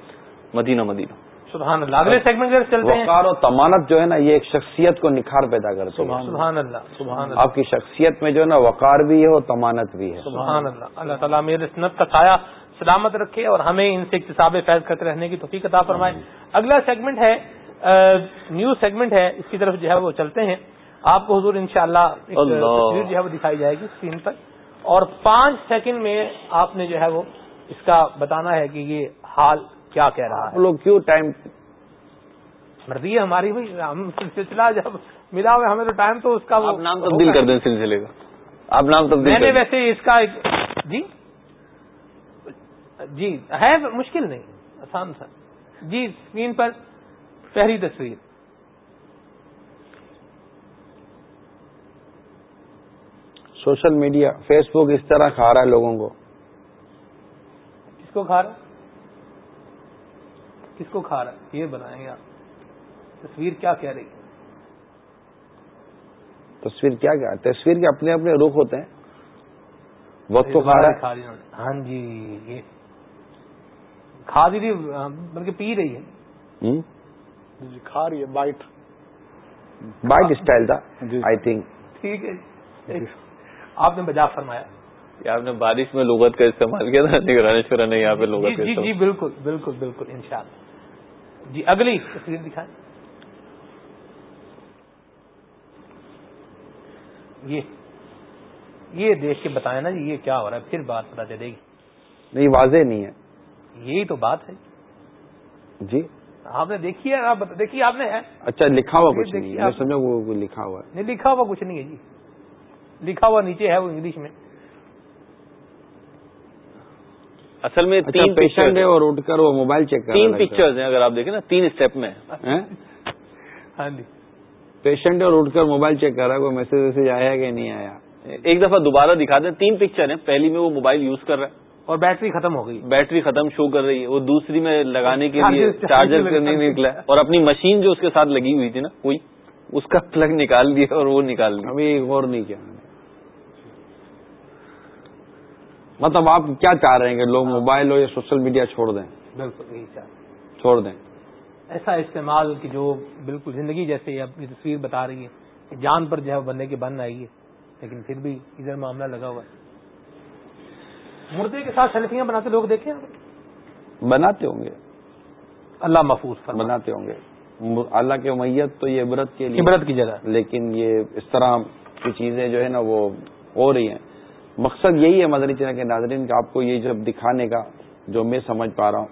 Speaker 3: مدینہ مدینہ۔
Speaker 2: سبحان اللہ۔ اگلے سیگمنٹ چلتے ہیں۔
Speaker 4: وقار و تمانت جو ہے نا یہ ایک شخصیت کو نکھار پیدا کرتے ہیں۔
Speaker 2: سبحان اللہ سبحان اللہ۔
Speaker 4: آپ کی شخصیت میں جو ہے نا وقار بھی ہے اور تمانت بھی ہے۔
Speaker 2: سبحان اللہ۔ اللہ تعالیٰ میرے سنت کا سایہ سلامت رکھے اور ہمیں ان سے اقتصاب فیض کرتے رہنے کی توفیق عطا فرمائے۔ اگلا سیگمنٹ ہے نیو سیگمنٹ ہے۔ اس کی طرف جو ہے وہ چلتے ہیں۔ آپ کو حضور انشاءاللہ شاء جو ہے وہ دکھائی جائے گی اسکرین پر۔ اور پانچ سیکنڈ میں آپ نے جو ہے وہ اس کا بتانا ہے کہ یہ حال کیا کہہ رہا ہے؟
Speaker 4: لوگ کیوں ٹائم
Speaker 2: مرضی ہے ہماری ہوئی ہم سلسلہ جب ملا ہوا ہمیں تو ٹائم تو اس کا
Speaker 3: آپ نام تبدیل کر دیں سلسلے کا۔ آپ نام تبدیل
Speaker 2: میں نے ویسے اس کا ایک جی؟ جی ہے مشکل نہیں آسان سا جی اسکرین پر پہلی تصویر۔
Speaker 4: سوشل میڈیا فیس بک اس طرح کھا رہا ہے لوگوں کو۔
Speaker 2: کس کو کھا رہا کس کو کھا رہا ہے؟ یہ بنائیں گے آپ۔ تصویر کیا کہہ رہی؟
Speaker 4: تصویر کیا کیا تصویر کے اپنے اپنے رخ ہوتے ہیں۔ وقت کو کھا رہا ہے۔
Speaker 2: ہاں جی یہ کھا دی بلکہ پی رہی ہے۔
Speaker 1: جی کھا رہی ہے بائٹ۔
Speaker 4: بائٹ اسٹائل تھا آئی تھنک
Speaker 2: ٹھیک ہے۔ آپ نے بجا فرمایا۔
Speaker 3: آپ نے بارش میں لغت کا استعمال کیا تھا؟ نگرانی شرح نے یہاں پہ لغت
Speaker 2: جی جی بالکل بالکل بالکل ان شاء اللہ جی اگلی تصویر دکھائیں۔ یہ یہ دیکھ کے بتائیں نا جی یہ کیا ہو رہا ہے؟ پھر بات پتا چلے گی۔
Speaker 4: نہیں واضح نہیں ہے۔
Speaker 2: یہی تو بات ہے۔
Speaker 4: جی۔
Speaker 2: آپ نے دیکھی ہے؟ آپ دیکھیے آپ نے؟
Speaker 4: اچھا لکھا ہوا کچھ نہیں سمجھا وہ لکھا ہوا ہے۔
Speaker 2: نہیں لکھا ہوا کچھ نہیں ہے جی۔ لکھا ہوا نیچے ہے وہ انگلش میں۔
Speaker 3: اصل میں
Speaker 4: تین پیشنٹ ہے اور اٹھ کر وہ موبائل چیک کر
Speaker 3: تین پکچرز ہیں اگر آپ دیکھیں نا تین اسٹیپ میں۔
Speaker 2: ہاں جی۔
Speaker 4: پیشنٹ اور اٹھ کر موبائل چیک کر رہا ہے کوئی میسج ویسج آیا کہ نہیں آیا؟
Speaker 3: ایک دفعہ دوبارہ دکھا دیں تین پکچر ہیں۔ پہلی میں وہ موبائل یوز کر رہا ہے۔
Speaker 2: اور بیٹری ختم ہو گئی۔
Speaker 3: بیٹری ختم شو کر رہی ہے۔ وہ دوسری میں لگانے کے لیے چارجر کرنے نکلا۔ ہے۔ اور اپنی مشین جو اس کے ساتھ لگی ہوئی تھی نا کوئی اس کا پلگ نکال دیا اور وہ نکال دیا۔
Speaker 4: ابھی غور نہیں کیا۔ مطلب آپ کیا چاہ رہے ہیں کہ لوگ موبائل ہو یا سوشل میڈیا چھوڑ دیں؟
Speaker 2: بالکل یہی چاہ
Speaker 4: چھوڑ دیں۔
Speaker 2: ایسا استعمال کہ جو بالکل زندگی جیسے اپنی تصویر بتا رہی ہے کہ جان پر جو ہے بننے کے بن آئی ہے لیکن پھر بھی ادھر معاملہ لگا ہوا ہے۔ مردے کے ساتھ سیلفیاں بناتے لوگ دیکھیں
Speaker 4: بناتے ہوں گے۔
Speaker 2: اللہ محفوظ فرما
Speaker 4: بناتے ہوں گے۔ اللہ کے میت تو یہ عبرت کے لیے۔
Speaker 2: عبرت کی جگہ۔
Speaker 4: لیکن یہ اس طرح کی چیزیں جو ہے نا وہ ہو رہی ہیں۔ مقصد یہی ہے مدنی چینل کے ناظرین کہ آپ کو یہ جب دکھانے کا جو میں سمجھ پا رہا ہوں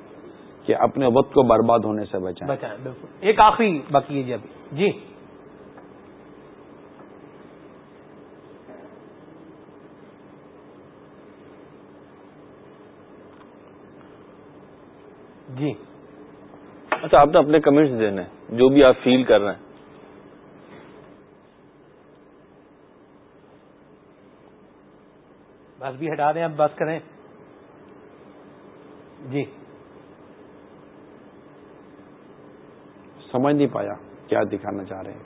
Speaker 4: کہ اپنے وقت کو برباد ہونے سے بچائیں۔
Speaker 2: بچائیں بالکل۔ ایک آخری باقی ہے جی ابھی۔ جی۔ جی۔
Speaker 3: اچھا آپ نے اپنے کمنٹس دینے جو بھی آپ فیل کر رہے ہیں۔
Speaker 2: بھی ہٹا دیں اب بات کریں۔ جی۔
Speaker 4: سمجھ نہیں پایا کیا دکھانا چاہ رہے ہیں۔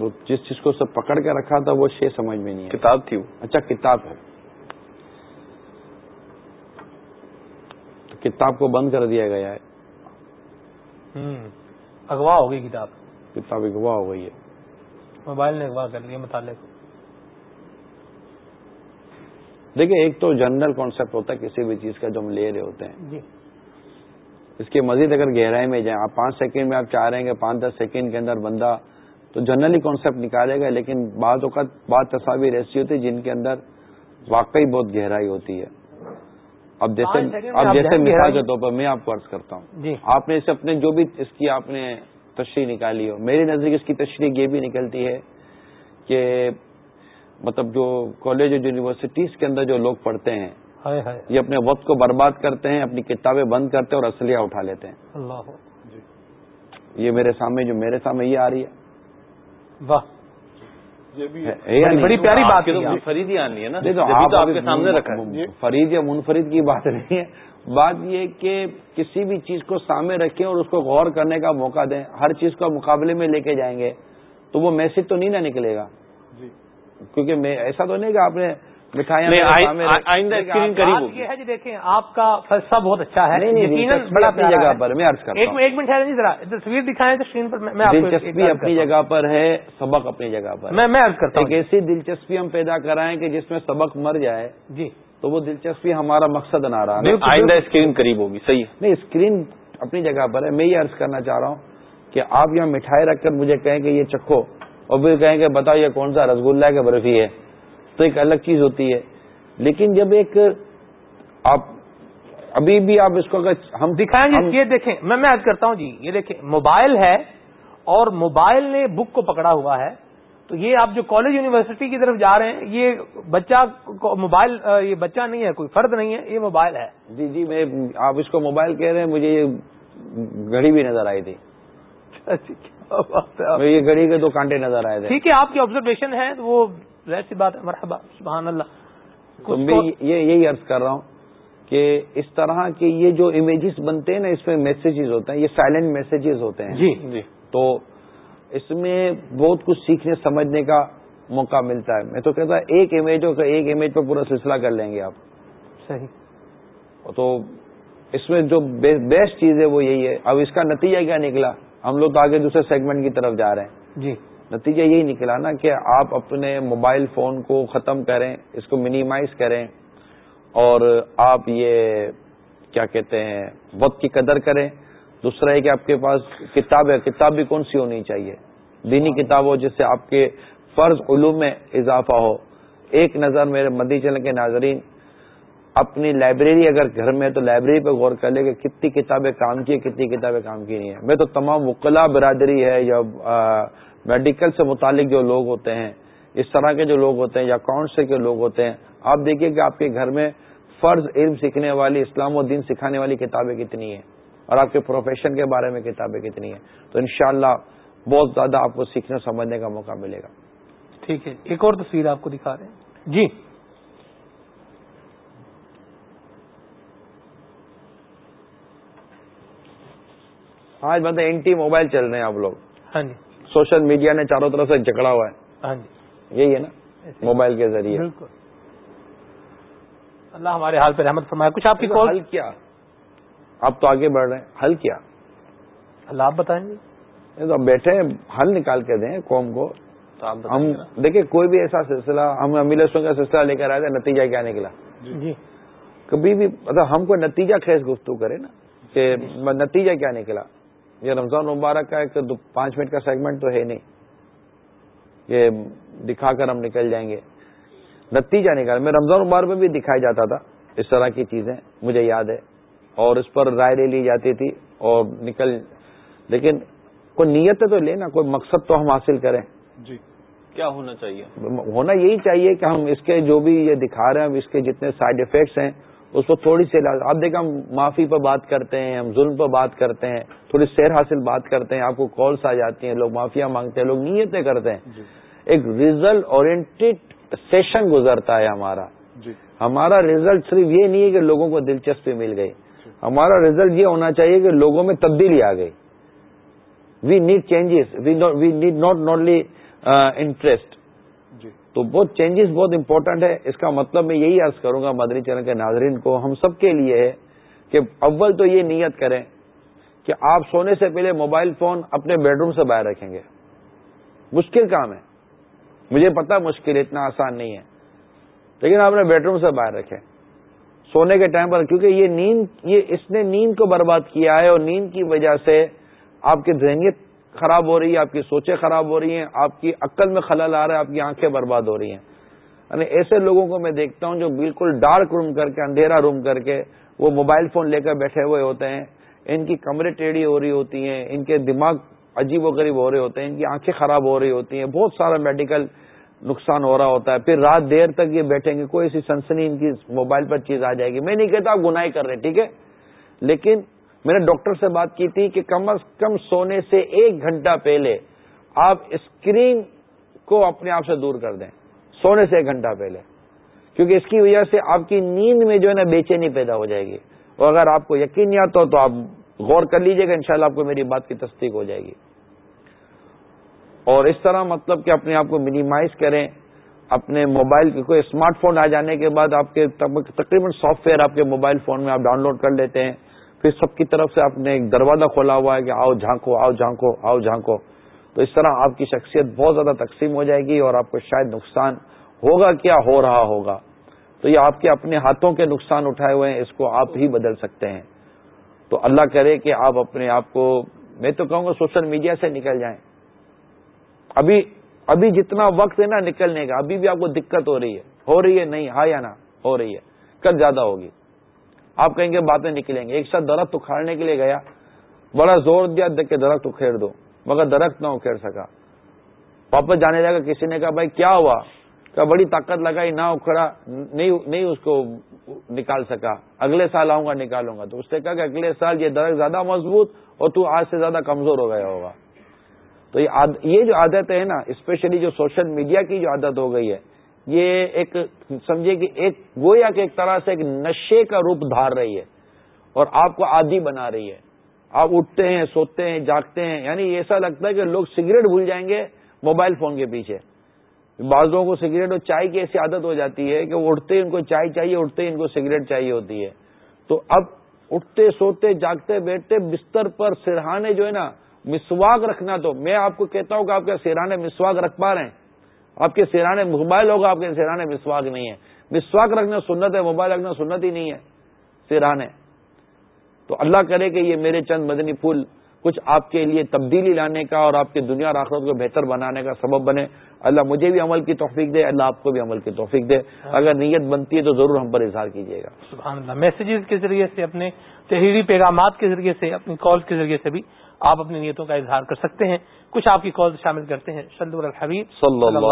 Speaker 4: وہ جس چیز کو سب پکڑ کے رکھا تھا وہ شے سمجھ میں نہیں ہے
Speaker 3: کتاب تھی وہ۔
Speaker 4: اچھا کتاب ہے۔ تو کتاب کو بند کر دیا گیا ہے۔
Speaker 2: اگوا ہو گئی کتاب۔
Speaker 4: کتاب اگوا ہو گئی ہے۔
Speaker 2: موبائل نے اگوا کر لیا مطالعے کو
Speaker 4: دیکھیں ایک تو جنرل کانسیپٹ ہوتا ہے کسی بھی چیز کا جو ہم لے رہے ہوتے ہیں۔
Speaker 2: جی۔
Speaker 4: اس کے مزید اگر گہرائی میں جائیں آپ پانچ سیکنڈ میں آپ چاہ رہے ہیں کہ پانچ دس سیکنڈ کے اندر بندہ تو جنرلی کانسیپٹ نکالے گا لیکن بعض اوقات بعض تصاویر ایسی ہوتی ہے جن کے اندر واقعی بہت گہرائی ہوتی ہے۔ اب جیسے اب جیسے مثال کے طور پر میں آپ کو عرض کرتا ہوں۔
Speaker 2: جی۔
Speaker 4: آپ نے اسے اپنے جو بھی اس کی آپ نے تشریح نکالی ہو۔ میری نزدیک اس کی تشریح یہ بھی نکلتی ہے کہ مطلب جو کالج اور یونیورسٹیز کے اندر جو لوگ پڑھتے ہیں
Speaker 2: ہائے ہائے۔
Speaker 4: یہ اپنے وقت کو برباد کرتے ہیں اپنی کتابیں بند کرتے ہیں اور اسلحہ اٹھا لیتے ہیں۔
Speaker 2: اللہ۔
Speaker 4: یہ میرے سامنے جو میرے سامنے یہ آ رہی ہے۔
Speaker 2: واہ۔ بڑی- پیاری بات۔
Speaker 3: منفرد آنی ہے نا۔ آپ کے سامنے رکھا ہے۔
Speaker 4: فرید یا منفرد کی بات نہیں ہے۔ بات یہ کہ کسی بھی چیز کو سامنے رکھیں اور اس کو غور کرنے کا موقع دیں۔ ہر چیز کو مقابلے میں لے کے جائیں گے تو وہ میسج تو نہیں نہ نکلے گا۔ کیونکہ میں ایسا تو نہیں کہ آپ نے مٹھائیاں
Speaker 3: آئندہ
Speaker 2: ہے جی دیکھیں آپ کا فلسفہ بہت اچھا ہے۔
Speaker 4: اپنی جگہ
Speaker 2: ہے۔
Speaker 4: پر ہے، میں عرض کرتا
Speaker 2: ایک
Speaker 4: ہوں۔
Speaker 2: ایک منٹ ٹھہرے نہیں ذرا تصویر دکھائیں تو اسکرین پر میں ایک- ایک
Speaker 4: دلچسپی اپنی جگہ پر ہے سبق اپنی جگہ پر۔ ہے
Speaker 2: میں میں عرض کرتا
Speaker 4: ایک
Speaker 2: ہوں
Speaker 4: ایسی دلچسپی ہم پیدا کرائیں کہ جس میں سبق مر جائے
Speaker 2: جی۔
Speaker 4: تو وہ دلچسپی ہمارا مقصد نہ رہا۔
Speaker 3: آئندہ اسکرین قریب ہوگی صحیح ہے۔
Speaker 4: نہیں اسکرین اپنی جگہ پر ہے۔ میں یہ عرض کرنا چاہ رہا ہوں کہ آپ یہاں مٹھائی رکھ کر مجھے کہیں کہ یہ چکھو۔ اور پھر کہیں کہ بتاؤ یہ کون سا رسگلہ ہے کہ برفی ہے؟ تو ایک الگ چیز ہوتی ہے۔ لیکن جب ایک آپ ابھی بھی آپ اس کو اگر ہم
Speaker 2: دکھائیں
Speaker 4: ہم-
Speaker 2: جی یہ دیکھیں میں میں کرتا ہوں جی یہ دیکھیں موبائل ہے اور موبائل نے بک کو پکڑا ہوا ہے۔ تو یہ آپ جو کالج یونیورسٹی کی طرف جا رہے ہیں یہ بچہ موبائل یہ بچہ نہیں ہے کوئی فرد نہیں ہے یہ موبائل ہے۔
Speaker 4: جی جی میں آپ اس کو موبائل کہہ رہے ہیں مجھے یہ گھڑی بھی نظر آئی تھی۔ میں یہ گھڑی کے دو کانٹے نظر آئے تھے۔
Speaker 2: ٹھیک ہے آپ کی آبزرویشن ہے تو وہ ظاہر سی بات ہے۔ مرحبا سبحان اللہ۔
Speaker 4: میں یہی عرض کر رہا ہوں کہ اس طرح کے یہ جو امیجز بنتے ہیں نا اس میں میسیجز ہوتے ہیں یہ سائلنٹ میسیجز ہوتے ہیں۔
Speaker 2: جی۔
Speaker 3: جی۔
Speaker 4: تو اس میں بہت کچھ سیکھنے سمجھنے کا موقع ملتا ہے۔ میں تو کہتا ہوں ایک امیج ہو ایک امیج پہ پورا سلسلہ کر لیں گے آپ۔
Speaker 2: صحیح۔
Speaker 4: تو اس میں جو بیسٹ چیز ہے وہ یہی ہے۔ اب اس کا نتیجہ کیا نکلا؟ ہم لوگ تو آگے دوسرے سیگمنٹ کی طرف جا رہے ہیں۔
Speaker 2: جی۔
Speaker 4: نتیجہ یہی نکلا نا کہ آپ اپنے موبائل فون کو ختم کریں اس کو منیمائز کریں اور آپ یہ کیا کہتے ہیں وقت کی قدر کریں۔ دوسرا ہے کہ آپ کے پاس کتاب ہے کتاب بھی کون سی ہونی چاہیے؟ دینی کتاب ہو جس سے آپ کے فرض علوم میں اضافہ ہو۔ ایک نظر میرے مدی چلن کے ناظرین اپنی لائبریری اگر گھر میں ہے تو لائبریری پہ غور کر لے کہ کتنی کتابیں کام کی ہیں کتنی کتابیں کام کی نہیں ہیں۔ میں تو تمام وکلا برادری ہے یا میڈیکل سے متعلق جو لوگ ہوتے ہیں اس طرح کے جو لوگ ہوتے ہیں یا کاؤنسل کے لوگ ہوتے ہیں آپ دیکھیے کہ آپ کے گھر میں فرض علم سیکھنے والی اسلام و دین سکھانے والی کتابیں کتنی ہیں اور آپ کے پروفیشن کے بارے میں کتابیں کتنی ہیں۔ تو انشاءاللہ بہت زیادہ آپ کو سیکھنے سمجھنے کا موقع ملے گا۔
Speaker 2: ٹھیک ہے۔ ایک اور تصویر آپ کو دکھا رہے ہیں۔ جی۔
Speaker 4: آج بندہ اینٹی موبائل چل رہے ہیں آپ لوگ۔
Speaker 2: ہاں جی۔
Speaker 4: سوشل میڈیا نے چاروں طرف سے جکڑا ہوا ہے۔
Speaker 2: ہاں جی۔
Speaker 4: یہی ہے نا موبائل کے ذریعے۔
Speaker 2: بالکل۔ اللہ ہمارے حال پہ رحمت فرمایا کچھ آپ کی کال
Speaker 4: حل کیا؟ آپ تو آگے بڑھ رہے ہیں۔ حل کیا؟
Speaker 2: اللہ آپ بتائیں گے۔
Speaker 4: تو بیٹھے حل نکال کے دیں قوم کو۔ ہم۔ دیکھیں کوئی بھی ایسا سلسلہ ہم امیلسوں کا سلسلہ لے کر آئے تھے نتیجہ کیا نکلا؟
Speaker 2: جی۔
Speaker 4: کبھی بھی مطلب ہم کو نتیجہ خیز گفتگو کرے نا کہ نتیجہ کیا نکلا؟ یہ رمضان مبارک کا ایک دو پانچ منٹ کا سیگمنٹ تو ہے نہیں۔ یہ دکھا کر ہم نکل جائیں گے۔ نتیجہ نکالا میں رمضان مبارک میں بھی دکھایا جاتا تھا۔ اس طرح کی چیزیں مجھے یاد ہے۔ اور اس پر رائے لے لی جاتی تھی اور نکل لیکن کوئی نیت تو لے نا کوئی مقصد تو ہم حاصل کریں۔
Speaker 3: کیا ہونا چاہیے؟
Speaker 4: ہونا یہی چاہیے کہ ہم اس کے جو بھی یہ دکھا رہے ہیں اس کے جتنے سائڈ افیکٹس ہیں اس کو تھوڑی سی آپ دیکھیں ہم معافی پر بات کرتے ہیں ہم ظلم پر بات کرتے ہیں تھوڑی سیر حاصل بات کرتے ہیں آپ کو کالس آ جاتی ہیں لوگ معافیا مانگتے ہیں لوگ نیتیں کرتے ہیں۔ ایک ریزلٹ اورینٹیڈ سیشن گزرتا ہے ہمارا۔ ہمارا ریزلٹ صرف یہ نہیں ہے کہ لوگوں کو دلچسپی مل گئی۔ ہمارا ریزلٹ یہ ہونا چاہیے کہ لوگوں میں تبدیلی آ گئی۔ We need changes we need not only interest تو بہت چینجز بہت امپورٹنٹ ہے۔ اس کا مطلب میں یہی عرض کروں گا مدری چینل کے ناظرین کو، ہم سب کے لیے ہے کہ اول تو یہ نیت کریں کہ آپ سونے سے پہلے موبائل فون اپنے بیڈ روم سے باہر رکھیں گے۔ مشکل کام ہے۔ مجھے پتا مشکل اتنا آسان نہیں ہے۔ لیکن آپ نے بیڈ روم سے باہر رکھیں۔ سونے کے ٹائم پر، کیونکہ یہ نیند، یہ اس نے نیند کو برباد کیا ہے اور نیند کی وجہ سے آپ کی ذہنیت خراب ہو رہی ہے، آپ کی سوچیں خراب ہو رہی ہیں، آپ کی عقل میں خلل آ رہا ہے، آپ کی آنکھیں برباد ہو رہی ہیں۔ یعنی ایسے لوگوں کو میں دیکھتا ہوں جو بالکل ڈارک روم کر کے، اندھیرا روم کر کے وہ موبائل فون لے کر بیٹھے ہوئے ہوتے ہیں۔ ان کی کمرے ٹیڑھی ہو رہی ہوتی ہیں، ان کے دماغ عجیب و غریب ہو رہے ہوتے ہیں، ان کی آنکھیں خراب ہو رہی ہوتی ہیں۔ بہت سارا میڈیکل نقصان ہو رہا ہوتا ہے۔ پھر رات دیر تک یہ بیٹھیں گے، کوئی ایسی سنسنی ان کی موبائل پر چیز آ جائے گی۔ میں نہیں کہتا آپ گناہ کر رہے ٹھیک ہے؟ لیکن میں نے ڈاکٹر سے بات کی تھی کہ کم از کم سونے سے ایک گھنٹہ پہلے آپ اسکرین کو اپنے آپ سے دور کر دیں، سونے سے ایک گھنٹہ پہلے۔ کیونکہ اس کی وجہ سے آپ کی نیند میں جو ہے نا بے چینی پیدا ہو جائے گی۔ اور اگر آپ کو یقین نہیں آتا تو آپ غور کر لیجیے گا، انشاءاللہ آپ کو میری بات کی تصدیق ہو جائے گی۔ اور اس طرح مطلب کہ اپنے آپ کو منیمائز کریں۔ اپنے موبائل کے کوئی اسمارٹ فون آ جانے کے بعد آپ کے تقریباً سافٹ ویئر آپ کے موبائل فون میں آپ ڈاؤن لوڈ کر لیتے ہیں۔ پھر سب کی طرف سے آپ نے ایک دروازہ کھولا ہوا ہے کہ آؤ جھانکو آؤ جھانکو آؤ جھانکو۔ تو اس طرح آپ کی شخصیت بہت زیادہ تقسیم ہو جائے گی اور آپ کو شاید نقصان ہوگا کیا، ہو رہا ہوگا۔ تو یہ آپ کے اپنے ہاتھوں کے نقصان اٹھائے ہوئے ہیں، اس کو آپ ہی بدل سکتے ہیں۔ تو اللہ کرے کہ آپ اپنے آپ کو، میں تو کہوں گا سوشل میڈیا سے نکل جائیں۔ ابھی ابھی جتنا وقت ہے نا نکلنے کا، ابھی بھی آپ کو دقت ہو رہی ہے۔ ہو رہی ہے نہیں ہاں یا نہ، ہو رہی ہے۔ کل زیادہ ہوگی۔ آپ کہیں گے باتیں نکلیں گے، ایک ساتھ درخت اکھاڑنے کے لیے گیا، بڑا زور دیا دیکھ کے درخت اکھیڑ دو، مگر درخت نہ اکھیڑ سکا۔ واپس جانے لگا، کسی نے کہا، بھائی، کیا ہوا؟ کہ بڑی طاقت لگائی، نہ اکھڑا، نہیں نہیں اس کو نکال سکا، اگلے سال آؤں گا، نکالوں گا۔ تو اس نے کہا کہ اگلے سال یہ درخت زیادہ مضبوط اور تو آج سے زیادہ کمزور ہو گیا ہوگا۔ تو یہ جو عادت ہے نا اسپیشلی جو سوشل میڈیا کی جو عادت ہو گئی ہے یہ ایک سمجھے کہ ایک گویا کہ ایک طرح سے ایک نشے کا روپ دھار رہی ہے اور آپ کو عادی بنا رہی ہے۔ آپ اٹھتے ہیں، سوتے ہیں، جاگتے ہیں یعنی ایسا لگتا ہے کہ لوگ سگریٹ بھول جائیں گے موبائل فون کے پیچھے۔ بعض لوگوں کو سگریٹ اور چائے کی ایسی عادت ہو جاتی ہے کہ وہ اٹھتے ہی ان کو چائے چاہیے، اٹھتے ہی ان کو سگریٹ چاہیے ہوتی ہے۔ تو اب اٹھتے، سوتے، جاگتے، بیٹھتے، بستر پر سرہانے جو ہے نا، مسواک رکھنا تو میں آپ کو کہتا ہوں کہ آپ کے سیرانے مسواک رکھ پا رہے ہیں۔ آپ کے سیرانے موبائل ہوگا آپ کے سیرانے مسواک نہیں ہے مسواک رکھنا سنت ہے موبائل رکھنا سنت ہی نہیں ہے۔ سیرانے۔ تو اللہ کرے کہ یہ میرے چند مدنی پھول کچھ آپ کے لیے تبدیلی لانے کا اور آپ کی دنیا آخرت کو بہتر بنانے کا سبب بنے۔ اللہ مجھے بھی عمل کی توفیق دے، اللہ آپ کو بھی عمل کی توفیق دے۔ اگر نیت بنتی ہے تو ضرور ہم پر اظہار کیجیے گا۔
Speaker 2: سبحان اللہ۔ میسیجز کے ذریعے سے، اپنے تحریری پیغامات کے ذریعے سے، اپنی کال کے ذریعے سے بھی آپ اپنی نیتوں کا اظہار کر سکتے ہیں۔ کچھ آپ کی کال شامل کرتے ہیں۔ الحبیب
Speaker 4: صلی اللہ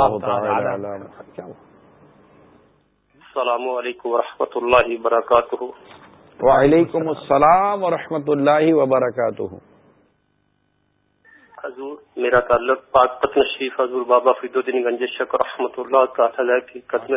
Speaker 9: السلام علیکم و اللہ وبرکاتہ۔
Speaker 4: وعلیکم السلام ورحمۃ اللہ وبرکاتہ۔
Speaker 9: حضور میرا تعلق پاک پتن شریف حضور بابا فید الدین گنج شک رحمۃ اللہ تعالیٰ کی قدم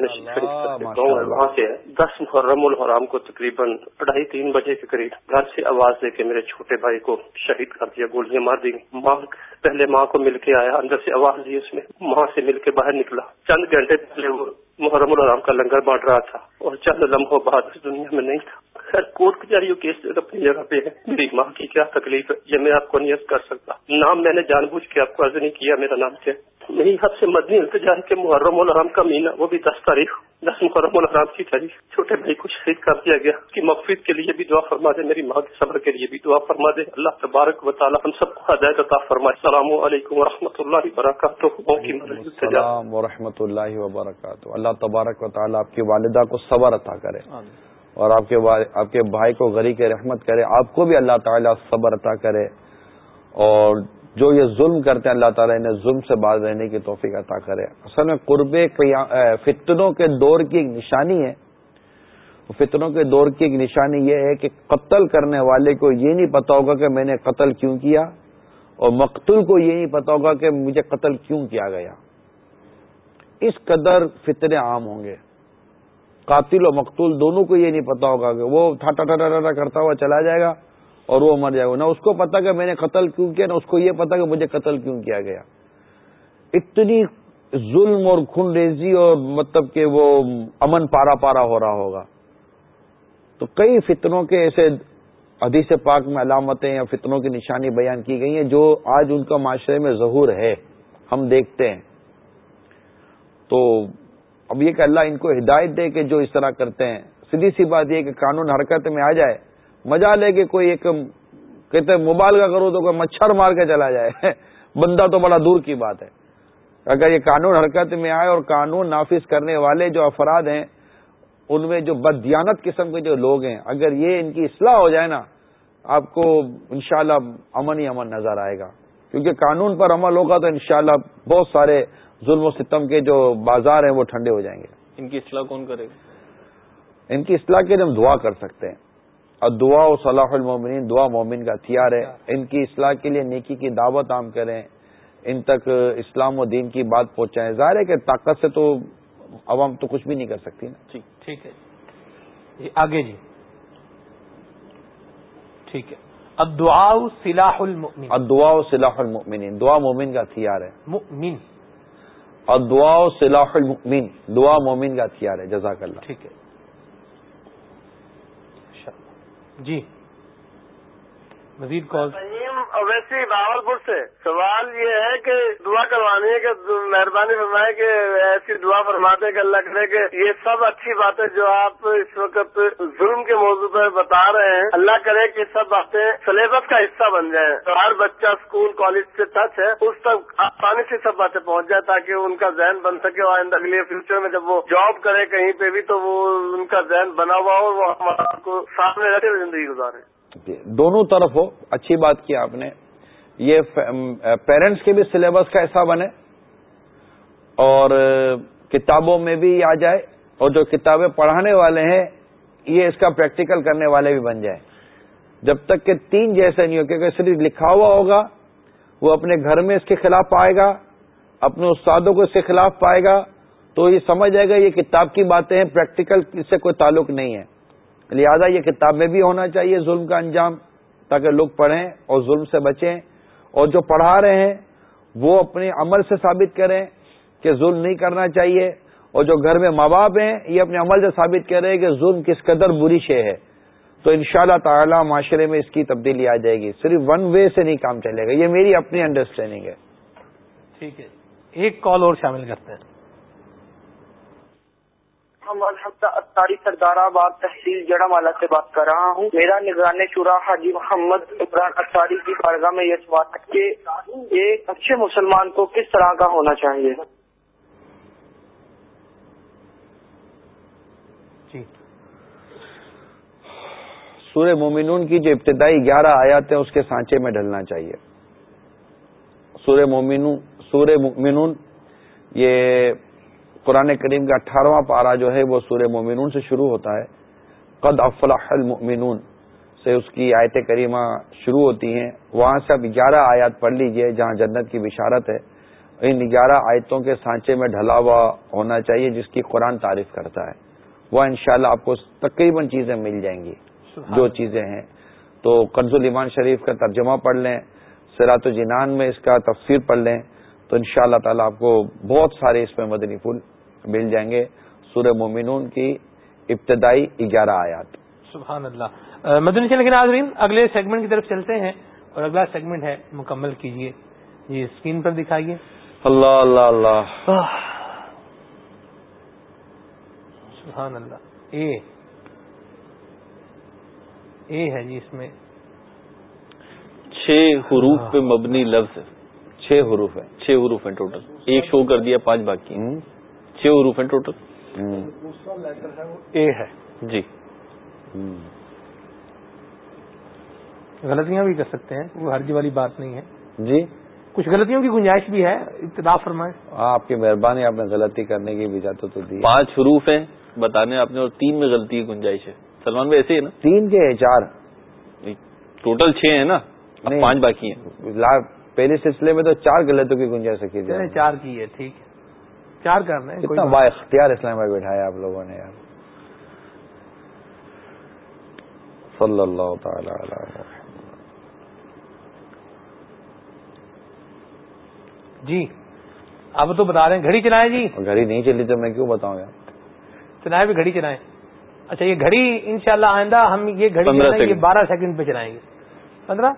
Speaker 9: وہاں سے دس محرم الحرام کو تقریباً اڑھائی تین بجے کے قریب گھر سے آواز دے کے میرے چھوٹے بھائی کو شہید کر دیا گولیاں مار دی۔ ماں پہلے ماں کو مل کے آیا اندر سے آواز دی اس میں ماں سے مل کے باہر نکلا۔ چند گھنٹے پہلے وہ محرم الحرام کا لنگر بانٹ رہا تھا اور چند لمحوں بعد اس دنیا میں نہیں تھا۔ خیر، کورٹ کچہریوں کیس اپنی جگہ پہ ہے، میری ماں کی کیا تکلیف ہے؟ یہ میں آپ کو نیت کر سکتا۔ نام میں نے جان بوجھ کے آپ کو عرض نہیں کیا، میرا نام کیا میری حد سے مدنی التجا ہے کہ محرم الحرام کا مہینہ وہ بھی دس تاریخ دس محرم الحرام کی تاریخ۔ چھوٹے بھائی کو شہید کر دیا گیا اس کی مغفرت کے لیے بھی دعا فرما دے میری ماں کے صبر کے لیے بھی دعا فرما دے۔ اللہ تبارک و تعالیٰ ہم سب کو ہدایت عطا فرمائے۔ السلام علیکم و رحمۃ اللہ وبرکاتہ۔
Speaker 4: السلام و رحمۃ اللہ وبرکاتہ۔ اللہ تبارک و تعالیٰ آپ کی والدہ کو صبر عطا کرے۔ اور آپ کے آپ کے بھائی کو غری کے رحمت کرے۔ آپ کو بھی اللہ تعالیٰ صبر عطا کرے۔ اور جو یہ ظلم کرتے ہیں، اللہ تعالیٰ انہیں ظلم سے باز رہنے کی توفیق عطا کرے۔ اصل میں قرب فتنوں کے دور کی ایک نشانی ہے۔ فتنوں کے دور کی ایک نشانی یہ ہے کہ قتل کرنے والے کو یہ نہیں پتا ہوگا کہ میں نے قتل کیوں کیا اور مقتول کو یہ نہیں پتا ہوگا کہ مجھے قتل کیوں کیا گیا۔ اس قدر فتنے عام ہوں گے۔ قاتل و مقتول دونوں کو یہ نہیں پتا ہوگا کہ وہ ٹھاٹا ٹھاٹا کرتا ہوا چلا جائے گا۔ اور وہ مر جائے گا۔ نہ اس کو پتا کہ میں نے قتل کیوں کیا، نہ اس کو یہ پتا کہ مجھے قتل کیوں کیا گیا۔ اتنی ظلم اور خون ریزی اور مطلب کہ وہ امن پارا پارا ہو رہا ہوگا۔ تو کئی فتنوں کے ایسے حدیث پاک میں علامتیں یا فتنوں کی نشانی بیان کی گئی ہیں جو آج ان کا معاشرے میں ظہور ہے۔ ہم دیکھتے ہیں۔ تو اب یہ کہ اللہ ان کو ہدایت دے کہ جو اس طرح کرتے ہیں۔ سیدھی سی بات یہ کہ قانون حرکت میں آ جائے مزہ لے کہ کوئی ایک کہتے مبالغہ کرو تو کوئی مچھر مار کے چلا جائے۔ <laughs> بندہ تو بڑا دور کی بات ہے۔ اگر یہ قانون حرکت میں آئے اور قانون نافذ کرنے والے جو افراد ہیں ان میں جو بدیانت قسم کے جو لوگ ہیں اگر یہ ان کی اصلاح ہو جائے نا آپ کو انشاءاللہ امن ہی امن نظر آئے گا۔ کیونکہ قانون پر عمل ہوگا تو انشاءاللہ بہت سارے ظلم و ستم کے جو بازار ہیں وہ ٹھنڈے ہو جائیں گے۔
Speaker 3: ان کی اصلاح کون کرے گا؟
Speaker 4: ان کی اصلاح کے لیے ہم دعا کر سکتے ہیں۔ دعا و صلاح المومنین دعا مومن کا ہتھیار ہے۔ ان کی اصلاح کے لیے نیکی کی دعوت عام کریں۔ ان تک اسلام و دین کی بات پہنچائیں۔ ظاہر ہے کہ طاقت سے تو عوام تو کچھ بھی نہیں کر سکتی نا۔
Speaker 2: جی ٹھیک ہے۔ جی آگے جی۔ ٹھیک ہے۔ اب دعا سلاح المؤمن
Speaker 4: دعا و صلاح المؤمنین دعا مومن کا ہتھیار ہے۔
Speaker 2: مؤمن۔
Speaker 4: اور دعا صلاح المؤمن دعا مومن کا ہتھیار ہے جزاک اللہ۔
Speaker 2: ٹھیک ہے۔ جی مزید کال۔
Speaker 8: ویسے باول پور سے۔ سوال یہ ہے کہ دعا کروانی ہے کہ مہربانی فرمائے کہ ایسی دعا فرماتے کہ اللہ کرے کہ یہ سب اچھی باتیں جو آپ اس وقت ظلم کے موضوع پر بتا رہے ہیں، اللہ کرے کہ سب باتیں سلیبس کا حصہ بن جائیں۔ ہر بچہ اسکول کالج سے ٹچ ہے، اس تک آسانی سے سب باتیں پہنچ جائے تاکہ ان کا ذہن بن سکے اور آئندہ اگلے فیوچر میں جب وہ جاب کرے کہیں پہ بھی تو وہ ان کا ذہن بنا ہوا ہو وہ ہمارے کو سامنے رکھے ہوئے زندگی گزارے۔
Speaker 4: جی، دونوں طرف ہو، اچھی بات کی آپ نے۔ یہ پیرنٹس کے بھی سلیبس کا حصہ بنے۔ اور کتابوں میں بھی آ جائے۔ اور جو کتابیں پڑھانے والے ہیں، یہ اس کا پریکٹیکل کرنے والے بھی بن جائیں۔ جب تک کہ تین جیسے نہیں ہو، کیونکہ صرف لکھا ہوا ہوگا، وہ اپنے گھر میں اس کے خلاف پائے گا، اپنے استادوں کو اس کے خلاف پائے گا، تو یہ سمجھ جائے گا یہ کتاب کی باتیں ہیں پریکٹیکل اس سے کوئی تعلق نہیں ہے۔ لہذا یہ کتاب میں بھی ہونا چاہیے ظلم کا انجام، تاکہ لوگ پڑھیں اور ظلم سے بچیں۔ اور جو پڑھا رہے ہیں، وہ اپنے عمل سے ثابت کریں کہ ظلم نہیں کرنا چاہیے۔ اور جو گھر میں ماں باپ ہیں، یہ اپنے عمل سے ثابت کر رہے ہیں کہ ظلم کس قدر بری شے ہے۔ تو ان شاء اللہ تعالی معاشرے میں اس کی تبدیلی آ جائے گی۔ صرف ون وے سے نہیں کام چلے گا، یہ میری اپنی انڈرسٹینڈنگ ہے۔
Speaker 2: ٹھیک ہے، ایک کال اور شامل کرتے ہیں۔
Speaker 10: محمد ہم اطاری سردار آباد تحصیل جڑا والا سے بات کر رہا ہوں۔ میرا نگران شورا حاجی محمد عمران اطاری کی بارگاہ میں یہ سوال ہے کہ ایک اچھے مسلمان کو کس طرح کا ہونا چاہیے؟
Speaker 2: جی۔
Speaker 4: سورہ مومنون کی جو ابتدائی گیارہ آیات ہیں اس کے سانچے میں ڈھلنا چاہیے۔ سورہ مومنون سورہ مومنون، یہ قرآن کریم کا اٹھارہواں پارا جو ہے وہ سورہ مومنون سے شروع ہوتا ہے۔ قد افلاح المؤمنون۔ سے اس کی آیت کریمہ شروع ہوتی ہیں۔ وہاں سے اب گیارہ آیات پڑھ لیجیے جہاں جنت کی بشارت ہے۔ ان گیارہ آیتوں کے سانچے میں ڈھلا ہوا ہونا چاہیے جس کی قرآن تعریف کرتا ہے۔ وہ انشاءاللہ شاء آپ کو تقریباً چیزیں مل جائیں گی۔ جو چیزیں ہیں۔ تو قرض الایمان شریف کا ترجمہ پڑھ لیں۔ سرات و جنان میں اس کا تفسیر پڑھ لیں۔ تو ان شاء اللہ تعالیٰ آپ کو بہت سارے اس میں مدنی پھول مل جائیں گے۔ سورہ مومنون کی ابتدائی گیارہ آیات۔
Speaker 2: سبحان اللہ۔ مدنی چلے کے ناظرین اگلے سیگمنٹ کی طرف چلتے ہیں اور اگلا سیگمنٹ ہے مکمل کیجیے یہ اسکرین پر دکھائیے۔
Speaker 4: اللہ اللہ اللہ۔
Speaker 2: سبحان اللہ۔ اے۔ اے ہے جی اس میں۔
Speaker 3: چھ حروف پہ مبنی لفظ۔ ہے
Speaker 4: چھ حروف ہے
Speaker 3: چھ حروف ہیں ٹوٹل۔ ایک شو کر دیا پانچ باقی چھ حروف ہیں ٹوٹل۔
Speaker 2: اے ہے۔
Speaker 3: جی۔
Speaker 2: غلطیاں بھی کر سکتے ہیں وہ حرج والی بات نہیں ہے۔
Speaker 4: جی۔
Speaker 2: کچھ غلطیوں کی گنجائش بھی ہے ابتدا فرمائے
Speaker 4: آپ کی مہربانی آپ نے غلطی کرنے کی بھی اجازت تو دی
Speaker 3: پانچ حروف ہیں بتانے آپ نے اور تین میں غلطی کی گنجائش ہے۔ سلمان بھائی ایسے ہی نا؟
Speaker 4: تین کے چار۔
Speaker 3: ٹوٹل چھ ہیں نا؟ پانچ باقی ہیں۔
Speaker 4: پہلے سلسلے میں تو چار غلطوں کی گنجائش رکھی تھی۔
Speaker 2: چار کی ہے ٹھیک۔ ہے چار کرنا ہے
Speaker 4: کتنا با اختیار اسلام بھائی بیٹھایا آپ لوگوں نے یار۔ صلی اللہ تعالی علیہ
Speaker 2: جی اب تو بتا رہے ہیں گھڑی چلائیں جی۔
Speaker 4: گھڑی نہیں چلی تو میں کیوں بتاؤں یار؟
Speaker 2: چلائیں بھی گھڑی چلائیں۔ اچھا یہ گھڑی انشاءاللہ آئندہ ہم یہ گھڑی۔ بارہ سیکنڈ پہ چلائیں گے۔ پندرہ؟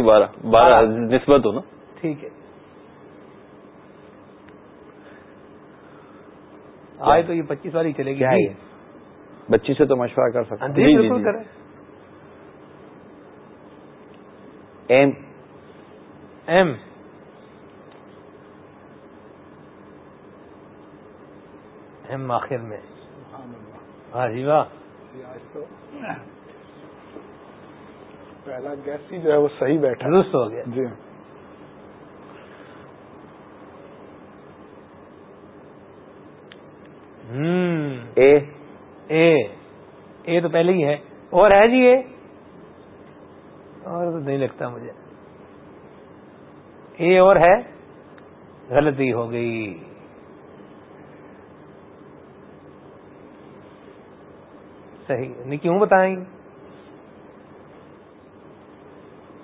Speaker 3: بارہ بارہ۔ نسبت ہو نا۔
Speaker 2: ٹھیک ہے۔ آئے تو یہ پچیس والی چلے گی جی۔
Speaker 4: یہ؟ بچی سے تو مشورہ کر
Speaker 2: ہاں
Speaker 4: سکتے
Speaker 2: جی
Speaker 3: جی، جی،
Speaker 2: بالکل۔ کریں۔
Speaker 4: ایم۔
Speaker 2: ایم۔ ایم آخر میں۔ ہاں جی واہ۔
Speaker 1: پہلا گیس ہی جو ہے وہ صحیح بیٹھا۔
Speaker 2: درست ہو گیا۔
Speaker 1: جی۔
Speaker 4: اے۔
Speaker 2: اے۔ اے تو پہلے ہی ہے۔ اور ہے جی اے۔ اور تو نہیں لگتا مجھے۔ اے اور ہے۔ غلطی ہو گئی۔ صحیح۔ نہیں کیوں بتائیں؟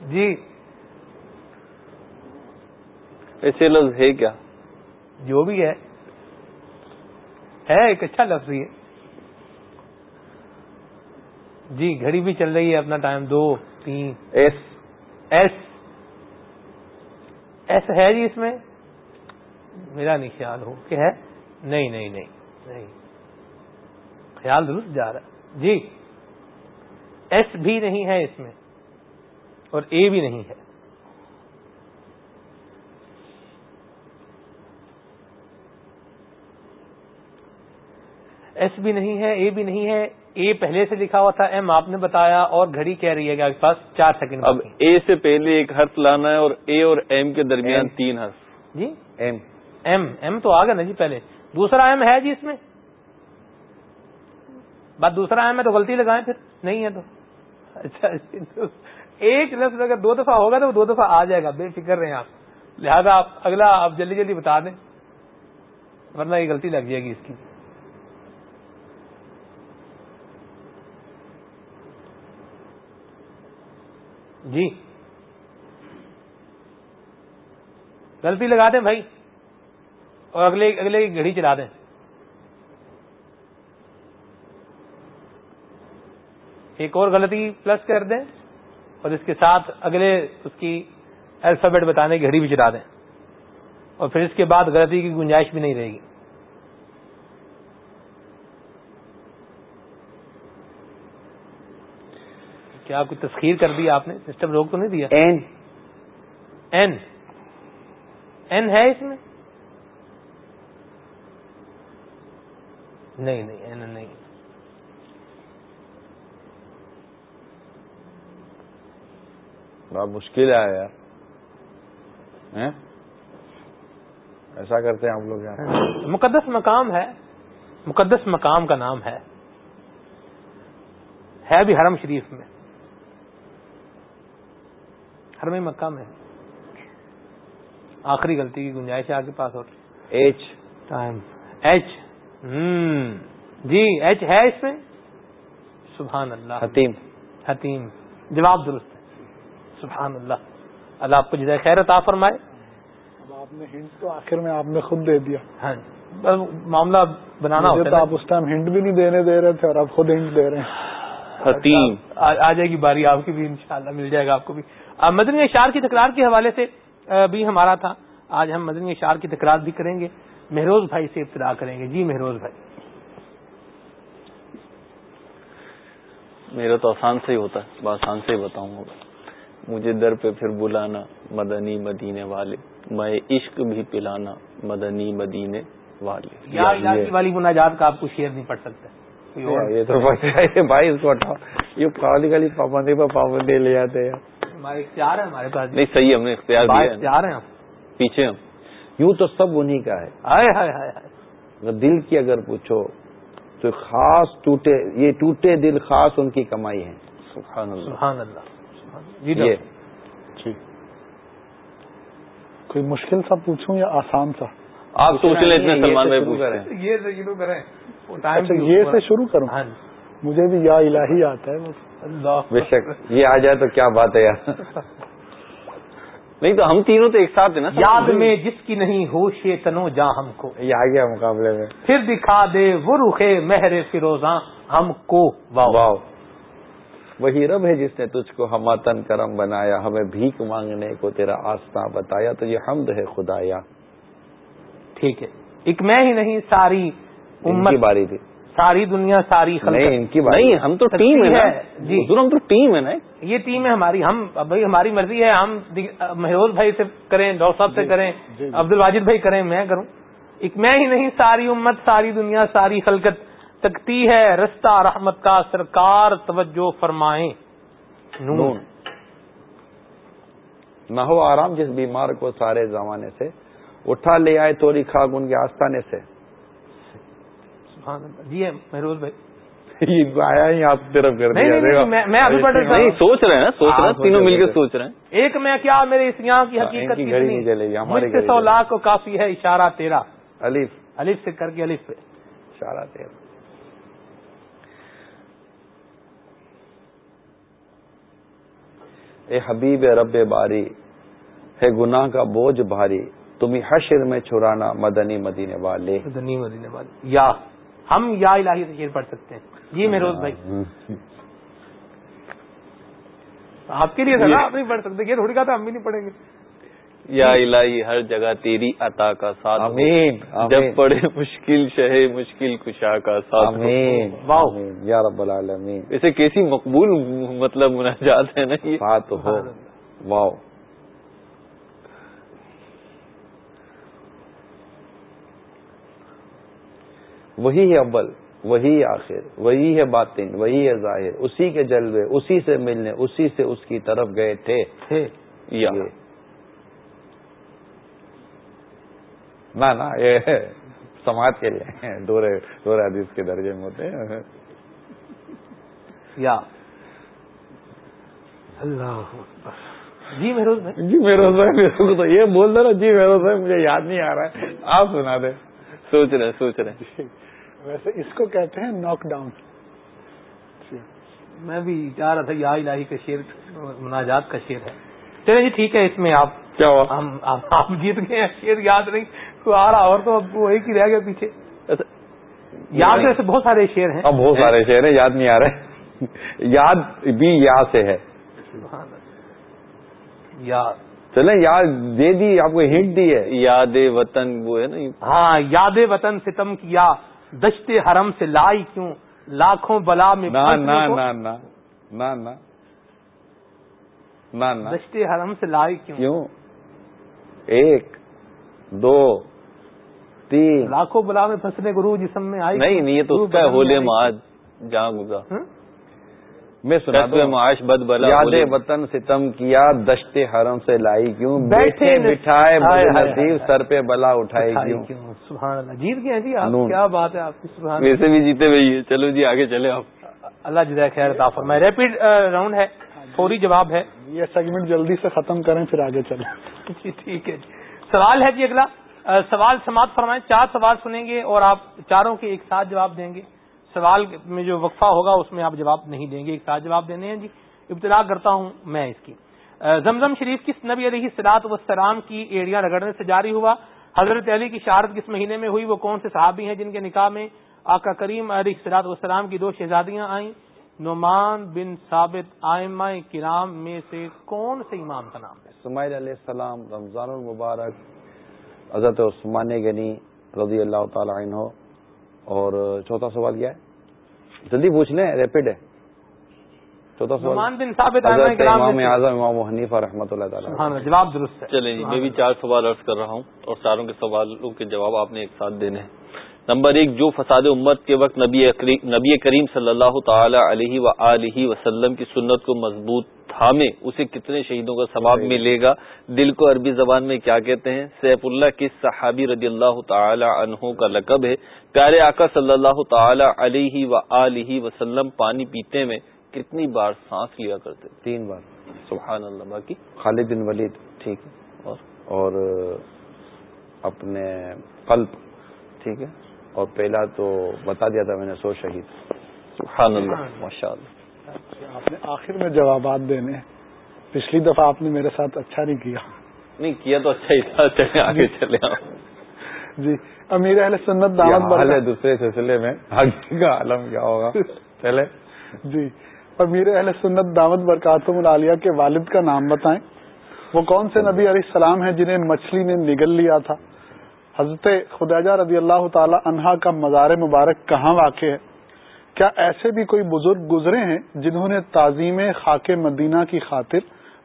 Speaker 2: جی۔
Speaker 3: ایسے لفظ ہے کیا؟
Speaker 2: جو بھی ہے۔ ہے ایک اچھا لفظ یہ۔ جی گھڑی بھی چل رہی ہے اپنا ٹائم دو تین۔
Speaker 4: ایس۔
Speaker 2: ایس۔ ایس ہے جی اس میں؟ میرا نہیں خیال ہو کہ ہے۔ نہیں نہیں نہیں نہیں۔ خیال درست جا رہا ہے۔ جی۔ ایس بھی نہیں ہے اس میں اور اے بھی نہیں ہے۔ ایس بھی نہیں ہے اے بھی نہیں ہے اے پہلے سے لکھا ہوا تھا ایم آپ نے بتایا اور گھڑی کہہ رہی ہے کہ آپ کے پاس چار سیکنڈ
Speaker 3: اب اے سے پہلے ایک حرف لانا ہے اور اے اور ایم کے درمیان۔ تین حرف۔
Speaker 2: ہیں۔ جی؟
Speaker 4: ایم۔
Speaker 2: ایم۔ ایم تو آ گیا نا جی پہلے۔ دوسرا ایم ہے جی اس میں؟ بات دوسرا ایم ہے تو غلطی لگائیں پھر۔ نہیں ہے تو۔ اچھا ایک لفظ اگر دو دفعہ ہوگا تو دو دفعہ آ جائے گا۔ بے فکر رہیں آپ۔ لہذا آپ اگلا آپ جلدی جلدی بتا دیں۔ ورنہ یہ غلطی لگ جائے گی اس کی۔ جی۔ غلطی لگا دیں بھائی۔ اور اگلے اگلے کی گھڑی چلا دیں۔ ایک اور غلطی پلس کر دیں اور اس کے ساتھ اگلے اس کی الفابیٹ بتانے کی گھڑی بھی چلا دیں۔ اور پھر اس کے بعد غلطی کی گنجائش بھی نہیں رہے گی۔ کیا کوئی تسخیر کر دی آپ نے سسٹم روک تو نہیں دیا؟
Speaker 4: این
Speaker 2: این این ہے اس میں؟ نہیں نہیں این نہیں۔
Speaker 4: بڑا مشکل ہے یار؟ ایسا کرتے ہیں آپ لوگ یار
Speaker 2: مقدس مقام ہے۔ مقدس مقام کا نام ہے۔ ہے بھی حرم شریف میں۔ حرم مکہ میں آخری غلطی کی گنجائش ہے آپ کے پاس اور
Speaker 4: ایچ
Speaker 2: ٹائم ایچ ہوں جی ایچ ہے اس میں؟ سبحان اللہ
Speaker 4: حتیم۔
Speaker 2: حتیم۔ جواب درست ہے۔ سبحان اللہ اللہ آپ کو جزائے خیر عطا فرمائے۔
Speaker 1: اب آپ نے ہنٹ تو آخر میں آپ نے خود دے دیا۔
Speaker 2: ہاں جی۔ بس معاملہ بنانا ہوتا ہے
Speaker 1: آپ اس ٹائم ہنٹ بھی نہیں دینے دے رہے تھے اور آپ خود ہنٹ دے رہے ہیں۔
Speaker 3: حتیم.
Speaker 2: آ جائے گی باری آپ کی بھی انشاءاللہ مل جائے گا آپ کو بھی. مدنی اشار کی تکرار کے حوالے سے بھی ہمارا تھا. آج ہم مدنی اشار کی تکرار بھی کریں گے. مہروز بھائی سے ابتدا کریں گے. جی مہروز بھائی.
Speaker 3: میرا تو آسان سے ہی ہوتا ہے. آسان سے ہی بتاؤں گا. مجھے در پہ پھر بلانا مدنی مدینے والے. میں عشق بھی پلانا مدنی مدینے والے.
Speaker 2: یا والی مناجات کا آپ کو شیئر نہیں پڑ سکتا
Speaker 4: یہ تو بھائی اس کو ہٹاؤ۔ یہ کالی کالی پابندی پر پابندی لے جاتے ہیں۔
Speaker 2: ہمارے اختیار ہے ہمارے پاس
Speaker 3: نہیں صحیح ہم نے اختیار۔
Speaker 2: اختیار ہیں
Speaker 3: پیچھے ہم۔
Speaker 4: یوں تو سب انہی کا ہے۔
Speaker 2: ہائے ہائے ہائے ہائے۔
Speaker 4: اگر دل کی اگر پوچھو تو خاص ٹوٹے یہ ٹوٹے دل خاص ان کی کمائی ہے
Speaker 3: سبحان اللہ۔
Speaker 2: سبحان اللہ۔ جی
Speaker 4: یہ۔
Speaker 2: ڈاکٹر
Speaker 1: کوئی مشکل سا پوچھوں یا آسان سا؟
Speaker 3: آپ سوچ لیں اتنے
Speaker 4: یہ
Speaker 3: سلمان بھائی
Speaker 4: شروع
Speaker 3: پوچھتے
Speaker 4: کریں۔
Speaker 3: ہیں
Speaker 2: یہ سے شروع کریں۔ وہ ٹائم
Speaker 1: اچھا یہ سے شروع کروں؟
Speaker 2: ہے۔ ہاں جی۔
Speaker 1: مجھے بھی یا الہی آتا ہے بس
Speaker 2: اللہ۔
Speaker 4: بے شک یہ آ جائے تو کیا بات ہے یار۔
Speaker 3: نہیں تو ہم تینوں تو ایک ساتھ ہیں نا
Speaker 2: یاد میں جس کی نہیں ہوش یہ تنو جا ہم کو۔
Speaker 4: یہ آ گیا مقابلے میں۔
Speaker 2: پھر دکھا دے وہ روخے مہر فیروزاں ہم کو واو
Speaker 4: واو وہی رب ہے جس نے تجھ کو ہماتن کرم بنایا ہمیں بھیک مانگنے کو تیرا آستہ بتایا تو یہ حمد ہے خدایا۔
Speaker 2: ٹھیک ہے۔ ایک میں ہی نہیں ساری امت
Speaker 4: باری تھی۔
Speaker 2: ساری دنیا ساری
Speaker 4: نہیں ان کی باری
Speaker 3: نہیں ہم تو ٹیم ہے۔
Speaker 2: جی۔
Speaker 3: ہم تو ٹیم ہے نا۔
Speaker 2: یہ ٹیم ہے ہماری۔ ہم بھائی ہماری مرضی ہے۔ ہم مہروز بھائی سے کریں ڈاکٹر صاحب سے کریں عبد الواجد بھائی کریں میں کروں۔ ایک میں ہی نہیں ساری امت ساری دنیا ساری خلقت۔ تکتی ہے رستہ رحمت کا سرکار توجہ فرمائیں۔ نون۔
Speaker 4: نہ ہو آرام جس بیمار کو سارے زمانے سے اٹھا لے آئے توری خاک ان کے آستانے سے۔
Speaker 2: سبحان اللہ۔ جی مہروز بھائی۔
Speaker 4: یہ آیا ہی آپ کی طرف کر
Speaker 2: میں- میں ابھی پڑھ رہا
Speaker 3: نہیں سوچ رہے ہیں سوچ رہے ہیں۔ تینوں مل کے
Speaker 4: سوچ
Speaker 3: رہے ہیں۔
Speaker 2: ایک میں کیا میرے اس یہاں کی حقیقت کتنی؟
Speaker 4: چلے گی،
Speaker 2: سو۔ لاکھ کو کافی ہے اشارہ تیرا۔
Speaker 4: الف۔
Speaker 2: الف سے کر کے الف پہ۔
Speaker 4: اشارہ تیرا۔ اے حبیب رب باری ہے گناہ کا بوجھ بھاری۔ تمہیں حشر میں چھڑانا مدنی مدینے والے۔
Speaker 2: دنی مدینے والے۔ یا ہم یا الہی سے شیر پڑھ سکتے ہیں۔ جی مہروز بھائی۔ آپ کے لیے نا آپ نہیں پڑھ سکتے یہ تھوڑی کہا تھا ہم بھی نہیں پڑھیں گے۔
Speaker 3: یا الہی ہر جگہ تیری عطا کا ساتھ ہو۔
Speaker 4: آمین
Speaker 3: جب پڑے مشکل شہ مشکل کشا کا ساتھ
Speaker 2: واو۔
Speaker 4: آمین یا رب العالمین۔
Speaker 3: اسے کیسی مقبول مطلب مناجات ہے نا یہ؟
Speaker 4: ساتھ ہو۔ واؤ۔ وہی ہے اول وہی آخر وہی ہے باطن وہی ہے ظاہر اسی کے جلوے اسی سے ملنے اسی سے اس کی طرف گئے تھے۔ نہ نا یہ سماج کے لیے دورے دورے حدیث کے درجے میں ہوتے ہیں۔
Speaker 2: یا۔ اللہ۔ جی مہروز بھائی۔
Speaker 4: جی میرے کو تو یہ بول دو نا۔ جی میرا صاحب مجھے یاد نہیں آ رہا ہے۔ آپ سنا دیں۔
Speaker 3: سوچ رہے سوچ رہے۔
Speaker 1: ویسے اس کو کہتے ہیں ناک ڈاؤن
Speaker 2: میں بھی چاہ رہا تھا یا الہی کا شیر مناجات کا شیر ہے۔ چلے جی ٹھیک ہے اس میں آپ
Speaker 4: کیا ہوا؟
Speaker 2: ہم آپ جیت گئے ہیں شیر یاد نہیں۔ کوئی آ رہا اور تو اب وہ ایک ہی رہ گیا پیچھے۔ یاد تو ایسے بہت سارے شیر ہیں۔
Speaker 4: اب بہت سارے شعر ہیں یاد نہیں آ رہے۔ یاد بھی یا سے ہے۔
Speaker 2: سبحان اللہ۔ یا۔
Speaker 4: چلیں یاد دے دی آپ کو ہنٹ دی ہے۔
Speaker 3: یاد وطن وہ ہے نا۔
Speaker 2: ہاں یاد وطن ستم کیا۔ دشت حرم سے لائی کیوں؟ لاکھوں بلا میں دشت حرم سے لائی کیوں؟
Speaker 4: کیوں؟ ایک دو تین۔
Speaker 2: لاکھوں بلا میں پھنسنے کو روح جسم میں آئی
Speaker 3: نہیں نہیں یہ تو اس کا ہولے معاج جہاں گزا؟
Speaker 4: میں سنا
Speaker 3: معاش بد بلا
Speaker 4: یاد وطن ستم کیا دشت حرم سے لائی کیوں؟
Speaker 2: بیٹھے
Speaker 4: بٹھائے نصیب سر پہ بلا اٹھائے
Speaker 2: اٹھائی
Speaker 4: کیوں؟
Speaker 2: سبحان اللہ۔ جیت گئے جی آپ۔ کیا بات ہے آپ کی؟ سبحان اللہ
Speaker 3: ویسے بھی جیتے ہوئی ہے چلو جی آگے چلے آپ۔
Speaker 2: اللہ جزائے خیر عطا فرمائے۔ ریپڈ راؤنڈ ہے۔ فوری جواب ہے۔
Speaker 1: یہ سیگمنٹ جلدی سے ختم کریں پھر آگے چلیں۔
Speaker 2: جی ٹھیک ہے جی۔ سوال ہے جی اگلا۔ سوال سماعت فرمائیں۔ چار سوال سنیں گے اور آپ چاروں کے ایک ساتھ جواب دیں گے۔ سوال میں جو وقفہ ہوگا اس میں آپ جواب نہیں دیں گے، ایک ساتھ جواب دینے ہیں جی۔ ابتدا کرتا ہوں میں اس کی۔ زمزم شریف کس نبی علیہ سلاط وسلام کی ایڑیاں رگڑنے سے جاری ہوا؟ حضرت علی کی شہادت کس مہینے میں ہوئی؟ وہ کون سے صحابی ہیں جن کے نکاح میں آقا کریم علیہ سلاط وسلام کی دو شہزادیاں آئیں؟ نعمان بن ثابت آئمہ کرام میں سے کون سے امام کا نام ہے؟
Speaker 4: اسماعیل علیہ السلام، رمضان المبارک، حضرت عثمان غنی رضی اللہ تعالی عنہ اور چوتھا سوال کیا ہے؟ جلدی پوچھ لیں ریپڈ ہے۔ چوتھا سوال۔
Speaker 2: بن ثابت
Speaker 4: امام اعظم امام حنیفہ رحمۃ اللہ تعالی۔
Speaker 2: سبحان اللہ، جواب درست ہے۔
Speaker 3: چلیں جی میں بھی چار سوال عرض کر رہا ہوں اور چاروں کے سوالوں کے جواب آپ نے ایک ساتھ دینے ہیں۔ نمبر ایک جو فساد امت کے وقت نبی کریم صلی اللہ تعالی علیہ و وسلم کی سنت کو مضبوط تھامے اسے کتنے شہیدوں کا ثواب ملے گا؟ دل کو عربی زبان میں کیا کہتے ہیں؟ سیف اللہ کس صحابی رضی اللہ تعالی عنہ کا لقب ہے۔ پیارے آقا صلی اللہ تعالی علیہ و وسلم پانی پیتے میں کتنی بار سانس لیا کرتے
Speaker 4: تین بار۔
Speaker 3: سبحان اللہ باقی؟
Speaker 4: خالد بن ولید ٹھیک
Speaker 3: اور؟
Speaker 4: اور اپنے قلب ٹھیک ہے۔ اور پہلا تو بتا دیا تھا میں نے سو شہید۔
Speaker 3: سبحان اللہ ماشاء اللہ۔
Speaker 1: آپ نے آخر میں جوابات دینے پچھلی دفعہ آپ نے میرے ساتھ اچھا نہیں کیا۔
Speaker 3: نہیں کیا تو اچھا ہی تھا۔ چلے آگے چلے
Speaker 1: جی امیر اہل سنت دعوت
Speaker 4: دوسرے سلسلے میں۔ آگے کا عالم کیا ہوگا۔ چلے۔
Speaker 1: جی امیر اہل سنت دعوت برکاتم العالیہ کے والد کا نام بتائیں۔ وہ کون سے نبی علیہ السلام ہیں جنہیں مچھلی نے نگل لیا تھا؟ حضرت خدیجہ رضی اللہ تعالی عنہا کا مزار مبارک کہاں واقع ہے؟ کیا ایسے بھی کوئی بزرگ گزرے ہیں جنہوں نے تعظیم خاک مدینہ کی خاطر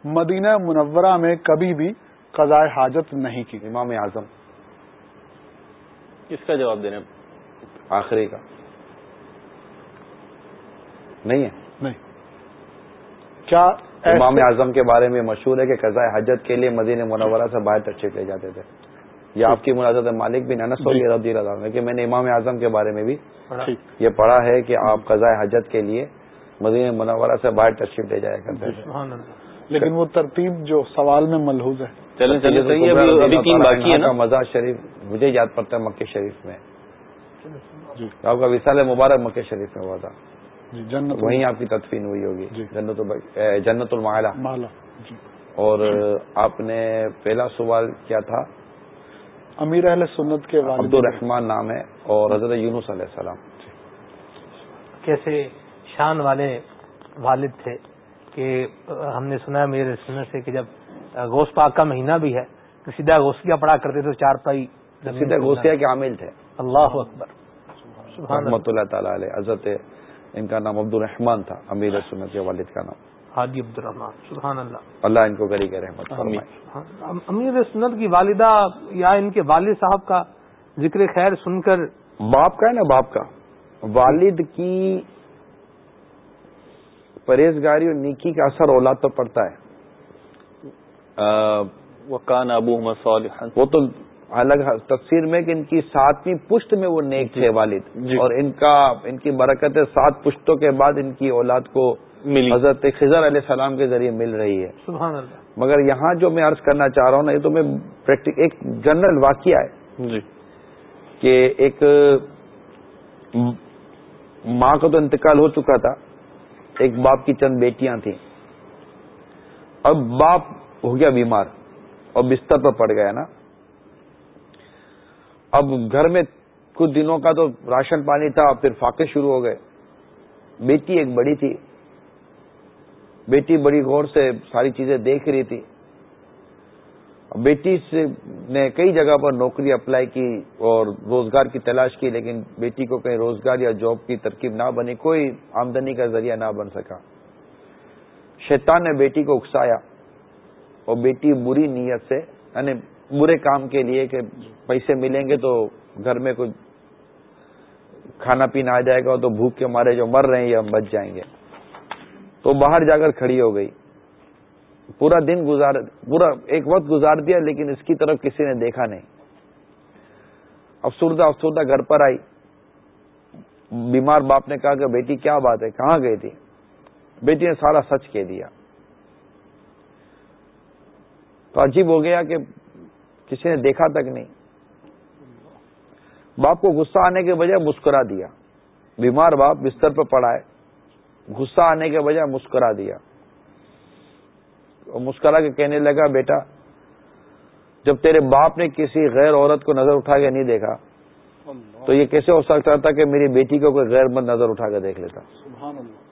Speaker 1: مدینہ منورہ میں کبھی بھی قضاء حاجت نہیں کی
Speaker 4: امام اعظم.
Speaker 3: کس کا جواب دینا
Speaker 4: آخری کا. نہیں ہے.
Speaker 1: نہیں. کیا
Speaker 4: امام اعظم کے بارے میں مشہور ہے کہ قضاء حجت کے لیے مدینہ منورہ سے باہر تشریف لے جاتے تھے؟ یہ آپ کی ملازمت مالک بن انس
Speaker 1: جی۔
Speaker 4: رضی اللہ عنہ کہ میں نے امام اعظم کے بارے میں بھی
Speaker 1: ٹھیک
Speaker 4: یہ پڑھا ہے کہ آپ قضاء حجت کے لیے مدینہ منورہ سے باہر تشریف لے جایا کرتے
Speaker 2: اللہ.
Speaker 1: لیکن وہ ترتیب جو سوال میں ملحوظ ہے۔
Speaker 3: چلیں چلیں
Speaker 4: کا مزار شریف مجھے یاد پڑتا ہے مکہ شریف میں۔
Speaker 1: جی۔
Speaker 4: آپ کا وصال مبارک مکہ شریف میں ہوا تھا۔
Speaker 1: جی جنت
Speaker 4: وہیں آپ کی تدفین ہوئی ہوگی۔
Speaker 1: جی۔
Speaker 4: جنت جنت المعلا۔
Speaker 1: مالا۔ جی۔
Speaker 4: اور آپ نے پہلا سوال کیا تھا
Speaker 1: امیر اہل سنت کے والد
Speaker 4: عبد الرحمان نام ہے اور حضرت یونس علیہ السلام.
Speaker 2: کیسے شان والے والد تھے کہ ہم نے سنا ہے میرے سنت سے کہ جب گوشت پاک کا مہینہ بھی ہے تو سیدھا گوشتیاں پڑا کرتے تھے چار پائی پہ
Speaker 4: غوثیہ کے عامل تھے۔
Speaker 2: اللہ اکبر۔ سبحان اللہ۔
Speaker 4: رحمۃ اللہ تعالی علیہ۔ حضرت ان کا نام عبد الرحمان تھا امیر سنت کے والد کا نام۔
Speaker 2: حاجی عبد الرحمان سبحان اللہ۔
Speaker 4: اللہ ان کو رحمت فرمائے۔
Speaker 2: ہم- امیر سنت کی والدہ یا ان کے والد صاحب کا ذکر خیر سن کر
Speaker 4: باپ کا ہے نا باپ کا؟ والد کی پرہیزگاری اور نیکی کا اثر اولاد پر پڑتا ہے۔
Speaker 3: وکان ابو
Speaker 4: وہ تو الگ تفسیر میں کہ ان کی ساتویں پشت میں وہ نیک تھے والد
Speaker 3: جی۔
Speaker 4: اور ان کا ان کی برکت سات پشتوں کے بعد ان کی اولاد کو
Speaker 3: ملی.
Speaker 4: حضرت خضر علیہ السلام کے ذریعے مل رہی ہے.
Speaker 2: سبحان اللہ.
Speaker 4: مگر یہاں جو میں عرض کرنا چاہ رہا ہوں نا یہ تو میں ایک جنرل واقعہ ہے
Speaker 3: جی.
Speaker 4: کہ ایک ماں کا تو انتقال ہو چکا تھا ایک باپ کی چند بیٹیاں تھیں۔ اب باپ ہو گیا بیمار اور بستر پر پڑ گیا نا۔ اب گھر میں کچھ دنوں کا تو راشن پانی تھا پھر فاقے شروع ہو گئے۔ بیٹی ایک بڑی تھی بیٹی بڑی غور سے ساری چیزیں دیکھ رہی تھی۔ بیٹی سے نے کئی جگہ پر نوکری اپلائی کی اور روزگار کی تلاش کی، لیکن بیٹی کو کہیں روزگار یا جاب کی ترکیب نہ بنی، کوئی آمدنی کا ذریعہ نہ بن سکا۔ شیطان نے بیٹی کو اکسایا اور بیٹی بری نیت سے یعنی برے کام کے لیے کہ پیسے ملیں گے تو گھر میں کچھ کھانا پینا آ جائے گا تو بھوک کے مارے جو مر رہے ہیں یہ ہم بچ جائیں گے۔ تو باہر جا کر کھڑی ہو گئی۔ پورا دن گزار، پورا ایک وقت گزار دیا لیکن اس کی طرف کسی نے دیکھا نہیں۔ افسردہ افسردہ گھر پر آئی۔ بیمار باپ نے کہا کہ بیٹی کیا بات ہے؟ کہاں گئی تھی؟ بیٹی نے سارا سچ کہہ دیا۔ تو عجیب ہو گیا کہ کسی نے دیکھا تک نہیں۔ باپ کو غصہ آنے کے بجائے مسکرا دیا۔ بیمار باپ بستر پہ پڑا ہے۔ غصہ آنے کے بجائے مسکرا دیا۔ اور مسکرا کے کہنے لگا بیٹا جب تیرے باپ نے کسی غیر عورت کو نظر اٹھا کے نہیں دیکھا تو یہ کیسے ہو سکتا تھا کہ میری بیٹی کو کوئی غیر مند نظر اٹھا کے دیکھ لیتا؟
Speaker 1: سبحان اللہ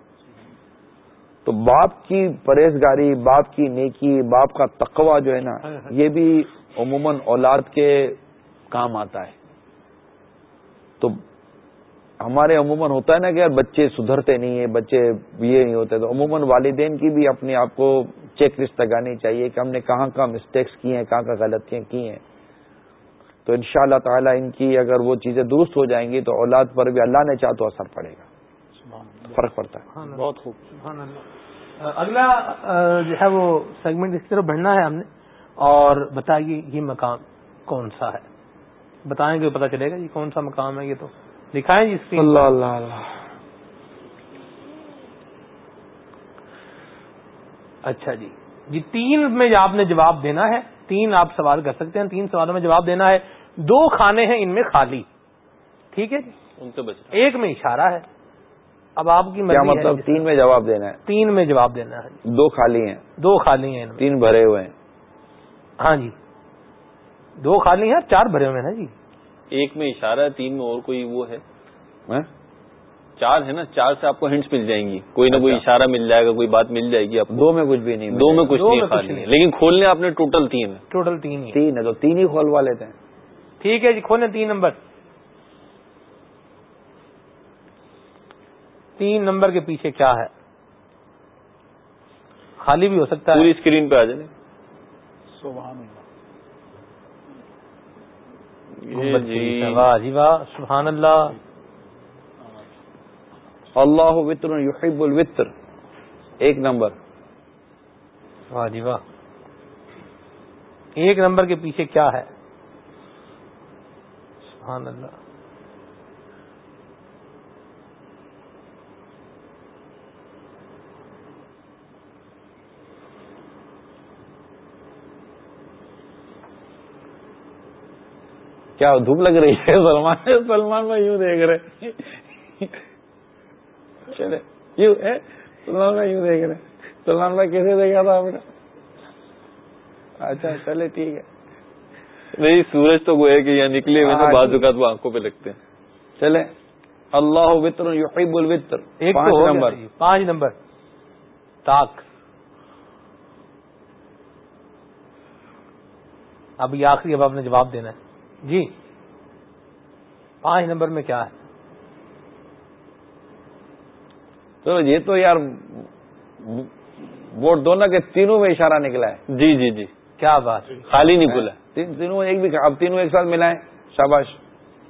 Speaker 4: تو باپ کی پرہیزگاری باپ کی نیکی باپ کا تقوی جو ہے نا یہ بھی عموماً اولاد کے کام آتا ہے۔ تو ہمارے عموماً ہوتا ہے نا کہ یار بچے سدھرتے نہیں ہیں بچے یہ نہیں ہوتے تو عموماً والدین کی بھی اپنے آپ کو چیک لسٹ لگانی چاہیے کہ ہم نے کہاں کہاں مسٹیکس کی ہیں کہاں کہاں غلطیاں کی ہیں۔ تو ان شاء اللہ تعالیٰ ان کی اگر وہ چیزیں درست ہو جائیں گی تو اولاد پر بھی اللہ نے چاہ تو اثر پڑے گا۔ فرق پڑتا ہے۔
Speaker 2: بہت خوب۔ اگلا جو ہے وہ سیگمنٹ اس طرح بڑھنا ہے ہم نے۔ اور بتائیے یہ مقام کون سا ہے؟ بتائیں گے پتا چلے گا یہ کون سا مقام ہے یہ تو۔ دکھائیں جی اسکرین
Speaker 4: اللہ اللہ اللہ
Speaker 2: اچھا جی۔ جی تین میں آپ نے جواب دینا ہے۔ تین آپ سوال کر سکتے ہیں۔ تین سوالوں میں جواب دینا ہے۔ دو کھانے ہیں ان میں خالی۔ ٹھیک ہے جی؟
Speaker 3: ان بچ
Speaker 2: ایک میں اشارہ ہے۔ اب آپ کی
Speaker 4: کیا
Speaker 2: مرضی ہے
Speaker 4: مطلب تین میں جواب دینا ہے؟
Speaker 2: تین میں جواب دینا ہے۔ جی
Speaker 4: دو خالی ہیں۔
Speaker 2: دو خالی ہیں ان میں۔
Speaker 4: تین بھرے ہوئے ہیں۔
Speaker 2: ہاں جی۔ دو خالی ہیں چار بھرے ہوئے ہیں نا جی۔
Speaker 3: ایک میں اشارہ ہے تین میں اور کوئی وہ ہے۔
Speaker 4: ہاں؟
Speaker 3: چار ہے نا چار سے آپ کو ہنٹس مل جائیں گی۔ کوئی نہ کوئی
Speaker 4: اچھا۔
Speaker 3: اشارہ مل جائے گا کوئی بات مل جائے گی آپ کو۔
Speaker 4: دو میں کچھ بھی نہیں
Speaker 3: دو میں کچھ نہیں خالی۔ لیکن کھولنے آپ نے ٹوٹل تین۔ ہے
Speaker 2: ٹوٹل تین ہی۔ ہے
Speaker 4: تین ہے تو تین ہی کھولوا لیتے ہیں۔
Speaker 2: ٹھیک ہے جی کھولیں تین نمبر۔ تین نمبر کے پیچھے کیا ہے؟ خالی بھی ہو سکتا
Speaker 3: پوری
Speaker 2: ہے
Speaker 3: اسکرین پہ آ جائیں۔
Speaker 1: سبحان اللہ
Speaker 3: یہ
Speaker 2: گنبد
Speaker 3: جی
Speaker 2: شریف ہے۔ واہ جی واہ سبحان اللہ۔
Speaker 4: اللہ وطر یحب الوطر ایک نمبر۔
Speaker 2: واہ جی واہ۔ ایک نمبر کے پیچھے کیا ہے؟ سبحان اللہ۔
Speaker 4: کیا دھوپ لگ رہی ہے؟ سلمان سلمان بھائی یوں دیکھ رہے چلے یوں ہے؟ سلمان بھائی یوں دیکھ رہے سلمان بھائی کیسے دیکھا تھا آپ نے؟ اچھا چلے ٹھیک ہے۔
Speaker 3: نہیں سورج تو گویا کہ یہاں نکلے ہوئے
Speaker 4: ہاں
Speaker 3: نا بعض
Speaker 4: جی۔
Speaker 3: اوقات وہ آنکھوں پہ لگتے ہیں۔
Speaker 4: چلے۔ اللہ وطر یحب الوطر
Speaker 2: ایک تو
Speaker 4: نمبر۔
Speaker 2: پانچ نمبر۔ تاک اب یہ آخری اب آپ نے جواب دینا ہے۔ جی۔ پانچ نمبر میں کیا ہے؟
Speaker 4: تو یہ تو یار ووٹ دونوں کے تینوں میں اشارہ نکلا ہے۔
Speaker 3: جی جی جی۔
Speaker 2: کیا بات؟
Speaker 3: خالی نہیں کھلا۔
Speaker 4: تین تینوں ایک بھی اب تینوں ایک ساتھ ملائیں۔ شاباش۔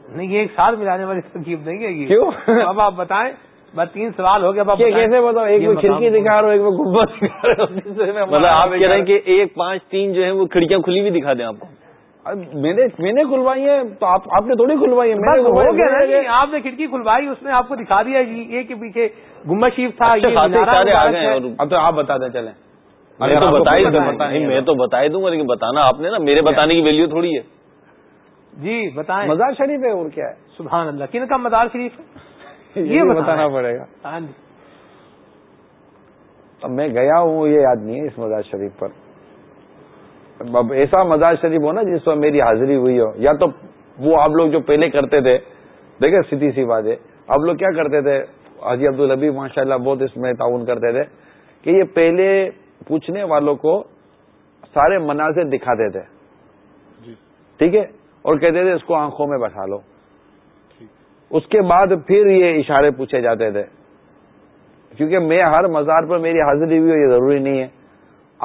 Speaker 2: نہیں یہ ایک ساتھ ملانے والی ترکیب نہیں ہے
Speaker 4: کیوں؟
Speaker 2: اب آپ بتائیں۔ بس تین سوال ہو گیا۔
Speaker 4: کیسے بتاؤ ایک میں کھڑکی دکھا رہا ہوں ایک میں گمبد دکھا رہا ہوں۔ <laughs>
Speaker 3: مطلب آپ کہہ رہے ہیں کہ ایک پانچ تین جو ہے وہ کھڑکیاں کھلی ہوئی دکھا دیں آپ کو۔
Speaker 4: میں نے میں نے کھلوائی ہے تو آپ نے تھوڑی کھلوائی ہے۔
Speaker 2: جی آپ نے کھڑکی کھلوائی اس نے آپ کو دکھا دیا جی ایک کے پیچھے گمبد شریف تھا
Speaker 3: اچھا
Speaker 2: یہ
Speaker 4: اب تو آپ بتا دیں چلیں۔
Speaker 3: میں تو بتا دوں
Speaker 4: ہے،
Speaker 3: نہیں میں تو بتا ہی دوں گا لیکن بتانا آپ نے نا میرے بتانے کی ویلیو تھوڑی ہے۔
Speaker 2: جی بتائیں۔
Speaker 4: مزار شریف ہے اور کیا ہے؟
Speaker 2: سبحان اللہ کن کا مدار شریف ہے؟
Speaker 4: یہ
Speaker 2: بتانا۔
Speaker 4: پڑے گا۔
Speaker 2: ہاں جی۔
Speaker 4: اب میں گیا ہوں یہ یاد نہیں ہے اس مزار شریف پر۔ اب ایسا مزار شریف ہو نا جس پر میری حاضری ہوئی ہو۔ یا تو وہ آپ لوگ جو پہلے کرتے تھے دیکھیں سیدھی سی بات ہے۔ آپ لوگ کیا کرتے تھے؟ حاجی عبد الحبی ماشاء اللہ بہت اس میں تعاون کرتے تھے کہ یہ پہلے پوچھنے والوں کو سارے مناظر دکھاتے تھے۔ ٹھیک ہے؟ اور کہتے تھے اس کو آنکھوں میں بٹھا لو۔ اس کے بعد پھر یہ اشارے پوچھے جاتے تھے۔ کیونکہ میں ہر مزار پر میری حاضری ہوئی ہو یہ ضروری نہیں ہے۔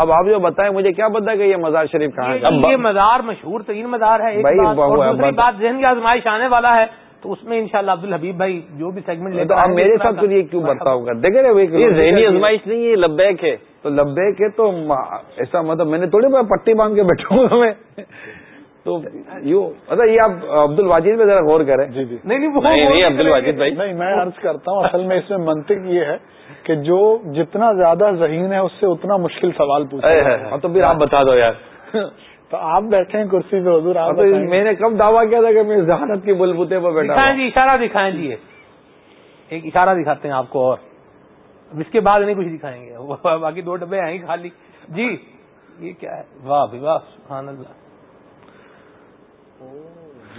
Speaker 4: اب آپ جو بتائیں مجھے کیا پتا کہ یہ مزار شریف کہاں ہے؟
Speaker 2: یہ- مزار مشہور ترین مزار ہے دوسری
Speaker 4: بات-
Speaker 2: ذہن کی آزمائش آنے والا ہے تو اس میں انشاءاللہ عبد الحبیب بھائی جو بھی سیگمنٹ لے
Speaker 4: تو آپ میرے ساتھ یہ کیوں برتاؤ کر دیکھے
Speaker 3: یہ ذہنی ازمائش نہیں ہے لبیک ہے۔
Speaker 4: تو لبیک ہے تو ایسا مطلب میں نے تھوڑی بار پٹی باندھ کے بیٹھا ہوں میں۔ تو یوں مطلب یہ آپ عبد الواجد میں ذرا غور کریں۔
Speaker 1: جی جی۔
Speaker 2: نہیں نہیں وہ-
Speaker 3: نہیں
Speaker 2: وہ-
Speaker 3: نہیں عبد الواجد بھائی۔
Speaker 1: نہیں میں عرض کرتا ہوں اصل میں اس میں منطق یہ ہے کہ جو جتنا زیادہ ذہین ہے اس سے اتنا مشکل سوال پوچھا
Speaker 3: ہے،۔ ہاں تو پھر آپ بتا دو یار۔ <laughs>
Speaker 1: تو آپ بیٹھے ہیں کرسی پہ حضور آپ۔
Speaker 4: میں نے کب دعویٰ کیا تھا کہ میں ذہانت کی بلبوتے پر بیٹھا
Speaker 2: جی اشارہ دکھائیں جی۔ ایک اشارہ دکھاتے ہیں آپ کو اور۔ اس کے بعد نہیں کچھ دکھائیں گے۔ <laughs> باقی دو ڈبے آئیں گے خالی۔ جی یہ کیا ہے؟ واہ بھی واہ سبحان اللہ۔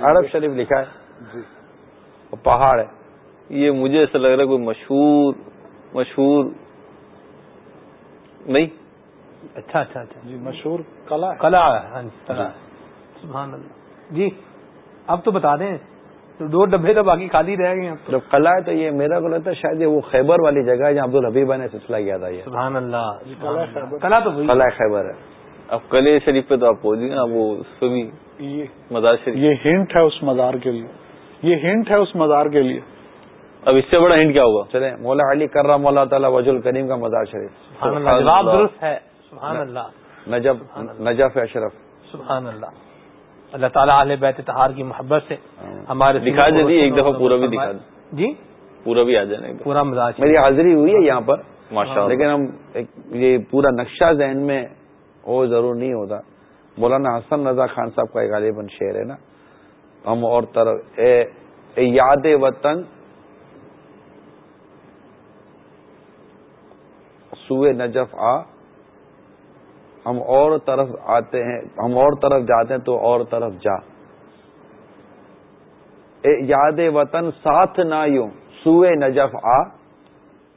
Speaker 4: عرب شریف لکھا ہے۔ اور پہاڑ ہے۔
Speaker 3: یہ مجھے ایسا لگ رہا ہے کوئی مشہور مشہور نہیں؟
Speaker 2: اچھا اچھا اچھا۔
Speaker 1: جی مشہور کلا
Speaker 2: کلا ہاں جی کلا سبحان اللہ۔ جی اب تو بتا دیں تو دو ڈبے تو باقی خالی رہ گئے ہیں۔
Speaker 4: جب قلعہ ہے تو یہ میرا کو لگتا ہے شاید یہ وہ خیبر والی جگہ ہے جہاں عبد الحبیبہ نے سلسلہ کیا تھا یہ۔
Speaker 2: سبحان اللہ۔
Speaker 1: کلا۔
Speaker 2: کلا تو وہی
Speaker 4: قلعہ خیبر ہے۔
Speaker 3: اب کلے شریف پہ تو آپ پہنچ گئے نا وہ اس پہ بھی
Speaker 1: یہ
Speaker 3: مزار شریف۔
Speaker 1: یہ ہنٹ ہے اس مزار کے لیے۔ یہ ہنٹ ہے اس مزار کے لیے۔
Speaker 3: اب اس سے بڑا ہنٹ کیا ہوگا؟
Speaker 4: چلیں مولا علی کرم مولا تعالیٰ وج الکریم کا مزار شریف۔
Speaker 2: جواب درست ہے۔ سبحان اللہ۔
Speaker 4: نجب نجف اشرف
Speaker 2: سبحان اللہ۔ اللہ تعالیٰ اہل بیت تہار کی محبت سے ہمارے
Speaker 3: دکھا
Speaker 2: کو
Speaker 3: دیجیے ایک دفعہ پورا بھی۔ دکھا
Speaker 2: جی؟
Speaker 3: پورا بھی آ جانا دفعہ
Speaker 2: پورا مزاج
Speaker 4: میری حاضری ہوئی ہے یہاں پر۔
Speaker 3: ماشاء اللہ
Speaker 4: لیکن ہم ایک یہ پورا نقشہ ذہن میں ہو ضرور نہیں ہوتا۔ مولانا حسن رضا خان صاحب کا ایک غالباً شعر ہے نا، ہم اور طرف اے اے یاد وطن، سوئے نجف آ، ہم اور طرف آتے ہیں، ہم اور طرف جاتے ہیں تو اور طرف جا۔ یاد وطن، ساتھ نہ یوں، سوئے نجف آ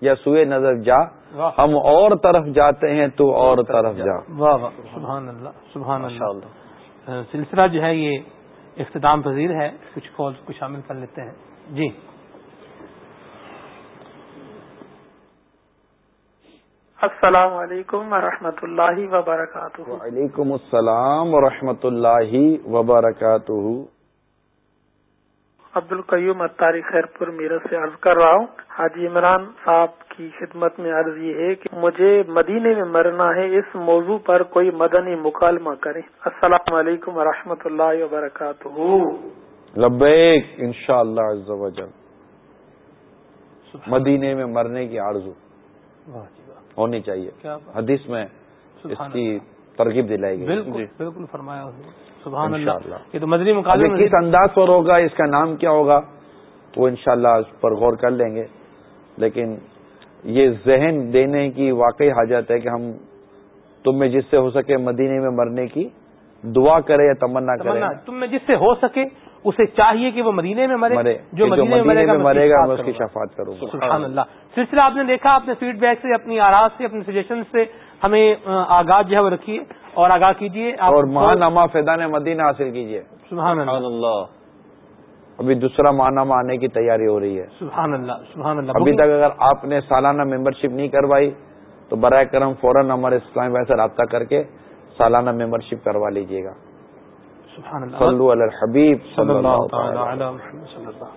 Speaker 4: یا سوئے نظر جا ہم اور طرف جاتے ہیں تو اور طرف جا
Speaker 2: واہ واہ. سبحان اللہ سبحان اللہ. سلسلہ جو ہے یہ اختتام پذیر ہے. کچھ کال کو شامل کر لیتے ہیں. جی.
Speaker 11: السلام علیکم ورحمۃ اللہ وبرکاتہ.
Speaker 4: وعلیکم السلام ورحمۃ اللہ وبرکاتہ.
Speaker 11: عبد القیوم اتاری خیر پور میرت سے عرض کر رہا ہوں۔ حاجی عمران صاحب کی خدمت میں عرض یہ ہے کہ مجھے مدینے میں مرنا ہے اس موضوع پر کوئی مدنی مکالمہ کرے السلام علیکم ورحمۃ اللہ وبرکاتہ۔
Speaker 4: لبیک ان شاء اللہ مدینے میں مرنے کی آرزو ہونی چاہیے۔ حدیث میں اس کی ترغیب دلائے گی
Speaker 2: بالکل بالکل فرمایا سبحان اللہ۔ یہ تو مدنی مقابلے
Speaker 4: کس انداز پر ہوگا اس کا نام کیا ہوگا وہ انشاءاللہ اس پر غور کر لیں گے۔ لیکن یہ ذہن دینے کی واقعی حاجت ہے کہ ہم تم میں جس سے ہو سکے مدینے میں مرنے کی دعا کرے یا تمنا کرے
Speaker 2: تم میں جس سے ہو سکے اسے چاہیے کہ وہ مدینے میں مرے
Speaker 4: جو مدینے میں مرے گا میں اس کی شفاعت کروں
Speaker 2: گا۔ سبحان اللہ۔ سلسلہ آپ نے دیکھا اپنے فیڈ بیک سے اپنی آراز سے اپنے سجیشن سے ہمیں آگاہ جو ہے وہ رکھیے اور آگاہ کیجیے۔
Speaker 4: اور ماہنامہ فیضان مدینہ حاصل کیجیے۔
Speaker 2: سبحان اللہ۔
Speaker 4: ابھی دوسرا ماہنامہ آنے کی تیاری ہو رہی ہے۔
Speaker 2: سبحان اللہ سبحان اللہ۔
Speaker 4: ابھی تک اگر آپ نے سالانہ ممبرشپ نہیں کروائی تو برائے کرم فوراً ہمارے اسلام بھائی سے رابطہ کر کے سالانہ ممبرشپ کروا لیجیے گا۔
Speaker 2: سبحان اللہ۔
Speaker 4: صلو علی الحبیب صلی اللہ